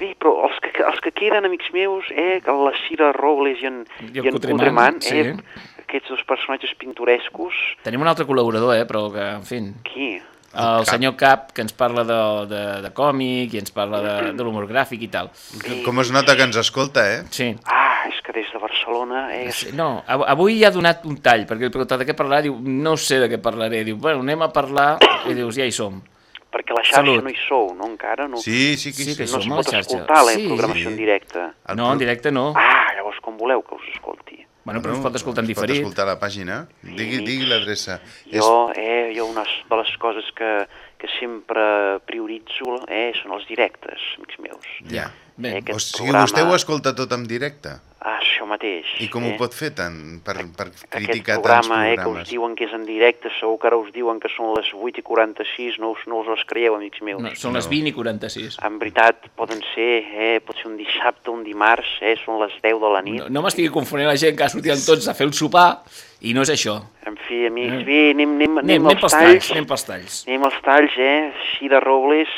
bé, però els que, els que queden, amics meus, eh, que la Cira Robles i en, I el en Cotremant, Cotremant, sí. eh, aquests dos personatges pintorescos, Tenim un altre col·laborador, eh, però que, en fi... qui? El senyor Cap, que ens parla de, de, de còmic i ens parla de, de l'humor gràfic i tal. Com es nota que ens escolta, eh? Sí. Ah, és que des de Barcelona... Eh, Sí, No, av- avui ja ha donat un tall, perquè he preguntat de què parlarà, diu, no sé de què parlaré, diu, bueno, anem a parlar, i dius, ja hi som. Perquè la xarxa Salut. no hi sou, no, encara? No, Sí, sí que Sí que no som es pot xarxa. escoltar la Sí. programació en directe. No, en directe no. Ah, llavors com voleu que us escolti. Bueno, però ens pot escoltar en Es pot diferit. escoltar a la pàgina. Digui, digui l'adreça. Jo, eh, jo una de les coses que, que sempre prioritzo eh, són els directes, amics meus. Ja. Bé. O Aquest sigui, programa- vostè ho escolta tot en directe? Ah, això mateix. I com eh? ho pot fer tant per, per Aquest criticar programa, tants eh, que us programes? diuen que és en directe, segur que ara us diuen que són les 8 i 46, no us, no us les creieu, amics meus. No, són les 20 i 46. En veritat, poden ser, eh, pot ser un dissabte, un dimarts, eh, són les 10 de la nit. No, no m'estigui confonent la gent que sortien tots a fer el sopar i no és això. En fi, amics, Eh. bé, anem, anem, anem, Anem, anem pels talls. talls, anem pels talls. Anem als talls, eh? Xida Robles,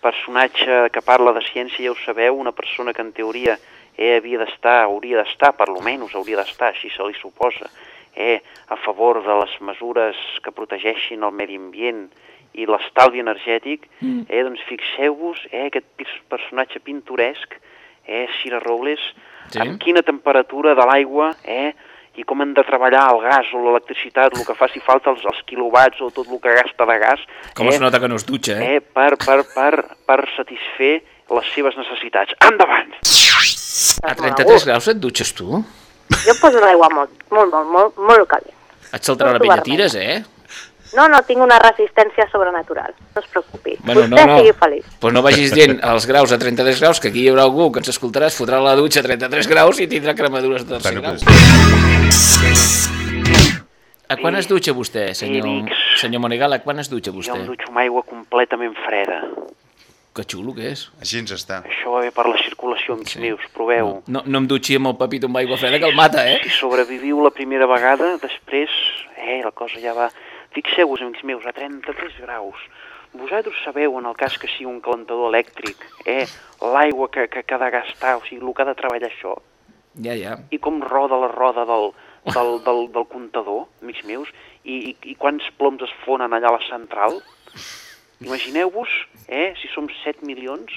personatge que parla de ciència, ja ho sabeu, una persona que en teoria eh, havia d'estar, hauria d'estar, per lo menys hauria d'estar, així se li suposa, eh, a favor de les mesures que protegeixin el medi ambient i l'estalvi energètic, Mm. eh, doncs fixeu-vos, eh, aquest pers- personatge pintoresc, eh, Cira Robles, Sí. amb quina temperatura de l'aigua, eh, i com han de treballar el gas o l'electricitat, el que faci falta, els, els quilowatts o tot el que gasta de gas, Com eh, es nota que no es dutxa, eh? eh, per, per, per, per satisfer les seves necessitats. Endavant! A 33 graus et dutxes tu? Jo poso l'aigua molt, molt, molt, molt, molt calent. Et saltarà una pelletires, eh? No, no, tinc una resistència sobrenatural, no es preocupi. Bueno, no, Vostè no. sigui feliç. Pues no vagis dient als graus a 33 graus, que aquí hi haurà algú que ens escoltarà, es fotrà a la dutxa a 33 graus i tindrà cremadures de tercer grau. A quan es dutxa vostè, senyor, senyor Monegal? A quan es dutxa Jo vostè? em dutxo amb aigua completament freda. Que xulo que és. Així ens està. Això va bé per la circulació, amics sí. meus, proveu. No, no em dutxi amb el papito amb aigua freda que el mata, eh? Si sobreviviu la primera vegada, després, eh, la cosa ja va... Fixeu-vos, amics meus, a 33 graus. Vosaltres sabeu, en el cas que sigui un calentador elèctric, eh, l'aigua que, que, que ha de gastar, o sigui, el que ha de treballar això, Ja, ja. i com roda la roda del, del, del, del comptador, amics meus, i, i, i quants ploms es fonen allà a la central. Imagineu-vos, eh, si som 7 milions,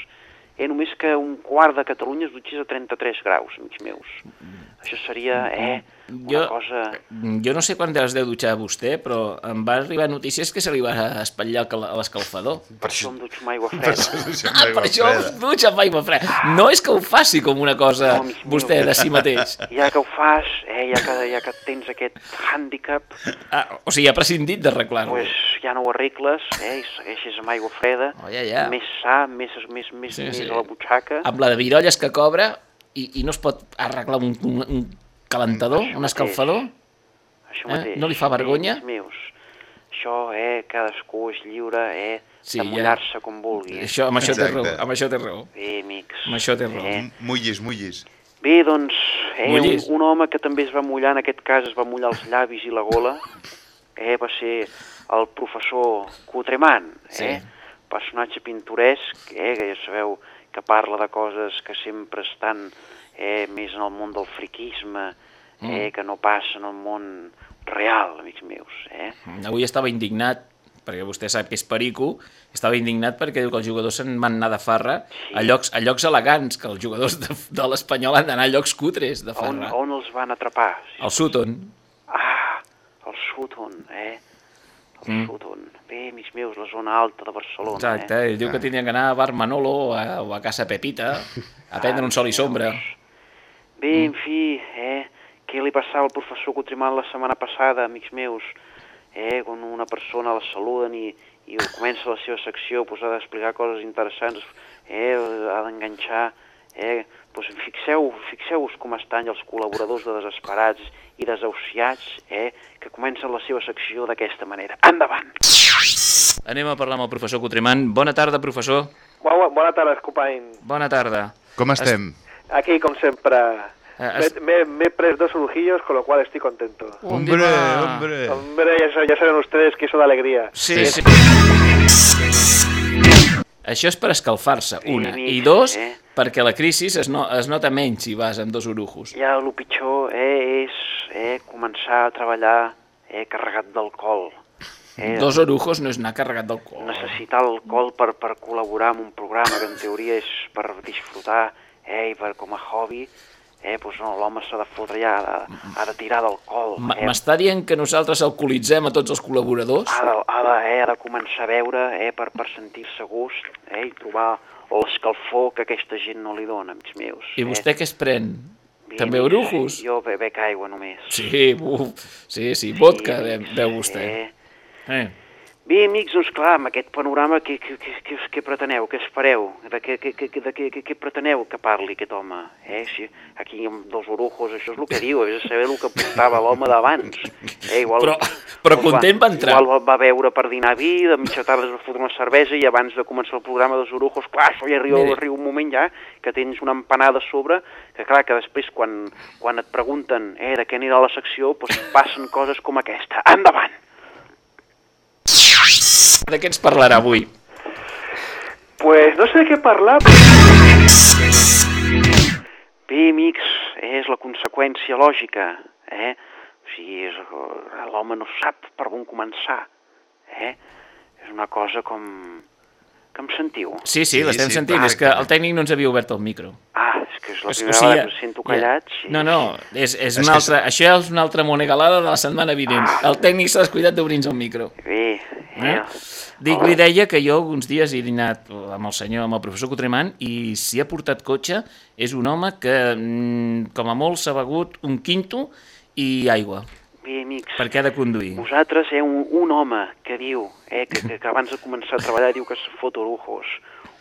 eh, només que un quart de Catalunya es dutxés a 33 graus, amics meus. Això seria, eh, una Jo- cosa... Jo no sé quan es deu dutxar vostè, però em va arribar notícies que se li va espatllar l'escalfador. Per això em dutxo amb aigua freda. Ah, per això es dutxa amb aigua freda. No és que ho faci com una cosa vostè de si mateix. [laughs] Ja que ho fas, eh, ja, que, ja que tens aquest hàndicap, Ah, o sigui, ha prescindit d'arreglar-ho. pues ja no ho arregles, eh, i segueixes amb aigua freda, Oh, ja, ja. més sa, més, més, més, Sí, més sí. a la butxaca. Amb la de virolles que cobra i, i no es pot arreglar un, un, un calentador, un escalfador? Això Eh? mateix. No li fa vergonya? Amics meus, això, eh, cadascú és lliure, eh, Sí, de ja. mullar-se com vulgui. Això, amb això té raó, amb això té raó. Bé, amics. Amb això té raó. Eh? Mullis, mullis. Bé, doncs, eh, un, Mullis. un home que també es va mullar, en aquest cas es va mullar els llavis i la gola, eh, va ser el professor Cotremant, Sí. eh? personatge pintoresc, eh, que ja sabeu que parla de coses que sempre estan eh, més en el món del friquisme, eh, Mm. que no passa en el món real, amics meus. Eh? Avui estava indignat, perquè vostè sap que és perico, estava indignat perquè diu que els jugadors se'n van anar de farra a, llocs, a llocs elegants, que els jugadors de, de l'Espanyol han d'anar a llocs cutres de On, farra. on els van atrapar? Al Sutton. Ah, el Sutton, eh? El Mm. Sutton. Bé, amics meus, la zona alta de Barcelona. Exacte, eh? ell diu que tindrien que anar a Bar Manolo o a, o a Casa Pepita a [laughs] prendre un sol i sombra. Bé, en fi, eh? Què li passava al professor Cotrimant la setmana passada, amics meus? Eh? Quan una persona la saluden i, i comença la seva secció pues, ha d'explicar coses interessants, eh? ha d'enganxar... Eh? Pues, fixeu, fixeu-vos com estan els col·laboradors de desesperats i desahuciats eh? que comencen la seva secció d'aquesta manera. Endavant! Anem a parlar amb el professor Cotrimant. Bona tarda, professor. Bona, bona tarda, company. Bona tarda. Com estem? Aquí, como siempre. Eh, Me, me- he pres dos urujillos, con lo cual estoy contento. Hombre, hombre. Hombre, ya, ya saben ustedes que eso da alegría. Sí, sí. Això és per escalfar-se, una. I dos, eh? perquè la crisi es, no, es nota menys si vas amb dos orujos. Ja el pitjor eh, és eh, començar a treballar eh, carregat d'alcohol. Eh, Dos orujos no és anar carregat d'alcohol. necessitar alcohol per, per col·laborar en un programa que en teoria és per disfrutar eh, i per, com a hobby, eh, doncs no, l'home s'ha de fotre ja, ha de, ha de tirar d'alcohol. Eh, M'està dient que nosaltres alcoholitzem a tots els col·laboradors? ha, de, ha, de, eh, ha de començar a beure eh, per, per sentir-se gust eh, i trobar l'escalfor que aquesta gent no li dona, amics meus. I vostè què es pren? Bé, També orujos? Jo be, bec aigua només. Sí, buf, sí, sí, vodka beu, beu vostè. Eh, Eh. Bé, amics, doncs clar, amb aquest panorama, què, què, què, què, què preteneu, què espereu? De què, què, què, de què, què, què preteneu que parli aquest home? Eh? Si aquí amb dos orujos, això és el que diu, és saber el que portava l'home d'abans. Eh, igual, Però- però doncs content va entrar. Igual va, va beure per dinar vi, de mitja tarda es va fotre una cervesa i abans de començar el programa dos orujos, clar, això ja arriba, arriba un moment ja que tens una empanada a sobre, que clar, que després quan, quan et pregunten eh, de què anirà la secció, doncs passen coses com aquesta. Endavant! De què ens parlarà avui? Pues no sé de qué hablar. Bé, amics, és la conseqüència lògica, eh? O sigui, és, l'home no sap per on començar, eh? És una cosa com... que em sentiu? Sí, sí, l'estem sentint, és que el tècnic no ens havia obert el micro. Ah, és que és la És- primera vegada que em sento callat. Sí. No, no, és, és, És una altra, això és una altra monegalada de la setmana vinent. El tècnic s'ha descuidat d'obrir-nos el micro. Bé, Eh? Dic, li deia que jo uns dies he dinat amb el senyor, amb el professor Cotremant, i si ha portat cotxe és un home que, mm, com a molt, s'ha begut un quinto i aigua, Bé, amics, perquè ha de conduir. vosaltres, eh, un, un home que diu, eh, que, que, que abans de començar a treballar diu que se fot orujos,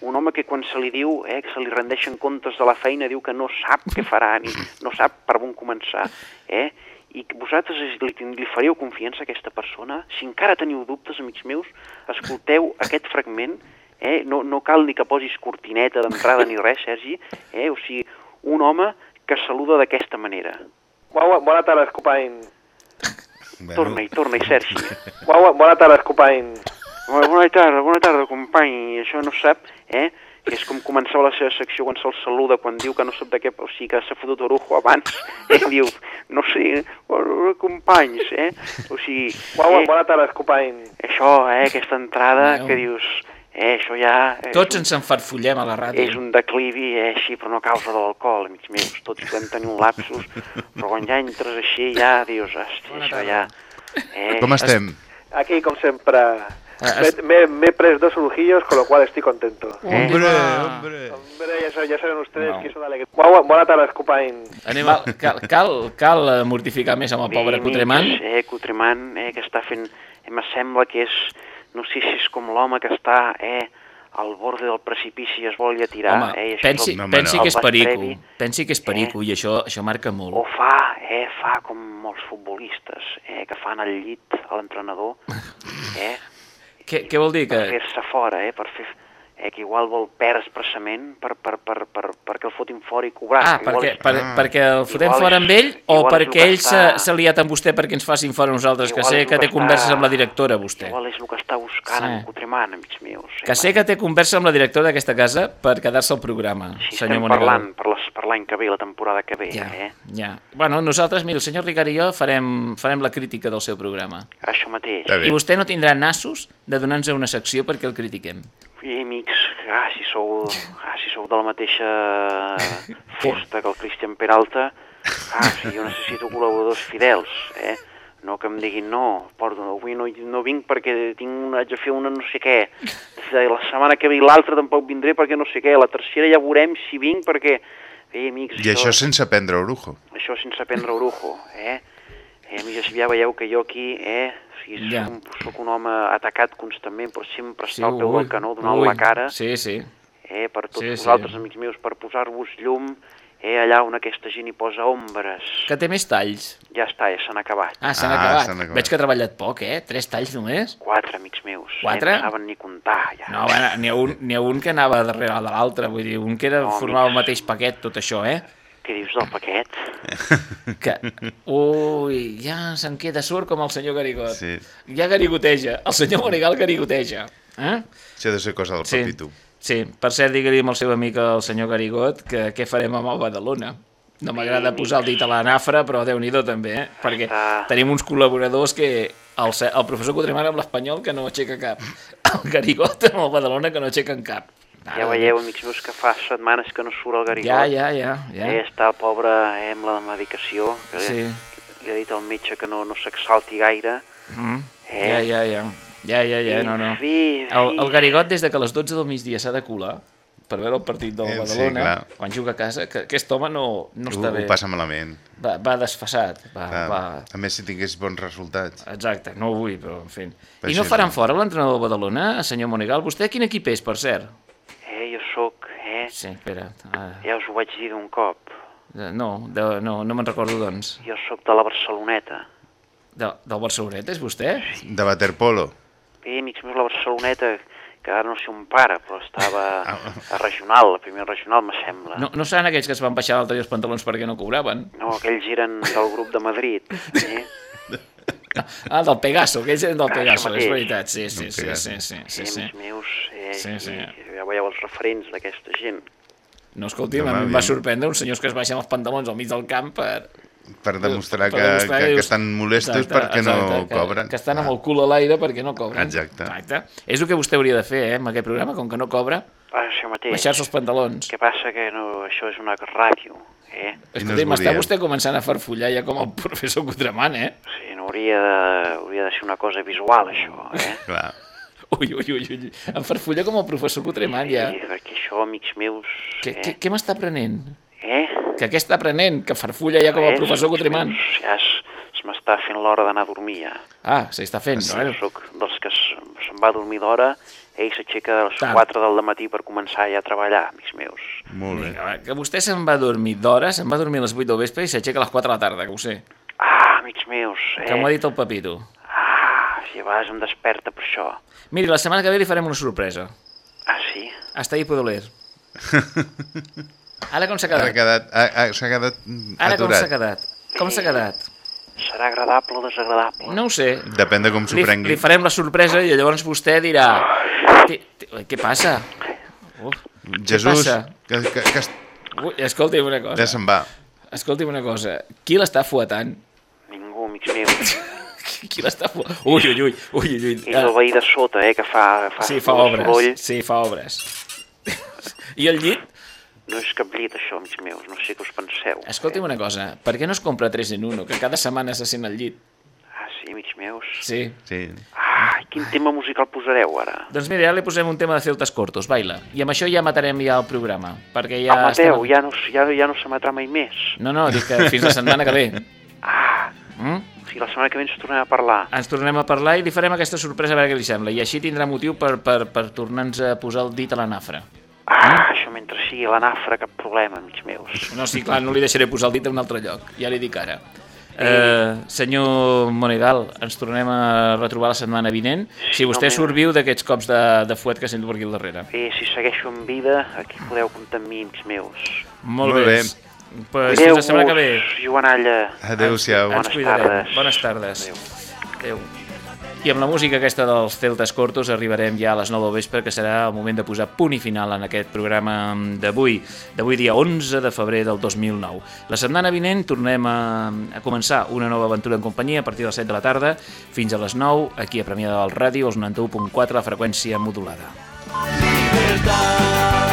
un home que quan se li diu eh, que se li rendeixen comptes de la feina diu que no sap què farà ni no sap per on començar eh? i que vosaltres li, li faríeu confiança a aquesta persona si encara teniu dubtes, amics meus escolteu aquest fragment eh? no, no cal ni que posis cortineta d'entrada ni res, Sergi eh? o sigui, un home que saluda d'aquesta manera Bona, bona tarda, company. Torna-hi, torna-hi, Sergi Bona, bona tarda, company. Bona, tarda, bona tarda, company. Això no sap, eh? Que és com començava la seva secció quan se'l saluda, quan diu que no sap de què... O sigui, que s'ha fotut orujo abans. [laughs] Eh? Diu, no sé, companys, eh? O sigui... Bona, eh, bona tarda, company. això, eh? Aquesta entrada Bueno. que dius... Eh, això ja... Tots un, ens enfarfollem a la ràdio. és un declivi, eh, així, però no a causa de l'alcohol, amics meus. Tots podem tenir un lapsus, però quan ja entres així, ja dius, hòstia, això ja... Eh, Com estem? Aquí, como siempre. Ah, Me, me- he pres dos urujillos, con lo cual estoy contento. Hombre, hombre. Hombre, ya, sa- ya saben ustedes No. que eso alegría. Bona, bona tarda, company. Anem a, cal, cal, cal eh, mortificar més amb el pobre amics, Eh, Cotremant, eh, que està fent... Eh, me sembla que és... No sé si és com l'home que està eh, al borde del precipici i es vol tirar. Home, eh, i pensi, el- pensi el que és perico, previ. pensi que és perico, i això, això marca molt. O fa, eh, fa com molts futbolistes, eh, que fan el llit a l'entrenador, [laughs] eh, Què, què vol dir? per Que, fer-se fora, eh, per fer... eh, que igual vol perdre expressament per, per, per, per, perquè el fotin fora i cobrar. Ah, que igual perquè, és- per, perquè el fotem igual fora amb ell o perquè que ell s'ha està- liat amb vostè perquè ens facin fora nosaltres, que Igual sé és que el té que converses està- amb la directora, vostè. Igual és el que està buscant Sí. en Cotreman, amics meus. Eh? Que sé que té conversa amb la directora d'aquesta casa per quedar-se al programa, Si senyor estem Monegal. parlant per les- per l'any que ve, la temporada que ve, Ja. eh? Ja. Bueno, nosaltres, mira, el senyor Ricard i jo farem, farem la crítica del seu programa. Això mateix. I vostè no tindrà nassos de donar-nos una secció perquè el critiquem. I amics, ah, si sou, [laughs] ah, si sou de la mateixa [laughs] fusta que el Cristian Peralta, ah, si jo necessito col·laboradors fidels, eh? No que em diguin, no, porto, avui no, no vinc perquè tinc una, haig de fer una no sé què, la setmana que ve i l'altra tampoc vindré perquè no sé què, la tercera ja veurem si vinc perquè... Ei, amics, I això sense prendre orujo. això sense prendre orujo, eh? Eh amics, ja veieu que jo aquí, eh, o sigui, Ja. soc, un, soc un home atacat constantment, però sempre Sí, estar al peu del canó, donant ui. la cara, Sí, sí. eh, per tots Sí, sí. vosaltres, amics meus, per posar-vos llum, eh, allà on aquesta gent hi posa ombres. Que té més talls. Ja està, ja s'han acabat. Ah, s'han acabat. Veig que ha treballat poc, eh? Tres talls només. Quatre, amics meus. Quatre? Eh, no saben ni comptar, ja. No, bueno, n'hi ha, un, ha un que anava darrere de l'altre, vull dir, un que era, No, formava el mateix paquet, tot això, eh? Què dius del paquet? [laughs] Que, ui, ja se'n queda surt com el senyor Garigot. Sí. Ja garigoteja, el senyor Monigal garigoteja. Eh? Això ha de ser cosa del Sí. papito. Sí, per cert, digue-li al seu amic, el senyor Garigot, que què farem amb el Badalona. No m'agrada posar el dit a la nafra, però déu nhi també, eh? Perquè tenim uns col·laboradors que... El, el professor Cotremar amb l'espanyol que no aixeca cap. El Garigot amb el Badalona que no aixequen cap. Ja veieu, amics meus, que fa setmanes que no surt el Garigot. Ja, ja, ja, ja. Eh, està el pobre eh, amb la medicació, que Sí. li ha dit al metge que no, no s'exalti gaire. Mm. Eh? Ja, ja, ja. Ja, ja, ja, no, no. fi, El, fi. el Garigot, des de que a les 12 del migdia s'ha de colar per veure el partit del Eh, sí, Badalona, clar. quan juga a casa, que aquest home no, no està ho, bé. ho passa malament. Va, va desfassat. Va, Clar. va. A més, si tingués bons resultats. Exacte, no ho vull, però en fi. Per I no faran no. fora l'entrenador del Badalona, senyor Monegal? Vostè quin equip és, per cert? Eh, jo sóc, eh? Sí, espera. Ah, Ja us ho vaig dir d'un cop. de- no, de, no, no me'n recordo, doncs. Jo sóc de la Barceloneta. De, del Barceloneta, és vostè? De waterpolo. Eh, amics meus, la Barceloneta, que ara no sé on para, però estava [laughs] Ah. a regional, a primer regional, me sembla. No, no seran aquells que es van baixar l'altre dia els pantalons perquè no cobraven? No, aquells eren del grup de Madrid. Eh? [laughs] Ah, del Pegaso, aquells eren del Ah, Pegaso, és veritat, sí, sí, sí, sí, sí, sí, sí. amics meus, eh, Sí, sí. i veieu els referents d'aquesta gent. No, escolti, Home, a mi em va sorprendre uns senyors que es baixen els pantalons al mig del camp per... Per demostrar, per que, demostrar que, que dius- estan molestos Exacte, perquè no exacte, que- cobren. Que estan amb el cul a l'aire perquè no cobren. Exacte. Exacte. És el que vostè hauria de fer, eh, amb aquest programa, com que no cobra, Ah, això mateix. baixar-se els pantalons. Què passa que no, això és una ràdio, eh? Escolti, m'està vostè començant a farfullar ja com el [laughs] professor Cotreman, eh? Sí, no hauria de, hauria de ser una cosa visual, això, eh? Clar. Ui, ui, ui, ui. Em farfulla com el professor Cotreman, ja. I perquè això, amics meus... Què, eh? què, què m'està aprenent? Eh? Que què està aprenent? Que farfulla ja com el Eh, professor amics Cotreman? meus, Ja es, es m'està fent l'hora d'anar a dormir, ja. Ah, s'està fent. Sí, Bueno. soc dels que es- se'n va a dormir d'hora, ell s'aixeca a les Tard. 4 del matí per començar ja a treballar, amics meus. Molt Vinga, va, que vostè se'n va dormir d'hora, se'n va dormir a les 8 del vespre i s'aixeca a les 4 de la tarda, que ho sé. Ah, amics meus, Que m'ho ha eh? dit el Pepito. Si a vegades em desperta per això. Miri, la setmana que ve li farem una sorpresa. Ah, sí? Hasta ahí puedo leer. [laughs] Ara com s'ha Ara ha quedat? quedat, ha, ha, s'ha quedat mm, Ara com aturat. s'ha quedat? Com s'ha quedat? Serà agradable o desagradable? No ho sé. Depèn de com s'ho Li, prengui. li farem la sorpresa i llavors vostè dirà... "Ti- ti- Què passa? Uf, Jesús, Què passa? que, que, que es- Ui, escolti'm una cosa. ja se'n va. Escolti'm una cosa. Qui l'està fuetant? Ningú, amics meus. [laughs] [laughs] Qui l'està? Ui, ui, ui. ui, ui. És el veí de sota, eh, que fa, fa, Sí, fa obres. soroll. Sí, fa obres. [laughs] I el llit? No és cap llit, això, amics meus, no sé què us penseu. Escolti'm una cosa. Per què no es compra 3 en 1? Que cada setmana se sent al llit. Ah, sí, amics meus? Sí. Sí. Ah, quin tema musical posareu ara? Doncs mira, ja li posem un tema de celtes cortos, baila. I amb això ja matarem ja el programa. Perquè ja Ja ah, Mateu, estem... ja no, ja, ja no s'emetrà mai més. No, no, dic que fins la setmana que ve. Ah, Mm? La setmana que ve ens tornem a parlar. Ens tornem a parlar i li farem aquesta sorpresa a veure què li sembla. I així tindrà motiu per, per, per tornar-nos a posar el dit a la nafra. Ah, això mentre sigui la nafra, cap problema, amics meus. No, sí, clar, no li deixaré posar el dit a un altre lloc. Ja li dic ara. Eh, senyor Monegal, ens tornem a retrobar la setmana vinent. Si vostè no, surt viu d'aquests cops de, de fuet que sento per aquí al darrere. I si segueixo en vida, aquí podeu comptar amb mi, amics meus. Molt, Molt bé. bé. Pues fins la setmana que ve. Joanalla. Adéu-siau. Ens Bones cuidarem. tardes. Bones tardes. Adéu. I amb la música aquesta dels Celtes Cortos arribarem ja a les 9 del vespre, que serà el moment de posar punt i final en aquest programa d'avui, d'avui dia 11 de febrer del 2009. La setmana vinent tornem a, a començar una nova aventura en companyia a partir de les 7 de la tarda fins a les 9, aquí a Premià del Ràdio, als 91.4, la freqüència modulada. Solo